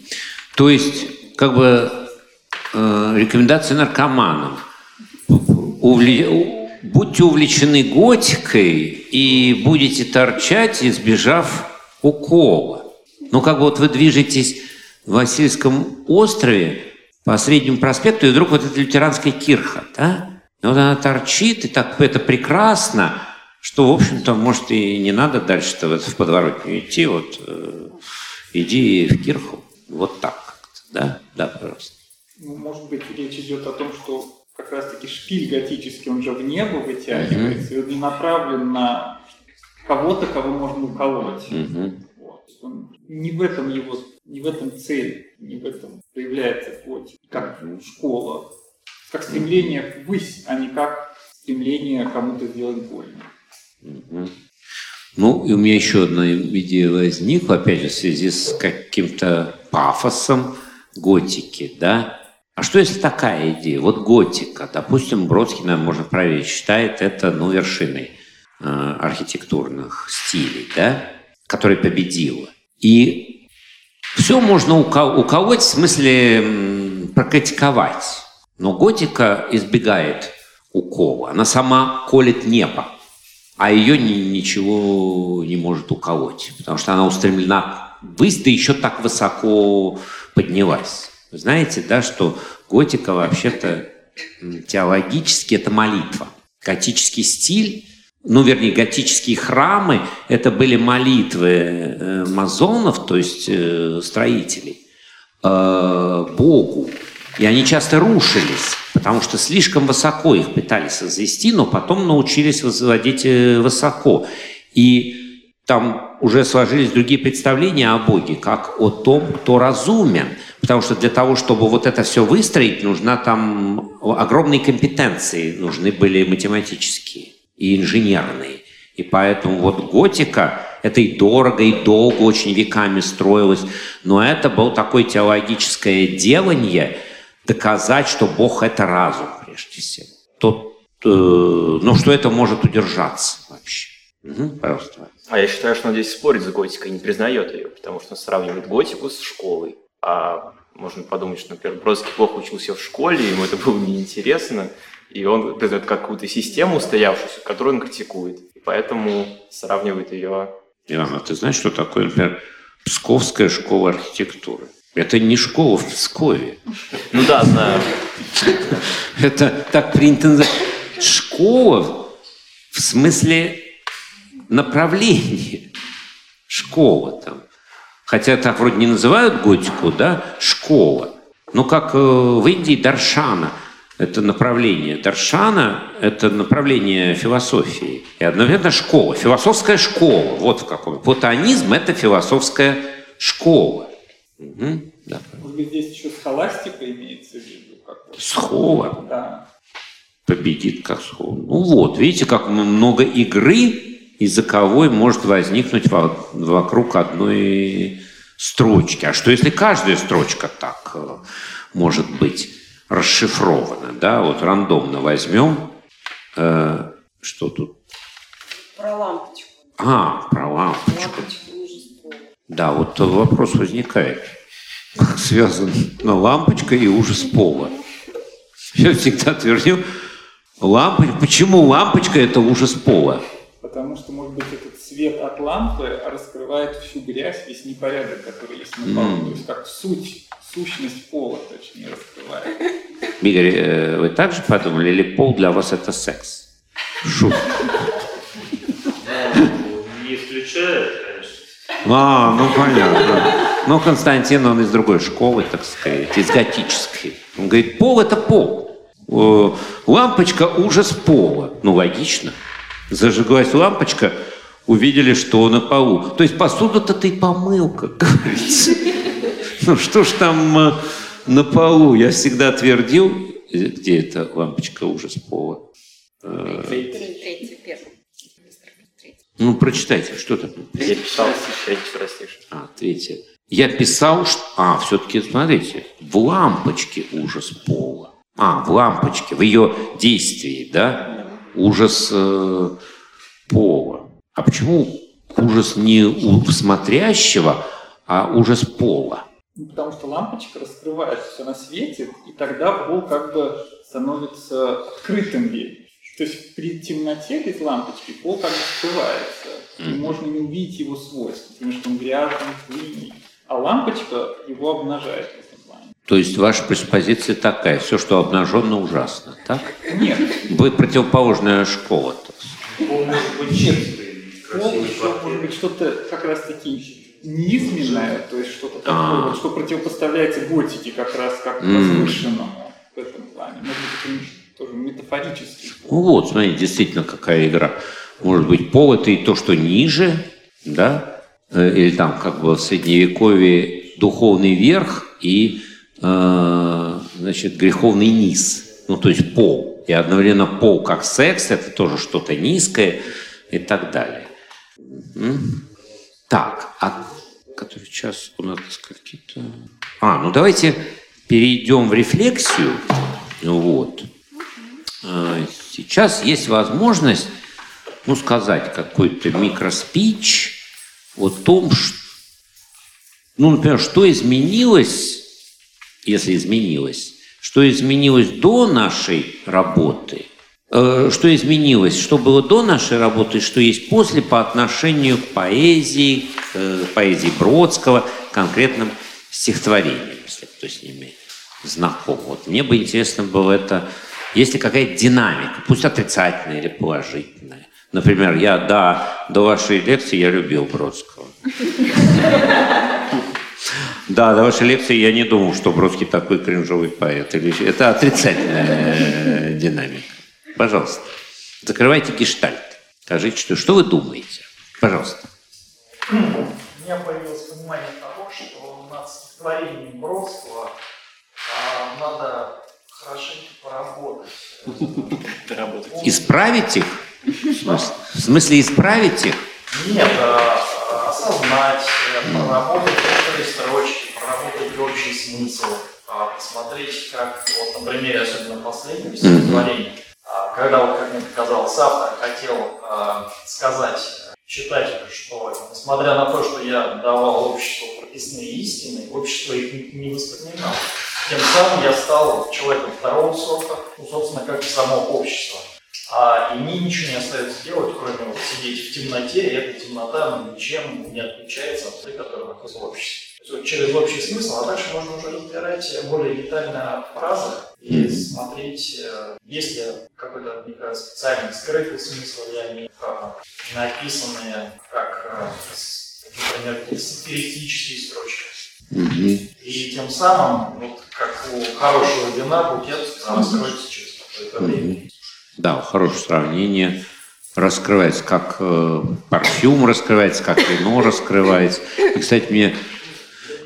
То есть, как бы э, рекомендации наркоманам. Увле- Будьте увлечены готикой и будете торчать, избежав укола. Ну, как бы вот вы движетесь в Васильском острове по Среднему проспекту, и вдруг вот эта лютеранская кирха, да? И вот она торчит, и так это прекрасно, что, в общем-то, может, и не надо дальше-то в подворотню идти, вот э, иди в кирху, вот так как-то, да? Да, пожалуйста. Ну, может быть, речь идет о том, что как раз-таки шпиль готический, он же в небо вытягивается, и он не направлен на кого-то, кого можно уколоть. Вот. Он, не в этом его, не в этом цель, не в этом проявляется готик, как школа, как стремление ввысь, а не как стремление кому-то сделать больно. Ну, и у меня еще одна идея возникла, опять же, в связи с каким-то пафосом готики, да? А что если такая идея? Вот готика, допустим, Бродский, нам можно проверить, считает это, ну, вершиной э, архитектурных стилей, да? Которая победила. И все можно уколоть, в смысле прокритиковать. Но готика избегает укола. Она сама колет небо а ее ни, ничего не может уколоть, потому что она устремлена ввысь, да еще так высоко поднялась. Вы знаете, да, что готика вообще-то теологически это молитва. Готический стиль, ну, вернее, готические храмы, это были молитвы э, мазонов, то есть э, строителей, э, Богу. И они часто рушились потому что слишком высоко их пытались возвести, но потом научились возводить э, высоко. И там уже сложились другие представления о Боге, как о том, кто разумен. Потому что для того, чтобы вот это все выстроить, нужна там огромные компетенции, нужны были математические и инженерные. И поэтому вот готика, это и дорого, и долго очень веками строилось, но это было такое теологическое делание – доказать, что Бог – это разум, прежде всего. То, э, но что это может удержаться вообще. Угу, пожалуйста. А я считаю, что он здесь спорит с готикой, не признает ее, потому что он сравнивает готику с школой. А можно подумать, что, например, Бродский плохо учился в школе, ему это было неинтересно, и он признает какую-то систему устоявшуюся, которую он критикует. И поэтому сравнивает ее... Иван, а ты знаешь, что такое, например, Псковская школа архитектуры? Это не школа в Пскове. Ну да, знаю. Это так принято. Школа в смысле направления. Школа там. Хотя так вроде не называют готику, да, школа. Но как э, в Индии Даршана – это направление. Даршана – это направление философии. И одновременно школа. Философская школа. Вот в каком. Платонизм – это философская школа. Угу. Да. Может быть, здесь еще схоластика имеется в виду? Схола? Да. Победит как схола. Ну вот, видите, как много игры языковой может возникнуть вокруг одной строчки. А что если каждая строчка так э, может быть расшифрована? Да, вот рандомно возьмем. Э, что тут? Про лампочку. А, про лампочку. лампочку да, вот вопрос возникает. Как связана лампочка и ужас пола? Я всегда твердил, лампочка, почему лампочка это ужас пола? Потому что, может быть, этот свет от лампы раскрывает всю грязь, весь непорядок, который есть на полу. Mm. То есть как суть, сущность пола, точнее, раскрывает. Игорь, э, вы также подумали, или пол для вас это секс? Шутка. Не исключает, а, ну понятно. Ну, Константин, он из другой школы, так сказать, из готической. Он говорит, пол – это пол. Э, лампочка – ужас пола. Ну, логично. Зажигалась лампочка, увидели, что на полу. То есть посуда-то ты помыл, как говорится. Ну, что ж там э, на полу? Я всегда твердил, где эта лампочка ужас пола? Э, первый. Ну, прочитайте, что там. Я писал, третий простишь. А, третье. Я писал, что... А, все-таки, смотрите, в лампочке ужас пола. А, в лампочке, в ее действии, да? Ужас э, пола. А почему ужас не у смотрящего, а ужас пола? Ну, потому что лампочка раскрывается, все на свете, и тогда пол как бы становится открытым ей. То есть при темноте без лампочки пол как бы скрывается. Mm-hmm. И можно не увидеть его свойства, потому что он грязный, пыльный. А лампочка его обнажает в этом плане. То есть ваша преспозиция такая, все, что обнаженно, ужасно, так? Нет. Вы противоположная школа. Пол может быть чистый, Пол еще может быть что-то как раз таки низменное, то есть что-то такое, А. вот, что противопоставляется готике как раз как возвышенному в этом плане. Может быть, это тоже метафорический. Ну вот, смотрите, действительно какая игра. Может быть, пол и то, что ниже, да, Э, или там как бы в средневековье духовный верх и, э, значит, греховный низ. Ну, то есть пол. И одновременно пол как секс, это тоже что-то низкое и так далее. Так, а который час у нас какие-то... А, ну давайте перейдем в рефлексию. Вот. А, Сейчас есть возможность, ну, сказать какой-то микроспич о том, ш- ну, например, что изменилось, если изменилось, что изменилось до нашей работы, э, что изменилось, что было до нашей работы, что есть после по отношению к поэзии, к э, поэзии Бродского, конкретным стихотворениям, если кто с ними знаком. Вот мне бы интересно было это, есть ли какая-то динамика, пусть отрицательная или положительная. Например, я до, до вашей лекции я любил Бродского. Да, до вашей лекции я не думал, что Бродский такой кринжовый поэт. Это отрицательная э, динамика. Пожалуйста, закрывайте гештальт. Скажите, что, что вы думаете? Пожалуйста. У меня появилось понимание того, что над стихотворением Бродского а, надо хорошенько поработать. Исправить их? В смысле, исправить их? Нет, а, а, осознать, э, проработать некоторые строчки, проработать общий смысл, а, посмотреть, как, вот на примере особенно последнего стихотворения, когда, вот, как мне показалось, автор хотел сказать читателю, что несмотря на то, что я давал обществу прописные истины, общество их не- не воспринимало. Тем самым я стал человеком второго сорта, ну, собственно, как и само общество. А, и мне ничего не остается делать, кроме вот сидеть в темноте, и эта темнота ну, ничем не отличается от той, которая находится в обществе. То есть вот через общий смысл, а дальше можно уже разбирать более детально фразы и смотреть, э, есть ли какой-то, мне специальный скрытый смысл, имею в виду, написанные как, э, например, сатирические строчки. И тем самым, вот как у хорошего вина, букет раскроется через какое-то время. Да, хорошее сравнение. Раскрывается, как э, парфюм раскрывается, как вино раскрывается. И, кстати, мне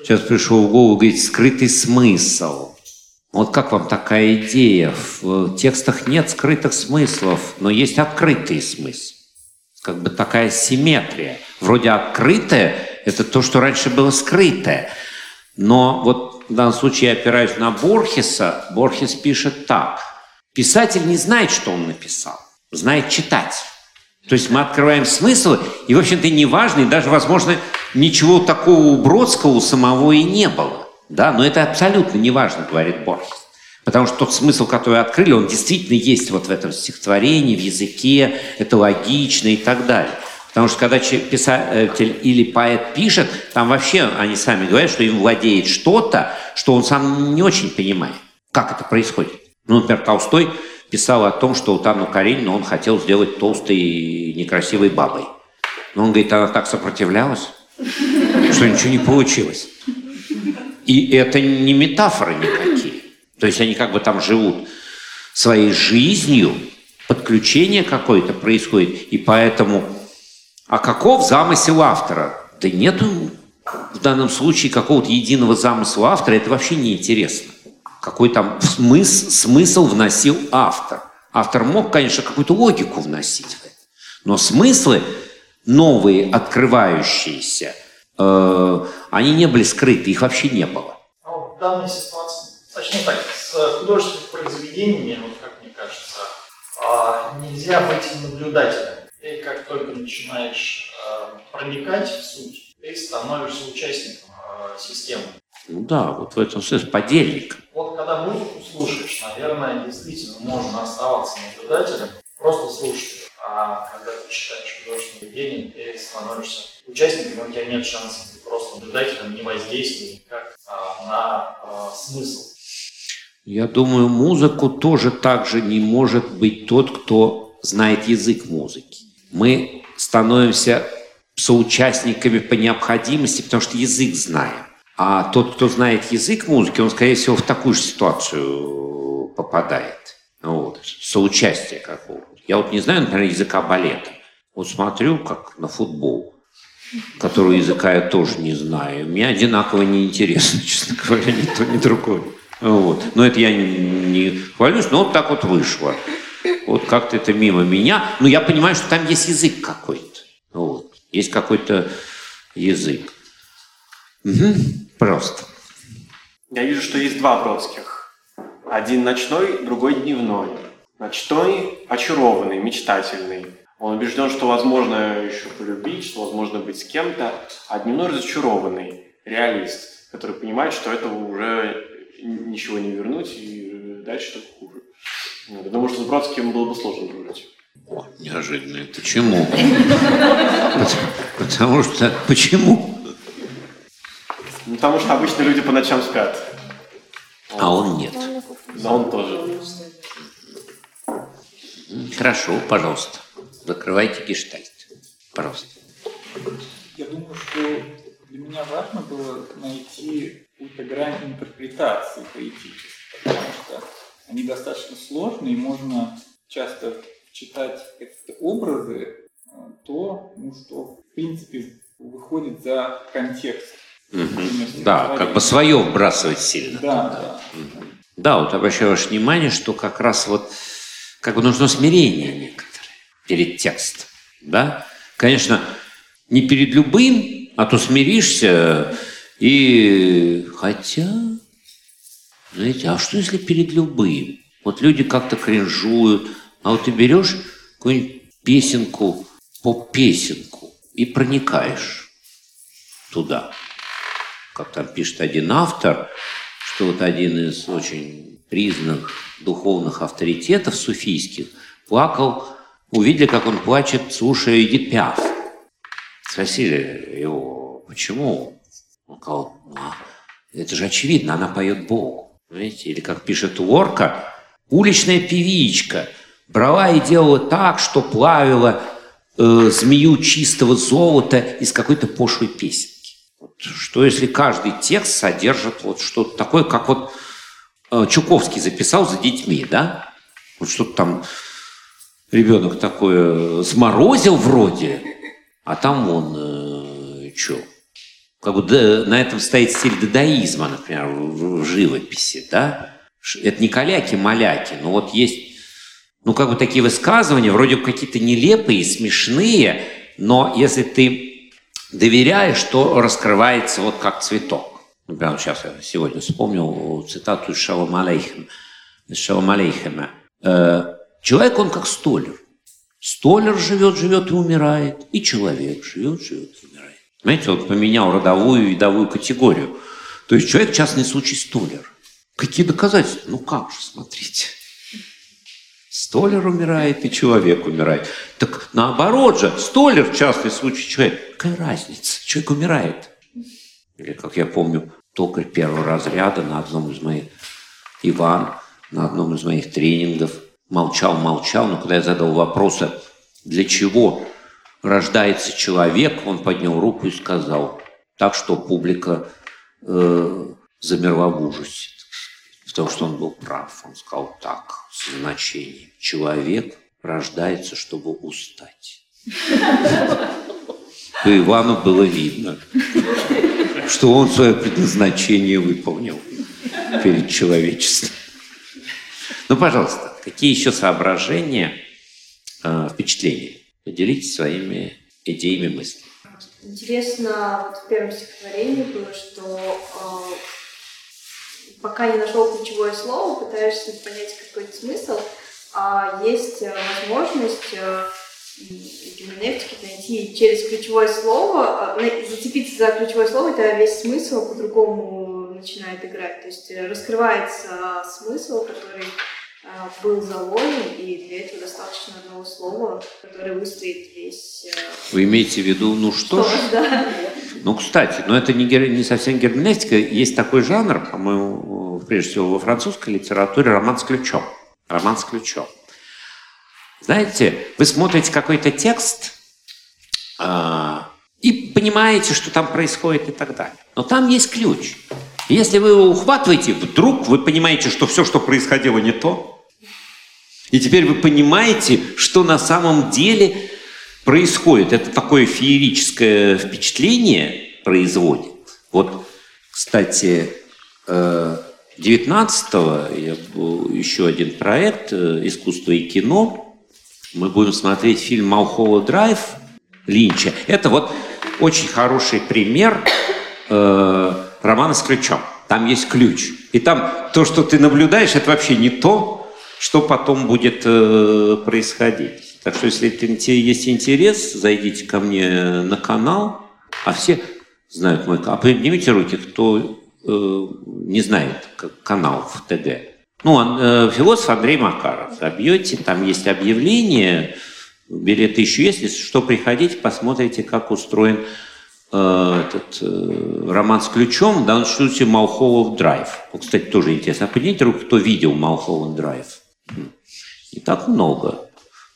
сейчас пришел в голову, говорить, скрытый смысл. Вот как вам такая идея? В текстах нет скрытых смыслов, но есть открытый смысл. Как бы такая симметрия. Вроде открытое – это то, что раньше было скрытое. Но вот в данном случае я опираюсь на Борхеса. Борхес пишет так. Писатель не знает, что он написал, знает читать. То есть мы открываем смысл, и, в общем-то, неважно, и даже, возможно, ничего такого у Бродского у самого и не было. Да? Но это абсолютно неважно, говорит Борхес. Потому что тот смысл, который открыли, он действительно есть вот в этом стихотворении, в языке, это логично и так далее. Потому что когда писатель или поэт пишет, там вообще они сами говорят, что им владеет что-то, что он сам не очень понимает. Как это происходит? Ну, например, Толстой писал о том, что вот Анну Каренину он хотел сделать толстой и некрасивой бабой. Но он говорит, она так сопротивлялась, что ничего не получилось. И это не метафоры никакие. То есть они как бы там живут своей жизнью, подключение какое-то происходит, и поэтому... А каков замысел автора? Да нету в данном случае какого-то единого замысла автора, это вообще не интересно. Какой там смысл, смысл вносил автор. Автор мог, конечно, какую-то логику вносить в это. Но смыслы новые, открывающиеся, э, они не были скрыты, их вообще не было. Вот в данной ситуации, точнее так, с художественными произведениями, вот как мне кажется, а, нельзя быть наблюдателем. Ты как только начинаешь а, проникать в суть, ты становишься участником а, системы. Ну да, вот в этом смысле подельник. Вот когда музыку слушаешь, наверное, действительно можно оставаться наблюдателем, просто слушать. А когда ты читаешь художественное произведение, ты становишься участником, у тебя нет шансов быть просто наблюдателем, не воздействуя никак а, на а, смысл. Я думаю, музыку тоже так же не может быть тот, кто знает язык музыки. Мы становимся соучастниками по необходимости, потому что язык знаем. А тот, кто знает язык музыки, он, скорее всего, в такую же ситуацию попадает. Вот. Соучастие какого-то. Я вот не знаю, например, языка балета. Вот смотрю, как на футбол, которого языка я тоже не знаю. Мне одинаково неинтересно, <laughs> честно говоря, ни то, ни другой. Вот. Но это я не, не хвалюсь, но вот так вот вышло. Вот как-то это мимо меня. Но я понимаю, что там есть язык какой-то. Вот. Есть какой-то язык. Угу. Просто. Я вижу, что есть два Бродских. Один ночной, другой дневной. Ночной – очарованный, мечтательный. Он убежден, что возможно еще полюбить, что возможно быть с кем-то. А дневной разочарованный, реалист, который понимает, что этого уже ничего не вернуть и дальше только думаю, что с Бродским было бы сложно дружить. О, неожиданно. Почему? Потому что... Почему? Ну, потому что обычно люди по ночам спят. А он нет. Но он тоже. Хорошо, пожалуйста. Закрывайте гештальт. Пожалуйста. Я думаю, что для меня важно было найти какую-то грань интерпретации поэтической, потому что они достаточно сложные, и можно часто читать какие-то образы, э, то, ну, что, в принципе, выходит за контекст. Угу. Да, как бы свое вбрасывать сильно. Да, да. Угу. Да, вот обращаю ваше внимание, что как раз вот как бы нужно смирение некоторое перед текстом. Да? Конечно, не перед любым, а то смиришься и хотя, знаете, а что если перед любым? Вот люди как-то кринжуют, а вот ты берешь какую-нибудь песенку, поп-песенку и проникаешь туда. Как там пишет один автор, что вот один из очень признанных духовных авторитетов суфийских плакал, увидели, как он плачет, слушая Эдит. Спросили его, почему? Он сказал, а это же очевидно, она поет Богу. Знаете, или как пишет Уорка, уличная певичка брала и делала так, что плавила э, змею чистого золота из какой-то пошлой песенки. Вот, что если каждый текст содержит вот что-то такое, как вот э, Чуковский записал за детьми, да? Вот что-то там ребенок такое сморозил вроде, а там он э, что? Как бы на этом стоит стиль дадаизма, например, в, живописи, да? Это не каляки-маляки, но вот есть, ну, как бы такие высказывания, вроде какие-то нелепые, смешные, но если ты доверяешь, то раскрывается вот как цветок. Например, сейчас я сегодня вспомнил цитату из Шалом Алейхема. Из Шалом. Э, Человек, он как столер. Столер живет, живет и умирает, и человек живет, живет и Знаете, он поменял родовую и видовую категорию. То есть человек, частный случай, столер. Какие доказательства? Ну как же, смотрите. Столер умирает и человек умирает. Так наоборот же, столер, частный случай, человек. Какая разница? Человек умирает. Или, как я помню, токарь первого разряда на одном из моих, Иван, на одном из моих тренингов – молчал, молчал, но когда я задал вопрос, для чего рождается человек, он поднял руку и сказал, так что публика э, замерла в ужасе, потому что он был прав. Он сказал так, с значением. Человек рождается, чтобы устать. По Ивану было видно, что он свое предназначение выполнил перед человечеством. Ну, пожалуйста. Какие еще соображения, э, впечатления? Поделитесь своими идеями, мыслями. Интересно, вот в первом стихотворении было, что э, пока не нашел ключевое слово, пытаешься понять какой-то смысл, а есть э, возможность э, герменевтики найти через ключевое слово, э, зацепиться за ключевое слово, это весь смысл по-другому начинает играть. То есть э, раскрывается смысл, который был заложен, и для этого достаточно одного слова, которое выстроит весь... Э, Вы имеете в виду, ну что, что ж? <laughs> Да. Ну, кстати, но это не, не совсем герменевтика. Есть такой жанр, по-моему, прежде всего во французской литературе, роман с ключом. Роман с ключом. Знаете, вы смотрите какой-то текст а, и понимаете, что там происходит и так далее. Но там есть ключ. Если вы его ухватываете, вдруг вы понимаете, что все, что происходило, не то. И теперь вы понимаете, что на самом деле происходит. Это такое феерическое впечатление производит. Вот, кстати, 19-го э, еще один проект э, «Искусство и кино». Мы будем смотреть фильм «Малхолла Драйв» Линча. Это вот очень хороший пример э, романа с ключом. Там есть ключ. И там то, что ты наблюдаешь, это вообще не то, что потом будет э, происходить. Так что, если есть интерес, зайдите ко мне на канал. А все знают мой канал. А поднимите руки, кто э, не знает канал в ТГ. Ну, он, э, философ Андрей Макаров. Забьете, там есть объявление, билеты еще есть. Если что, приходите, посмотрите, как устроен этот э, роман с ключом. В данном случае Малхолов драйв. Кстати, тоже интересно. А поднимите руку, кто видел Малхолов драйв. Не так много.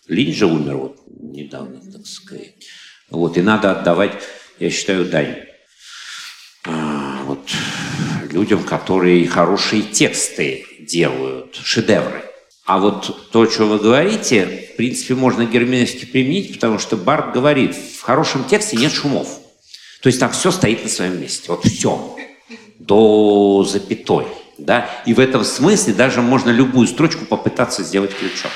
Линч же умер вот недавно, так сказать. Вот, и надо отдавать, я считаю, дань а, вот, людям, которые хорошие тексты делают, шедевры. А вот то, что вы говорите, в принципе, можно герменевски применить, потому что Барт говорит, в хорошем тексте нет шумов. То есть там все стоит на своем месте. Вот все. До запятой. Да? И в этом смысле даже можно любую строчку попытаться сделать ключом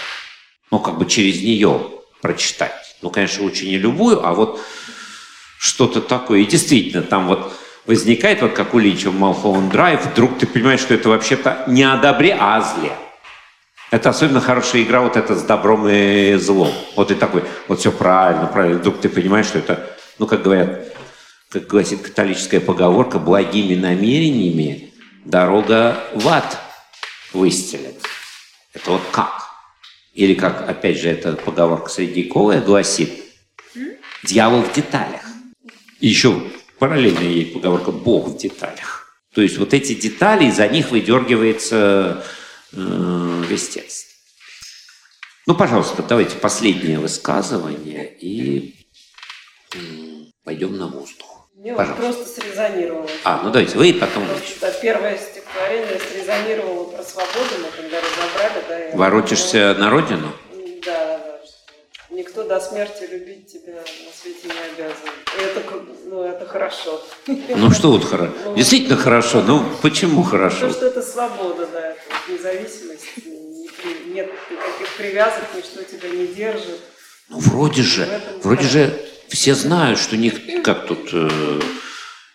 ну, как бы через нее прочитать. Ну, конечно, лучше не любую, а вот что-то такое. И действительно, там вот возникает, вот как у Линча в Малхолланд Драйв, вдруг ты понимаешь, что это вообще-то не о добре, а о зле. Это особенно хорошая игра вот это с добром и злом. Вот и такой, вот все правильно, правильно. Вдруг ты понимаешь, что это, ну, как говорят, как гласит католическая поговорка, благими намерениями дорога в ад выстелит. Это вот как? Или как, опять же, эта поговорка Средневековая гласит, дьявол в деталях. И еще параллельно ей поговорка «Бог в деталях». То есть вот эти детали, из-за них выдергивается э, весь текст. Ну, пожалуйста, давайте последнее высказывание и пойдем на воздух. Мне вот просто срезонировало. А, ну давайте, вы и потом Просто, первое стихотворение срезонировало про свободу, мы когда разобрали, да. Я Воротишься на родину? Да, да, да. Никто до смерти любить тебя на свете не обязан. И это, ну, это хорошо. Ну что вот <laughs> хорошо? Ну, Действительно хорошо, ну почему хорошо? Потому что это свобода, да, это независимость, нет никаких привязок, ничто тебя не держит. Ну вроде же, вроде же все знают, что ник, как тут, э,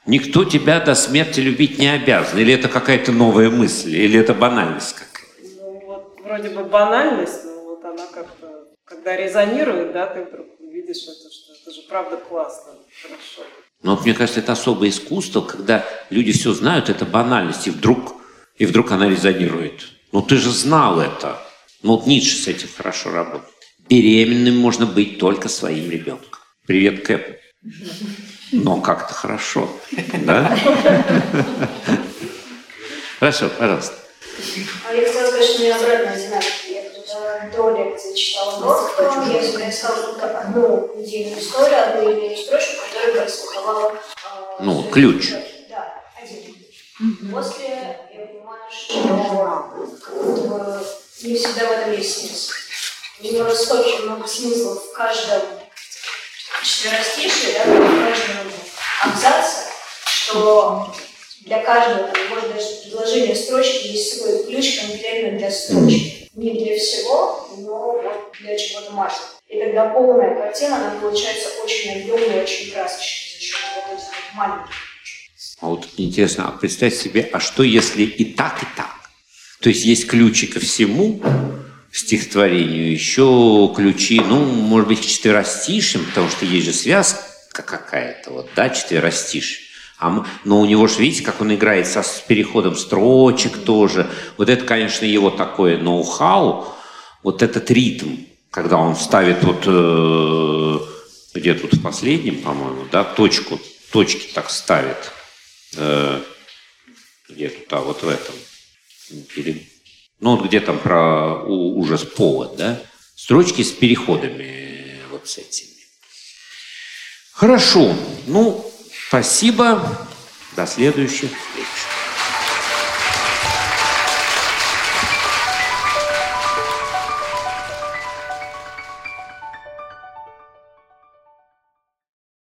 никто тебя до смерти любить не обязан. Или это какая-то новая мысль, или это банальность какая-то? Ну вот вроде бы банальность, но вот она как-то, когда резонирует, да, ты вдруг видишь это, что это же правда классно, хорошо. Но мне кажется, это особое искусство, когда люди все знают, это банальность, и вдруг, и вдруг она резонирует. Ну ты же знал это. Ну вот Ницше с этим хорошо работает. Беременным можно быть только своим ребенком. Привет, Кэп. Но как-то хорошо, да? Хорошо, пожалуйста. А я хотела сказать, что у меня обратная динамика. Я тут до лекции читала Бродского, я всегда искала как одну идейную историю, одну идейную строчку, которая бы распаковала... Ну, ключ. Да, один ключ. После я понимаю, что не всегда в этом есть смысл. У него столько много смыслов в каждом четверостишие, да, в каждом абзаце, что для каждого, может даже предложения строчки есть свой ключ конкретно для строчки. Не для всего, но вот для чего-то масштаба. И тогда полная картина, она получается очень объемная, очень красочная за счет вот этих маленьких. А вот интересно, а представь себе, а что если и так, и так? То есть есть ключи ко всему, стихотворению, еще ключи, ну, может быть, к четверостишим, потому что есть же связка какая-то, вот, да, четверостишь. А, но у него же, видите, как он играет со, с переходом строчек тоже. Вот это, конечно, его такое ноу-хау, вот этот ритм, когда он ставит вот, э, где тут в последнем, по-моему, да, точку, точки так ставит. Э, где тут, а вот в этом. Или ну вот где там про ужас повод, да? Строчки с переходами вот с этими. Хорошо. Ну, спасибо. До следующих встреч.